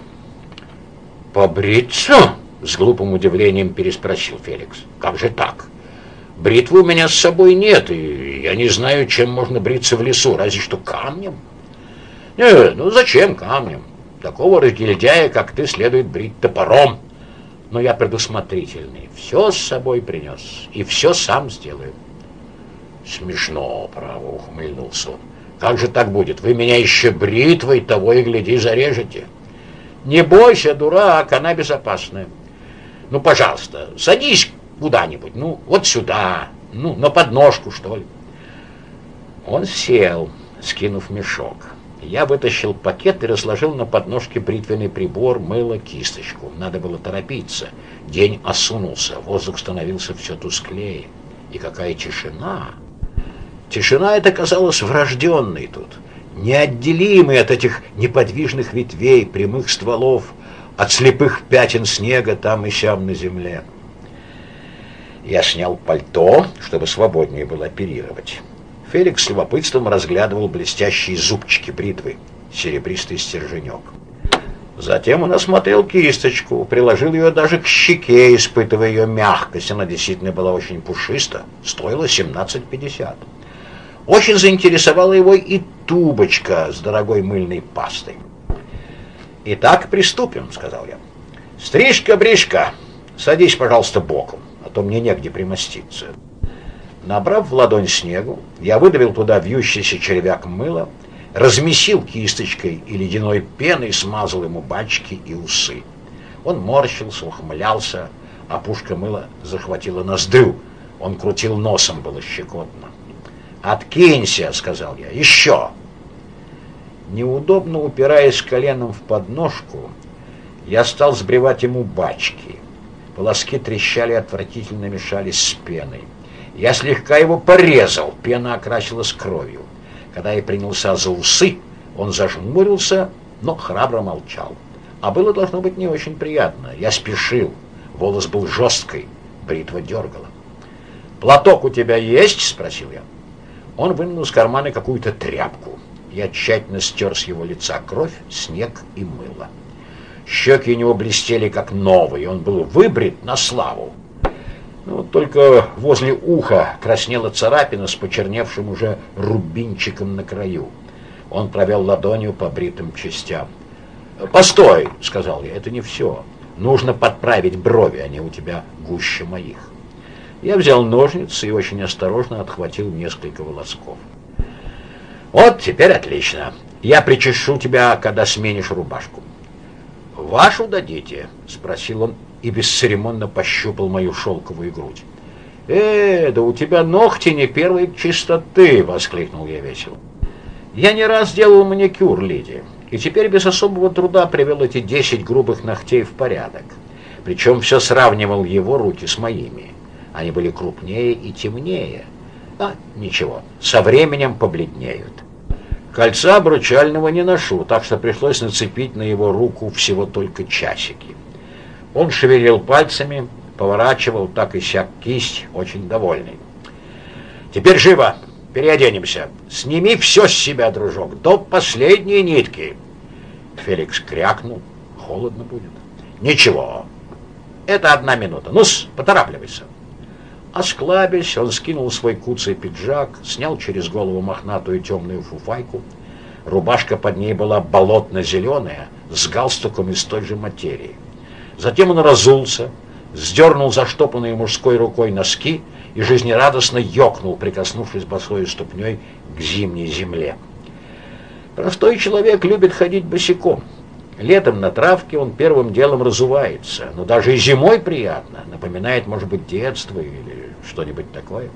Побриться? С глупым удивлением переспросил Феликс. Как же так? Бритвы у меня с собой нет, и я не знаю, чем можно бриться в лесу, разве что камнем. Не, ну зачем камнем? Такого разгильдяя, как ты, следует брить топором. Но я предусмотрительный. Все с собой принес. И все сам сделаю. Смешно, право, ухмыльнулся он. Как же так будет? Вы меня еще бритвой того и гляди зарежете. Не бойся, дурак, она безопасная. Ну, пожалуйста, садись куда-нибудь. Ну, вот сюда. Ну, на подножку, что ли. Он сел, скинув мешок. Я вытащил пакет и разложил на подножке бритвенный прибор, мыло, кисточку. Надо было торопиться. День осунулся, воздух становился все тусклее. И какая тишина! Тишина эта казалась врожденной тут, неотделимой от этих неподвижных ветвей, прямых стволов, от слепых пятен снега там и сям на земле. Я снял пальто, чтобы свободнее было оперировать. Феликс с любопытством разглядывал блестящие зубчики бритвы, серебристый стерженек. Затем он осмотрел кисточку, приложил ее даже к щеке, испытывая ее мягкость. Она действительно была очень пушиста, стоила 17,50. Очень заинтересовала его и тубочка с дорогой мыльной пастой. «Итак, приступим», — сказал я. «Стрижка-бришка, садись, пожалуйста, боком, а то мне негде примоститься». Набрав в ладонь снегу, я выдавил туда вьющийся червяк мыла, размесил кисточкой и ледяной пеной смазал ему бачки и усы. Он морщился, ухмылялся, а пушка мыла захватила ноздрю. Он крутил носом, было щекотно. «Откинься!» — сказал я. «Еще!» Неудобно упираясь коленом в подножку, я стал сбривать ему бачки. Волоски трещали отвратительно мешались с пеной. Я слегка его порезал, пена окрасилась кровью. Когда я принялся за усы, он зажмурился, но храбро молчал. А было должно быть не очень приятно. Я спешил. Волос был жесткой, бритва дергала. «Платок у тебя есть?» — спросил я. Он вынул из кармана какую-то тряпку. Я тщательно стер с его лица кровь, снег и мыло. Щеки у него блестели, как новые. Он был выбрит на славу. Ну, только возле уха краснела царапина с почерневшим уже рубинчиком на краю. Он провел ладонью по бритым частям. «Постой!» — сказал я. «Это не все. Нужно подправить брови, они у тебя гуще моих». Я взял ножницы и очень осторожно отхватил несколько волосков. «Вот, теперь отлично. Я причешу тебя, когда сменишь рубашку». «Вашу дадите?» — спросил он и бесцеремонно пощупал мою шелковую грудь. «Э, да у тебя ногти не первой чистоты!» — воскликнул я весело. «Я не раз делал маникюр, леди, и теперь без особого труда привел эти десять грубых ногтей в порядок. Причем все сравнивал его руки с моими. Они были крупнее и темнее. А, ничего, со временем побледнеют. Кольца обручального не ношу, так что пришлось нацепить на его руку всего только часики. Он шевелил пальцами, поворачивал так и сяк кисть, очень довольный. «Теперь живо! Переоденемся! Сними все с себя, дружок, до последней нитки!» Феликс крякнул. «Холодно будет». «Ничего, это одна минута. Ну-с, поторапливайся!» Осклабясь, он скинул свой куцый пиджак, снял через голову мохнатую темную фуфайку. Рубашка под ней была болотно-зеленая, с галстуком из той же материи. Затем он разулся, сдернул заштопанные мужской рукой носки и жизнерадостно ёкнул, прикоснувшись босой ступней к зимней земле. Простой человек любит ходить босиком. Летом на травке он первым делом разувается, но даже и зимой приятно, напоминает, может быть, детство или что-нибудь такое.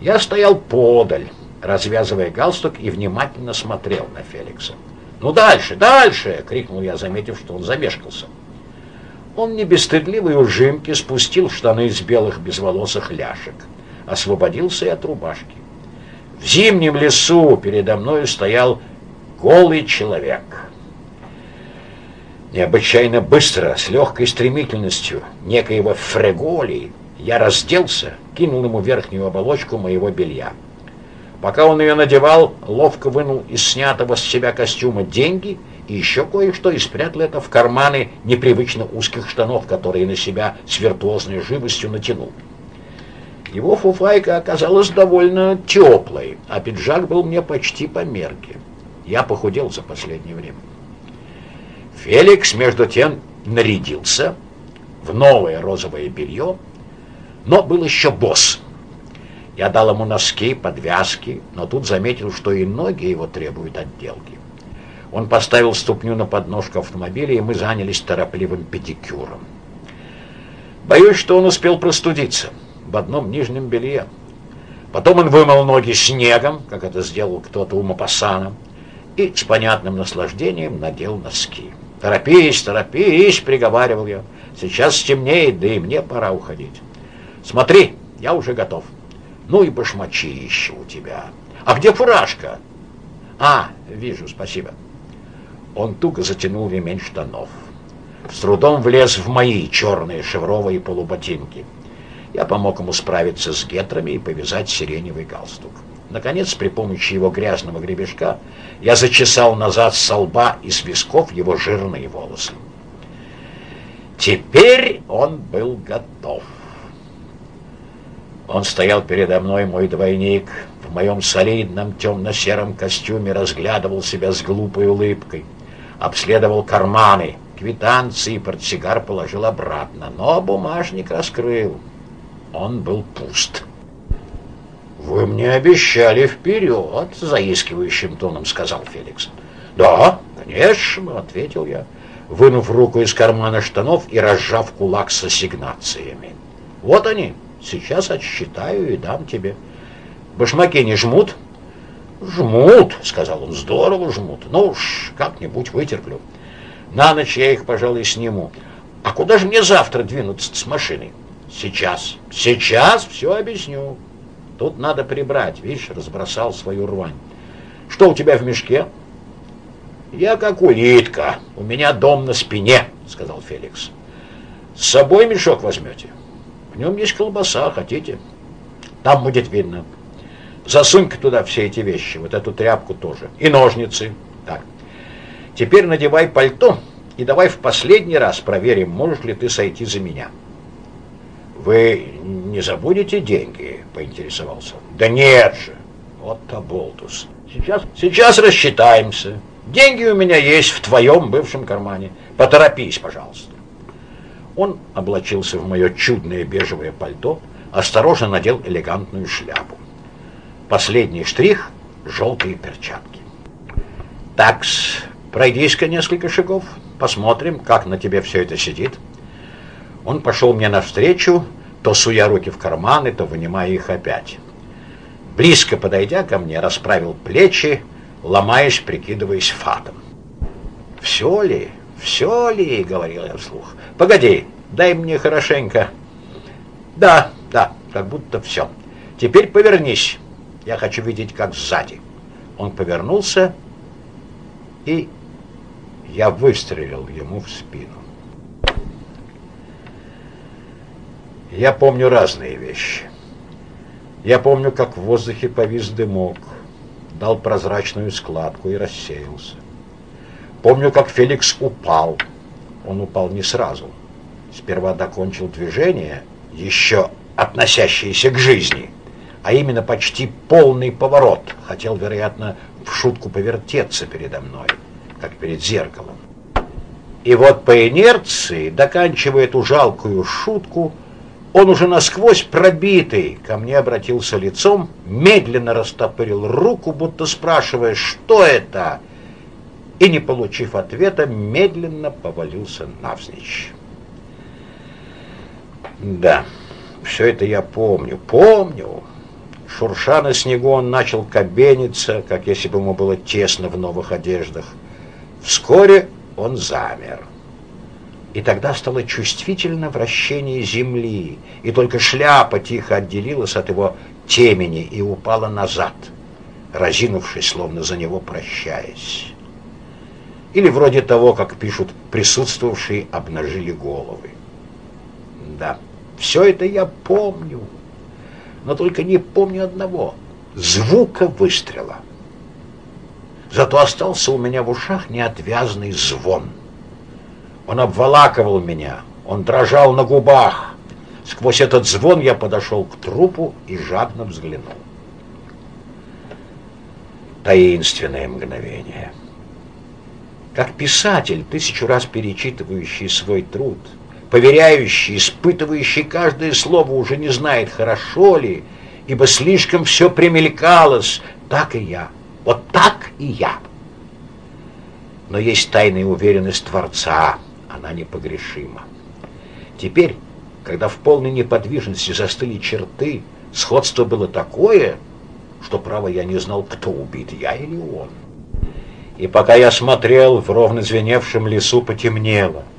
Я стоял подаль, развязывая галстук и внимательно смотрел на Феликса. «Ну дальше, дальше!» — крикнул я, заметив, что он замешкался. Он не без стыдливой ужимки спустил штаны из белых безволосых ляшек, освободился и от рубашки. В зимнем лесу передо мною стоял голый человек. Необычайно быстро, с легкой стремительностью некоего фреголи, я разделся, кинул ему верхнюю оболочку моего белья. Пока он ее надевал, ловко вынул из снятого с себя костюма деньги и еще кое-что и спрятал это в карманы непривычно узких штанов, которые на себя с виртуозной живостью натянул. Его фуфайка оказалась довольно теплой, а пиджак был мне почти по мерке. Я похудел за последнее время. Феликс, между тем, нарядился в новое розовое белье, но был еще босс. Я дал ему носки, подвязки, но тут заметил, что и ноги его требуют отделки. Он поставил ступню на подножку автомобиля, и мы занялись торопливым педикюром. Боюсь, что он успел простудиться в одном нижнем белье. Потом он вымыл ноги снегом, как это сделал кто-то у Мапасана, и с понятным наслаждением надел носки. «Торопись, торопись!» — приговаривал я. «Сейчас стемнеет, да и мне пора уходить. Смотри, я уже готов. Ну и башмачище у тебя. А где фуражка?» «А, вижу, спасибо». Он туго затянул ремень штанов. С трудом влез в мои черные шевровые полуботинки. Я помог ему справиться с гетрами и повязать сиреневый галстук. Наконец, при помощи его грязного гребешка, я зачесал назад с лба и с висков его жирные волосы. Теперь он был готов. Он стоял передо мной, мой двойник, в моем солидном темно-сером костюме разглядывал себя с глупой улыбкой, обследовал карманы, квитанции портсигар положил обратно, но бумажник раскрыл. Он был пуст. «Вы мне обещали вперед», — заискивающим тоном сказал Феликс. «Да, конечно», — ответил я, вынув руку из кармана штанов и разжав кулак с ассигнациями. «Вот они, сейчас отсчитаю и дам тебе». Башмаки не жмут? Жмут, сказал он, здорово жмут. Ну уж, как-нибудь вытерплю. На ночь я их, пожалуй, сниму. А куда же мне завтра двинуться с машиной? Сейчас, сейчас все объясню. Тут надо прибрать, видишь, разбросал свою рвань. Что у тебя в мешке? Я как улитка, у меня дом на спине, сказал Феликс. С собой мешок возьмете? В нем есть колбаса, хотите? Там будет видно. Засунь-ка туда все эти вещи, вот эту тряпку тоже. И ножницы. Так. Теперь надевай пальто и давай в последний раз проверим, можешь ли ты сойти за меня. Вы не забудете деньги, поинтересовался. Да нет же. Вот оболтус. Сейчас, сейчас рассчитаемся. Деньги у меня есть в твоем бывшем кармане. Поторопись, пожалуйста. Он облачился в мое чудное бежевое пальто, осторожно надел элегантную шляпу. Последний штрих — желтые перчатки. Такс, пройдись-ка несколько шагов, посмотрим, как на тебе все это сидит. Он пошел мне навстречу, то суя руки в карманы, то вынимая их опять. Близко подойдя ко мне, расправил плечи, ломаясь, прикидываясь фатом. «Все ли? Все ли?» — говорил я вслух. «Погоди, дай мне хорошенько». «Да, да, как будто все. Теперь повернись». Я хочу видеть, как сзади. Он повернулся, и я выстрелил ему в спину. Я помню разные вещи. Я помню, как в воздухе повис дымок, дал прозрачную складку и рассеялся. Помню, как Феликс упал. Он упал не сразу. Сперва докончил движение, еще относящееся к жизни – а именно почти полный поворот. Хотел, вероятно, в шутку повертеться передо мной, как перед зеркалом. И вот по инерции, доканчивая эту жалкую шутку, он уже насквозь пробитый ко мне обратился лицом, медленно растопырил руку, будто спрашивая, что это, и, не получив ответа, медленно повалился навзничь. Да, все это я помню, помню. Шурша на снегу, он начал кабениться, как если бы ему было тесно в новых одеждах. Вскоре он замер. И тогда стало чувствительно вращение земли, и только шляпа тихо отделилась от его темени и упала назад, разинувшись, словно за него прощаясь. Или вроде того, как пишут присутствовавшие, обнажили головы. Да, все это я помню но только не помню одного — звука выстрела. Зато остался у меня в ушах неотвязный звон. Он обволакивал меня, он дрожал на губах. Сквозь этот звон я подошел к трупу и жадно взглянул. Таинственное мгновение. Как писатель, тысячу раз перечитывающий свой труд — поверяющий, испытывающий каждое слово, уже не знает, хорошо ли, ибо слишком все примелькалось, так и я, вот так и я. Но есть тайная уверенность Творца, она непогрешима. Теперь, когда в полной неподвижности застыли черты, сходство было такое, что, право, я не знал, кто убит, я или он. И пока я смотрел, в ровно звеневшем лесу потемнело —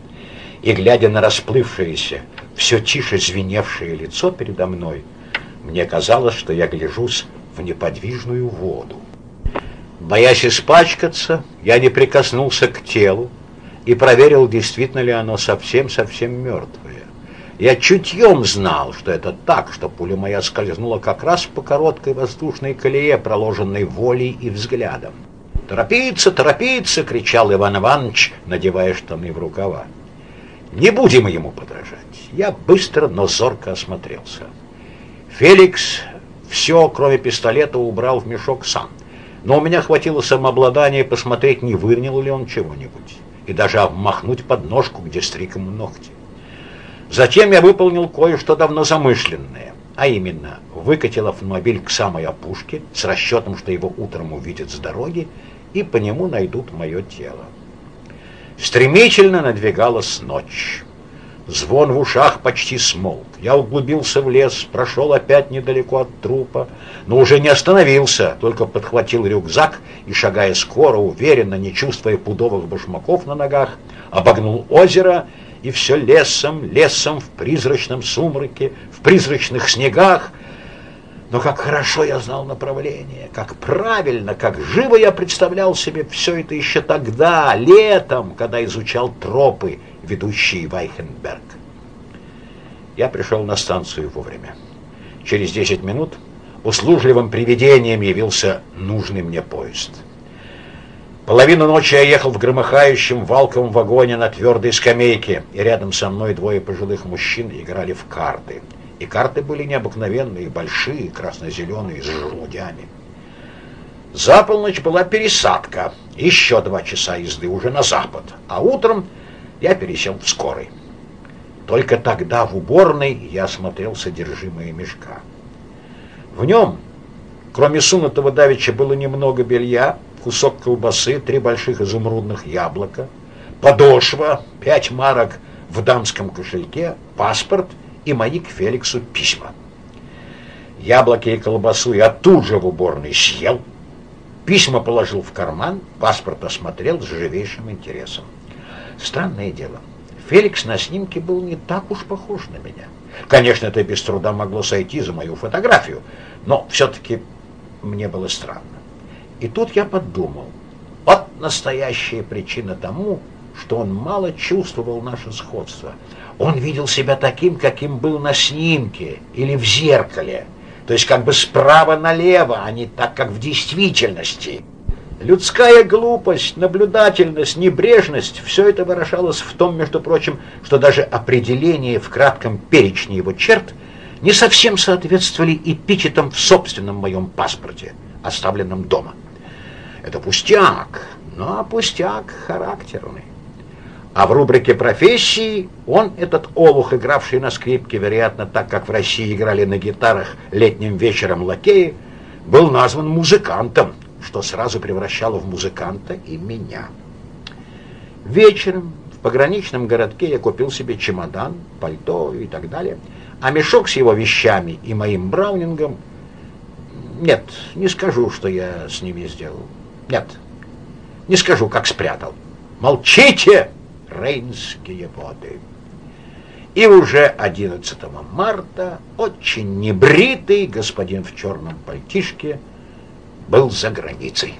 и, глядя на расплывшееся, все тише звеневшее лицо передо мной, мне казалось, что я гляжусь в неподвижную воду. Боясь испачкаться, я не прикоснулся к телу и проверил, действительно ли оно совсем-совсем мертвое. Я чутьем знал, что это так, что пуля моя скользнула как раз по короткой воздушной колее, проложенной волей и взглядом. «Торопиться, торопиться!» — кричал Иван Иванович, надевая штаны в рукава. Не будем ему подражать. Я быстро, но зорко осмотрелся. Феликс Все, кроме пистолета, убрал в мешок сам. Но у меня хватило самообладания посмотреть, не выронил ли он чего-нибудь. И даже обмахнуть подножку, где стриг ему ногти. Затем я выполнил кое-что давно замышленное. А именно, выкатил автомобиль к самой опушке с расчетом, что его утром увидят с дороги и по нему найдут мое тело. Стремительно надвигалась ночь. Звон в ушах почти смолк. Я углубился в лес, прошел опять недалеко от трупа, но уже не остановился, только подхватил рюкзак и, шагая скоро, уверенно, не чувствуя пудовых башмаков на ногах, обогнул озеро и все лесом, лесом в призрачном сумраке, в призрачных снегах. Но как хорошо я знал направление, как правильно, как живо я представлял себе все это еще тогда, летом, когда изучал тропы, ведущий Вайхенберг. Я пришел на станцию вовремя. Через 10 минут услужливым привидением явился нужный мне поезд. Половину ночи я ехал в громыхающем валковом вагоне на твердой скамейке, и рядом со мной двое пожилых мужчин играли в карты. И карты были необыкновенные, большие, красно-зеленые, с желудями. За полночь была пересадка, еще два часа езды уже на запад, а утром я пересел в скорый. Только тогда в уборной я осмотрел содержимое мешка. В нем, кроме сунутого давеча, было немного белья, кусок колбасы, три больших изумрудных яблока, подошва, пять марок в дамском кошельке, паспорт и мои к Феликсу письма. Яблоки и колбасу я тут же в уборной съел, письма положил в карман, паспорт осмотрел с живейшим интересом. Странное дело. Феликс на снимке был не так уж похож на меня. Конечно, это без труда могло сойти за мою фотографию, но все-таки мне было странно. И тут я подумал, вот настоящая причина тому, что он мало чувствовал наше сходство. Он видел себя таким, каким был на снимке или в зеркале, то есть как бы справа налево, а не так, как в действительности. Людская глупость, наблюдательность, небрежность – все это выражалось в том, между прочим, что даже определение в кратком перечне его черт не совсем соответствовали эпичетам в собственном моем паспорте, оставленном дома. Это пустяк, но пустяк характерный. А в рубрике профессии он, этот олух, игравший на скрипке, вероятно, так как в России играли на гитарах летним вечером лакеи, был назван музыкантом – что сразу превращало в музыканта и меня. Вечером в пограничном городке я купил себе чемодан, пальто и так далее, а мешок с его вещами и моим браунингом... Нет, не скажу, что я с ними сделал. Нет, не скажу, как спрятал. Молчите, рейнские воды. И уже 11 марта очень небритый господин в черном пальтишке был за границей.